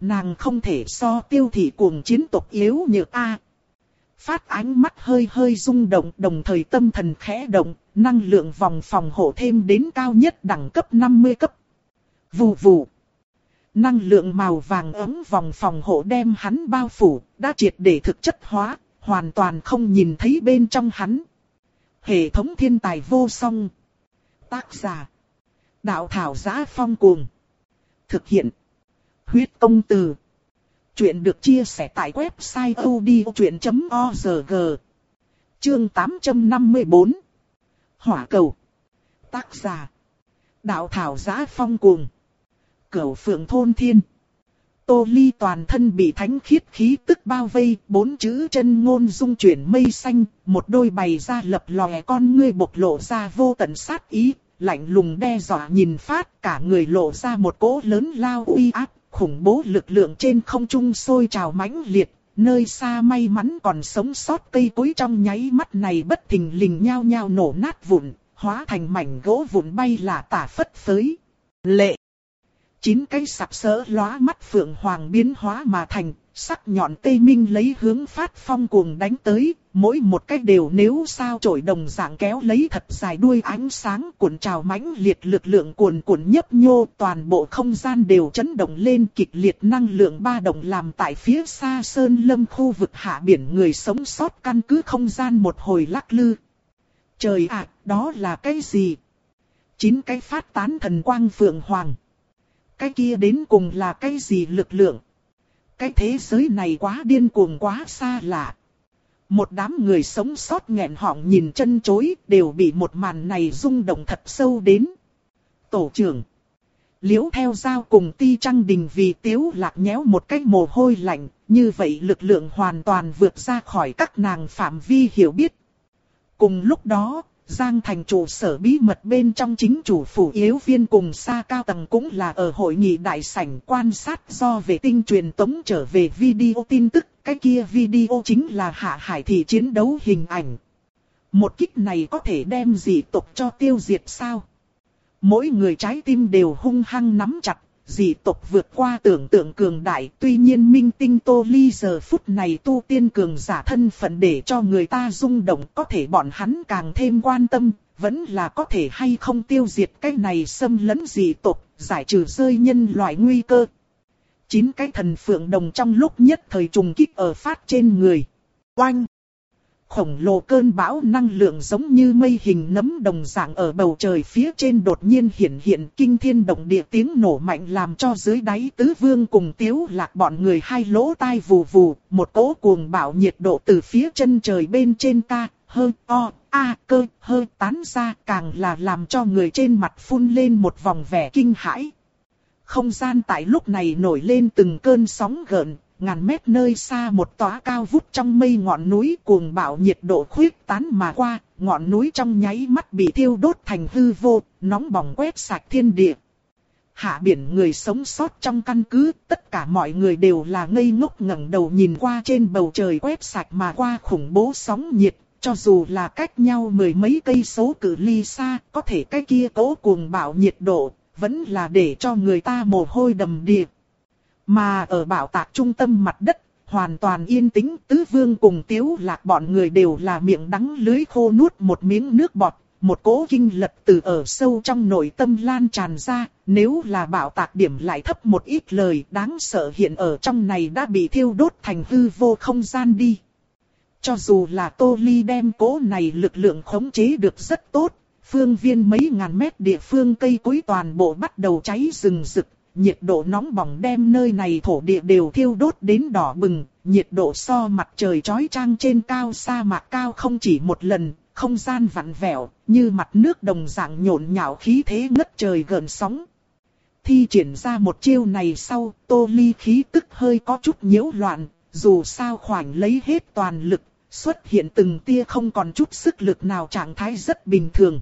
[SPEAKER 1] Nàng không thể so tiêu thị cuồng chiến tộc yếu như A, Phát ánh mắt hơi hơi rung động đồng thời tâm thần khẽ động, năng lượng vòng phòng hộ thêm đến cao nhất đẳng cấp 50 cấp. Vù vù. Năng lượng màu vàng ấm vòng phòng hộ đem hắn bao phủ, đã triệt để thực chất hóa, hoàn toàn không nhìn thấy bên trong hắn. Hệ thống thiên tài vô song. Tác giả. Đạo thảo giá phong cuồng. Thực hiện. Huyết công từ. Chuyện được chia sẻ tại website odchuyện.org Chương 854 Hỏa cầu. Tác giả. Đạo thảo giá phong cuồng. Cửu phượng thôn thiên. Tô ly toàn thân bị thánh khiết khí tức bao vây, bốn chữ chân ngôn dung chuyển mây xanh, một đôi bày ra lập lòe con ngươi bộc lộ ra vô tận sát ý, lạnh lùng đe dọa nhìn phát cả người lộ ra một cỗ lớn lao uy áp khủng bố lực lượng trên không trung sôi trào mãnh liệt, nơi xa may mắn còn sống sót cây cối trong nháy mắt này bất thình lình nhao nhao nổ nát vụn, hóa thành mảnh gỗ vụn bay là tả phất phới. Lệ! Chín cây sạp sỡ lóa mắt phượng hoàng biến hóa mà thành, sắc nhọn tê minh lấy hướng phát phong cuồng đánh tới, mỗi một cái đều nếu sao trổi đồng dạng kéo lấy thật dài đuôi ánh sáng cuộn trào mãnh liệt lực lượng cuồn cuộn nhấp nhô toàn bộ không gian đều chấn động lên kịch liệt năng lượng ba động làm tại phía xa sơn lâm khu vực hạ biển người sống sót căn cứ không gian một hồi lắc lư. Trời ạ, đó là cái gì? Chín cái phát tán thần quang phượng hoàng. Cái kia đến cùng là cái gì lực lượng? Cái thế giới này quá điên cuồng quá xa lạ. Một đám người sống sót nghẹn họng nhìn chân chối đều bị một màn này rung động thật sâu đến. Tổ trưởng. Liễu theo giao cùng ti trăng đình vì tiếu lạc nhéo một cái mồ hôi lạnh, như vậy lực lượng hoàn toàn vượt ra khỏi các nàng phạm vi hiểu biết. Cùng lúc đó, Giang thành chủ sở bí mật bên trong chính chủ phủ yếu viên cùng xa cao tầng cũng là ở hội nghị đại sảnh quan sát do vệ tinh truyền tống trở về video tin tức. Cái kia video chính là hạ hải thị chiến đấu hình ảnh. Một kích này có thể đem dị tộc cho tiêu diệt sao? Mỗi người trái tim đều hung hăng nắm chặt, dị tộc vượt qua tưởng tượng cường đại. Tuy nhiên minh tinh tô ly giờ phút này tu tiên cường giả thân phận để cho người ta rung động có thể bọn hắn càng thêm quan tâm, vẫn là có thể hay không tiêu diệt cái này xâm lấn dị tộc, giải trừ rơi nhân loại nguy cơ. Chín cái thần phượng đồng trong lúc nhất thời trùng kích ở phát trên người. Oanh! Khổng lồ cơn bão năng lượng giống như mây hình nấm đồng dạng ở bầu trời phía trên đột nhiên hiện hiện kinh thiên động địa tiếng nổ mạnh làm cho dưới đáy tứ vương cùng tiếu lạc bọn người hai lỗ tai vù vù, một cỗ cuồng bão nhiệt độ từ phía chân trời bên trên ta hơi o, a cơ, hơi tán ra càng là làm cho người trên mặt phun lên một vòng vẻ kinh hãi. Không gian tại lúc này nổi lên từng cơn sóng gợn, ngàn mét nơi xa một tòa cao vút trong mây ngọn núi cuồng bạo nhiệt độ khuyết tán mà qua, ngọn núi trong nháy mắt bị thiêu đốt thành hư vô, nóng bỏng quét sạch thiên địa. Hạ biển người sống sót trong căn cứ, tất cả mọi người đều là ngây ngốc ngẩng đầu nhìn qua trên bầu trời quét sạch mà qua khủng bố sóng nhiệt, cho dù là cách nhau mười mấy cây số cự ly xa, có thể cái kia cố cuồng bạo nhiệt độ, vẫn là để cho người ta mồ hôi đầm điệp mà ở bảo tạc trung tâm mặt đất, hoàn toàn yên tĩnh, tứ vương cùng tiếu lạc bọn người đều là miệng đắng lưới khô nuốt một miếng nước bọt, một cỗ kinh lật từ ở sâu trong nội tâm lan tràn ra, nếu là bảo tạc điểm lại thấp một ít lời đáng sợ hiện ở trong này đã bị thiêu đốt thành hư vô không gian đi. Cho dù là Tô Ly đem cỗ này lực lượng khống chế được rất tốt, phương viên mấy ngàn mét địa phương cây cối toàn bộ bắt đầu cháy rừng rực, nhiệt độ nóng bỏng đem nơi này thổ địa đều thiêu đốt đến đỏ bừng, nhiệt độ so mặt trời chói chang trên cao sa mạc cao không chỉ một lần, không gian vặn vẹo, như mặt nước đồng dạng nhộn nhạo khí thế ngất trời gần sóng. Thi triển ra một chiêu này sau, tô ly khí tức hơi có chút nhiễu loạn, dù sao khoảnh lấy hết toàn lực, xuất hiện từng tia không còn chút sức lực nào trạng thái rất bình thường.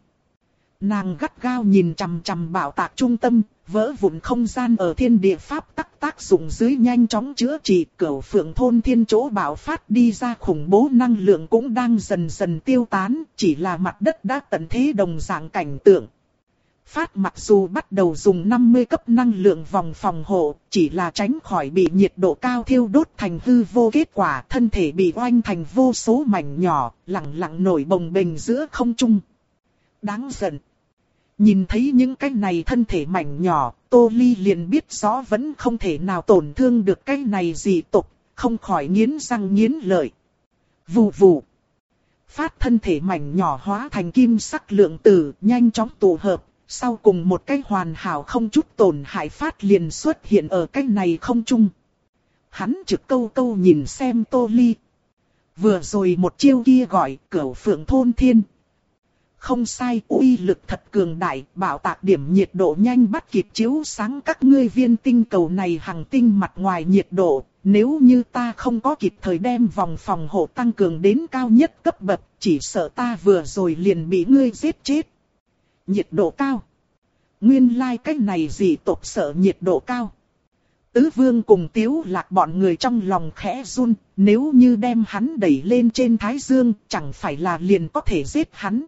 [SPEAKER 1] Nàng gắt gao nhìn chằm chằm bảo tạc trung tâm, vỡ vụn không gian ở thiên địa pháp tắc tác dụng dưới nhanh chóng chữa trị cửu phượng thôn thiên chỗ bảo phát đi ra khủng bố năng lượng cũng đang dần dần tiêu tán, chỉ là mặt đất đã tận thế đồng dạng cảnh tượng. Phát mặc dù bắt đầu dùng 50 cấp năng lượng vòng phòng hộ, chỉ là tránh khỏi bị nhiệt độ cao thiêu đốt thành hư vô kết quả thân thể bị oanh thành vô số mảnh nhỏ, lặng lặng nổi bồng bềnh giữa không trung. Đáng giận. Nhìn thấy những cái này thân thể mảnh nhỏ, Tô Ly liền biết rõ vẫn không thể nào tổn thương được cái này gì tục, không khỏi nghiến răng nghiến lợi. Vù vù. Phát thân thể mảnh nhỏ hóa thành kim sắc lượng tử, nhanh chóng tụ hợp, sau cùng một cái hoàn hảo không chút tổn hại phát liền xuất hiện ở cái này không trung. Hắn trực câu câu nhìn xem Tô Ly. Vừa rồi một chiêu kia gọi cửu phượng thôn thiên, không sai, uy lực thật cường đại, bảo tạc điểm nhiệt độ nhanh bắt kịp chiếu sáng các ngươi viên tinh cầu này hàng tinh mặt ngoài nhiệt độ. Nếu như ta không có kịp thời đem vòng phòng hộ tăng cường đến cao nhất cấp bậc, chỉ sợ ta vừa rồi liền bị ngươi giết chết. Nhiệt độ cao. Nguyên lai like cái này gì tộc sợ nhiệt độ cao. Tứ vương cùng tiếu lạc bọn người trong lòng khẽ run, nếu như đem hắn đẩy lên trên thái dương, chẳng phải là liền có thể giết hắn.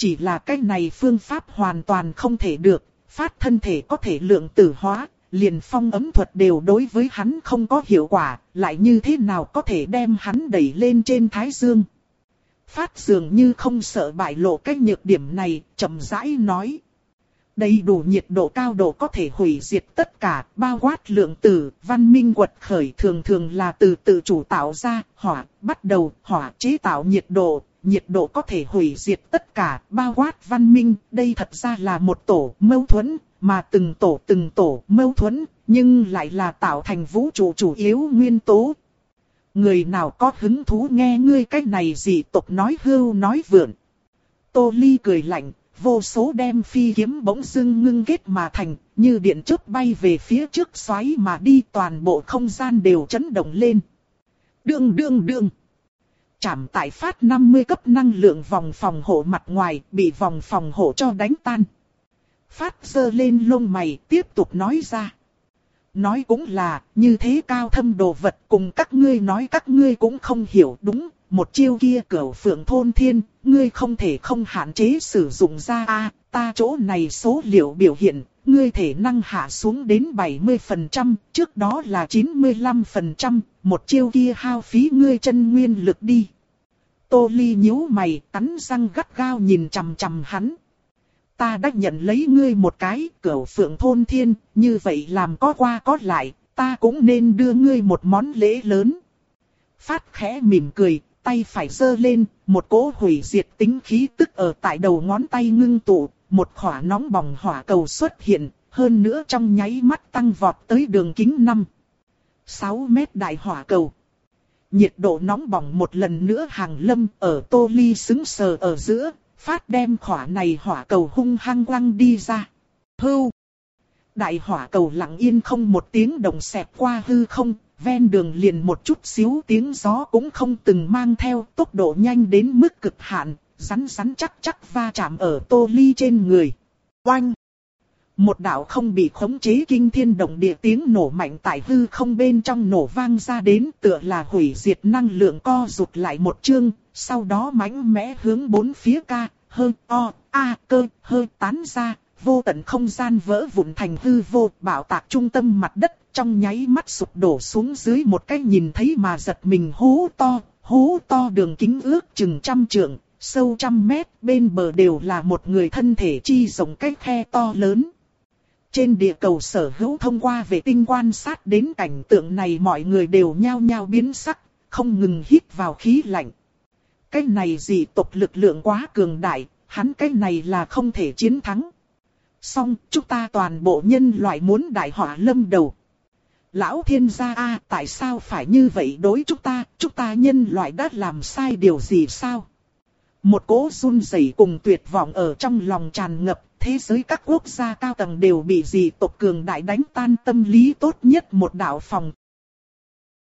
[SPEAKER 1] Chỉ là cái này phương pháp hoàn toàn không thể được, phát thân thể có thể lượng tử hóa, liền phong ấm thuật đều đối với hắn không có hiệu quả, lại như thế nào có thể đem hắn đẩy lên trên thái dương. Phát dường như không sợ bại lộ cái nhược điểm này, chậm rãi nói. Đầy đủ nhiệt độ cao độ có thể hủy diệt tất cả, bao quát lượng tử, văn minh quật khởi thường thường là từ tự chủ tạo ra, hỏa, bắt đầu, hỏa chế tạo nhiệt độ, nhiệt độ có thể hủy diệt tất cả, bao quát văn minh, đây thật ra là một tổ mâu thuẫn, mà từng tổ từng tổ mâu thuẫn, nhưng lại là tạo thành vũ trụ chủ yếu nguyên tố. Người nào có hứng thú nghe ngươi cách này gì tộc nói hưu nói vượn. Tô Ly cười lạnh, vô số đem phi kiếm bỗng dưng ngưng kết mà thành, như điện chớp bay về phía trước xoáy mà đi toàn bộ không gian đều chấn động lên. Đương đương đương. Chảm tại phát 50 cấp năng lượng vòng phòng hộ mặt ngoài bị vòng phòng hộ cho đánh tan. Phát dơ lên lông mày tiếp tục nói ra. Nói cũng là, như thế cao thâm đồ vật cùng các ngươi nói các ngươi cũng không hiểu đúng, một chiêu kia cửa phượng thôn thiên, ngươi không thể không hạn chế sử dụng ra a ta chỗ này số liệu biểu hiện, ngươi thể năng hạ xuống đến 70%, trước đó là 95%, một chiêu kia hao phí ngươi chân nguyên lực đi. Tô Ly nhíu mày, cắn răng gắt gao nhìn chằm chằm hắn. Ta đã nhận lấy ngươi một cái, cửu phượng thôn thiên, như vậy làm có qua có lại, ta cũng nên đưa ngươi một món lễ lớn. Phát khẽ mỉm cười, tay phải giơ lên, một cỗ hủy diệt tính khí tức ở tại đầu ngón tay ngưng tụ, một khỏa nóng bỏng hỏa cầu xuất hiện, hơn nữa trong nháy mắt tăng vọt tới đường kính 5. 6 mét đại hỏa cầu. Nhiệt độ nóng bỏng một lần nữa hàng lâm ở tô ly xứng sờ ở giữa, phát đem khỏa này hỏa cầu hung hăng quăng đi ra. Hưu! Đại hỏa cầu lặng yên không một tiếng động xẹp qua hư không, ven đường liền một chút xíu tiếng gió cũng không từng mang theo tốc độ nhanh đến mức cực hạn, rắn rắn chắc chắc va chạm ở tô ly trên người. Oanh! Một đạo không bị khống chế kinh thiên động địa tiếng nổ mạnh tại hư không bên trong nổ vang ra đến tựa là hủy diệt năng lượng co rụt lại một chương, sau đó mãnh mẽ hướng bốn phía ca, hơi, o, a, cơ, hơi tán ra, vô tận không gian vỡ vụn thành hư vô, bảo tạc trung tâm mặt đất, trong nháy mắt sụp đổ xuống dưới một cái nhìn thấy mà giật mình hố to, hố to đường kính ước chừng trăm trượng, sâu trăm mét, bên bờ đều là một người thân thể chi rộng cái khe to lớn. Trên địa cầu sở hữu thông qua vệ tinh quan sát đến cảnh tượng này mọi người đều nhao nhao biến sắc, không ngừng hít vào khí lạnh. Cái này gì tộc lực lượng quá cường đại, hắn cái này là không thể chiến thắng. Song, chúng ta toàn bộ nhân loại muốn đại họa lâm đầu. Lão thiên gia a tại sao phải như vậy đối chúng ta, chúng ta nhân loại đã làm sai điều gì sao? Một cỗ run rẩy cùng tuyệt vọng ở trong lòng tràn ngập, thế giới các quốc gia cao tầng đều bị dị tộc cường đại đánh tan tâm lý tốt nhất một đạo phòng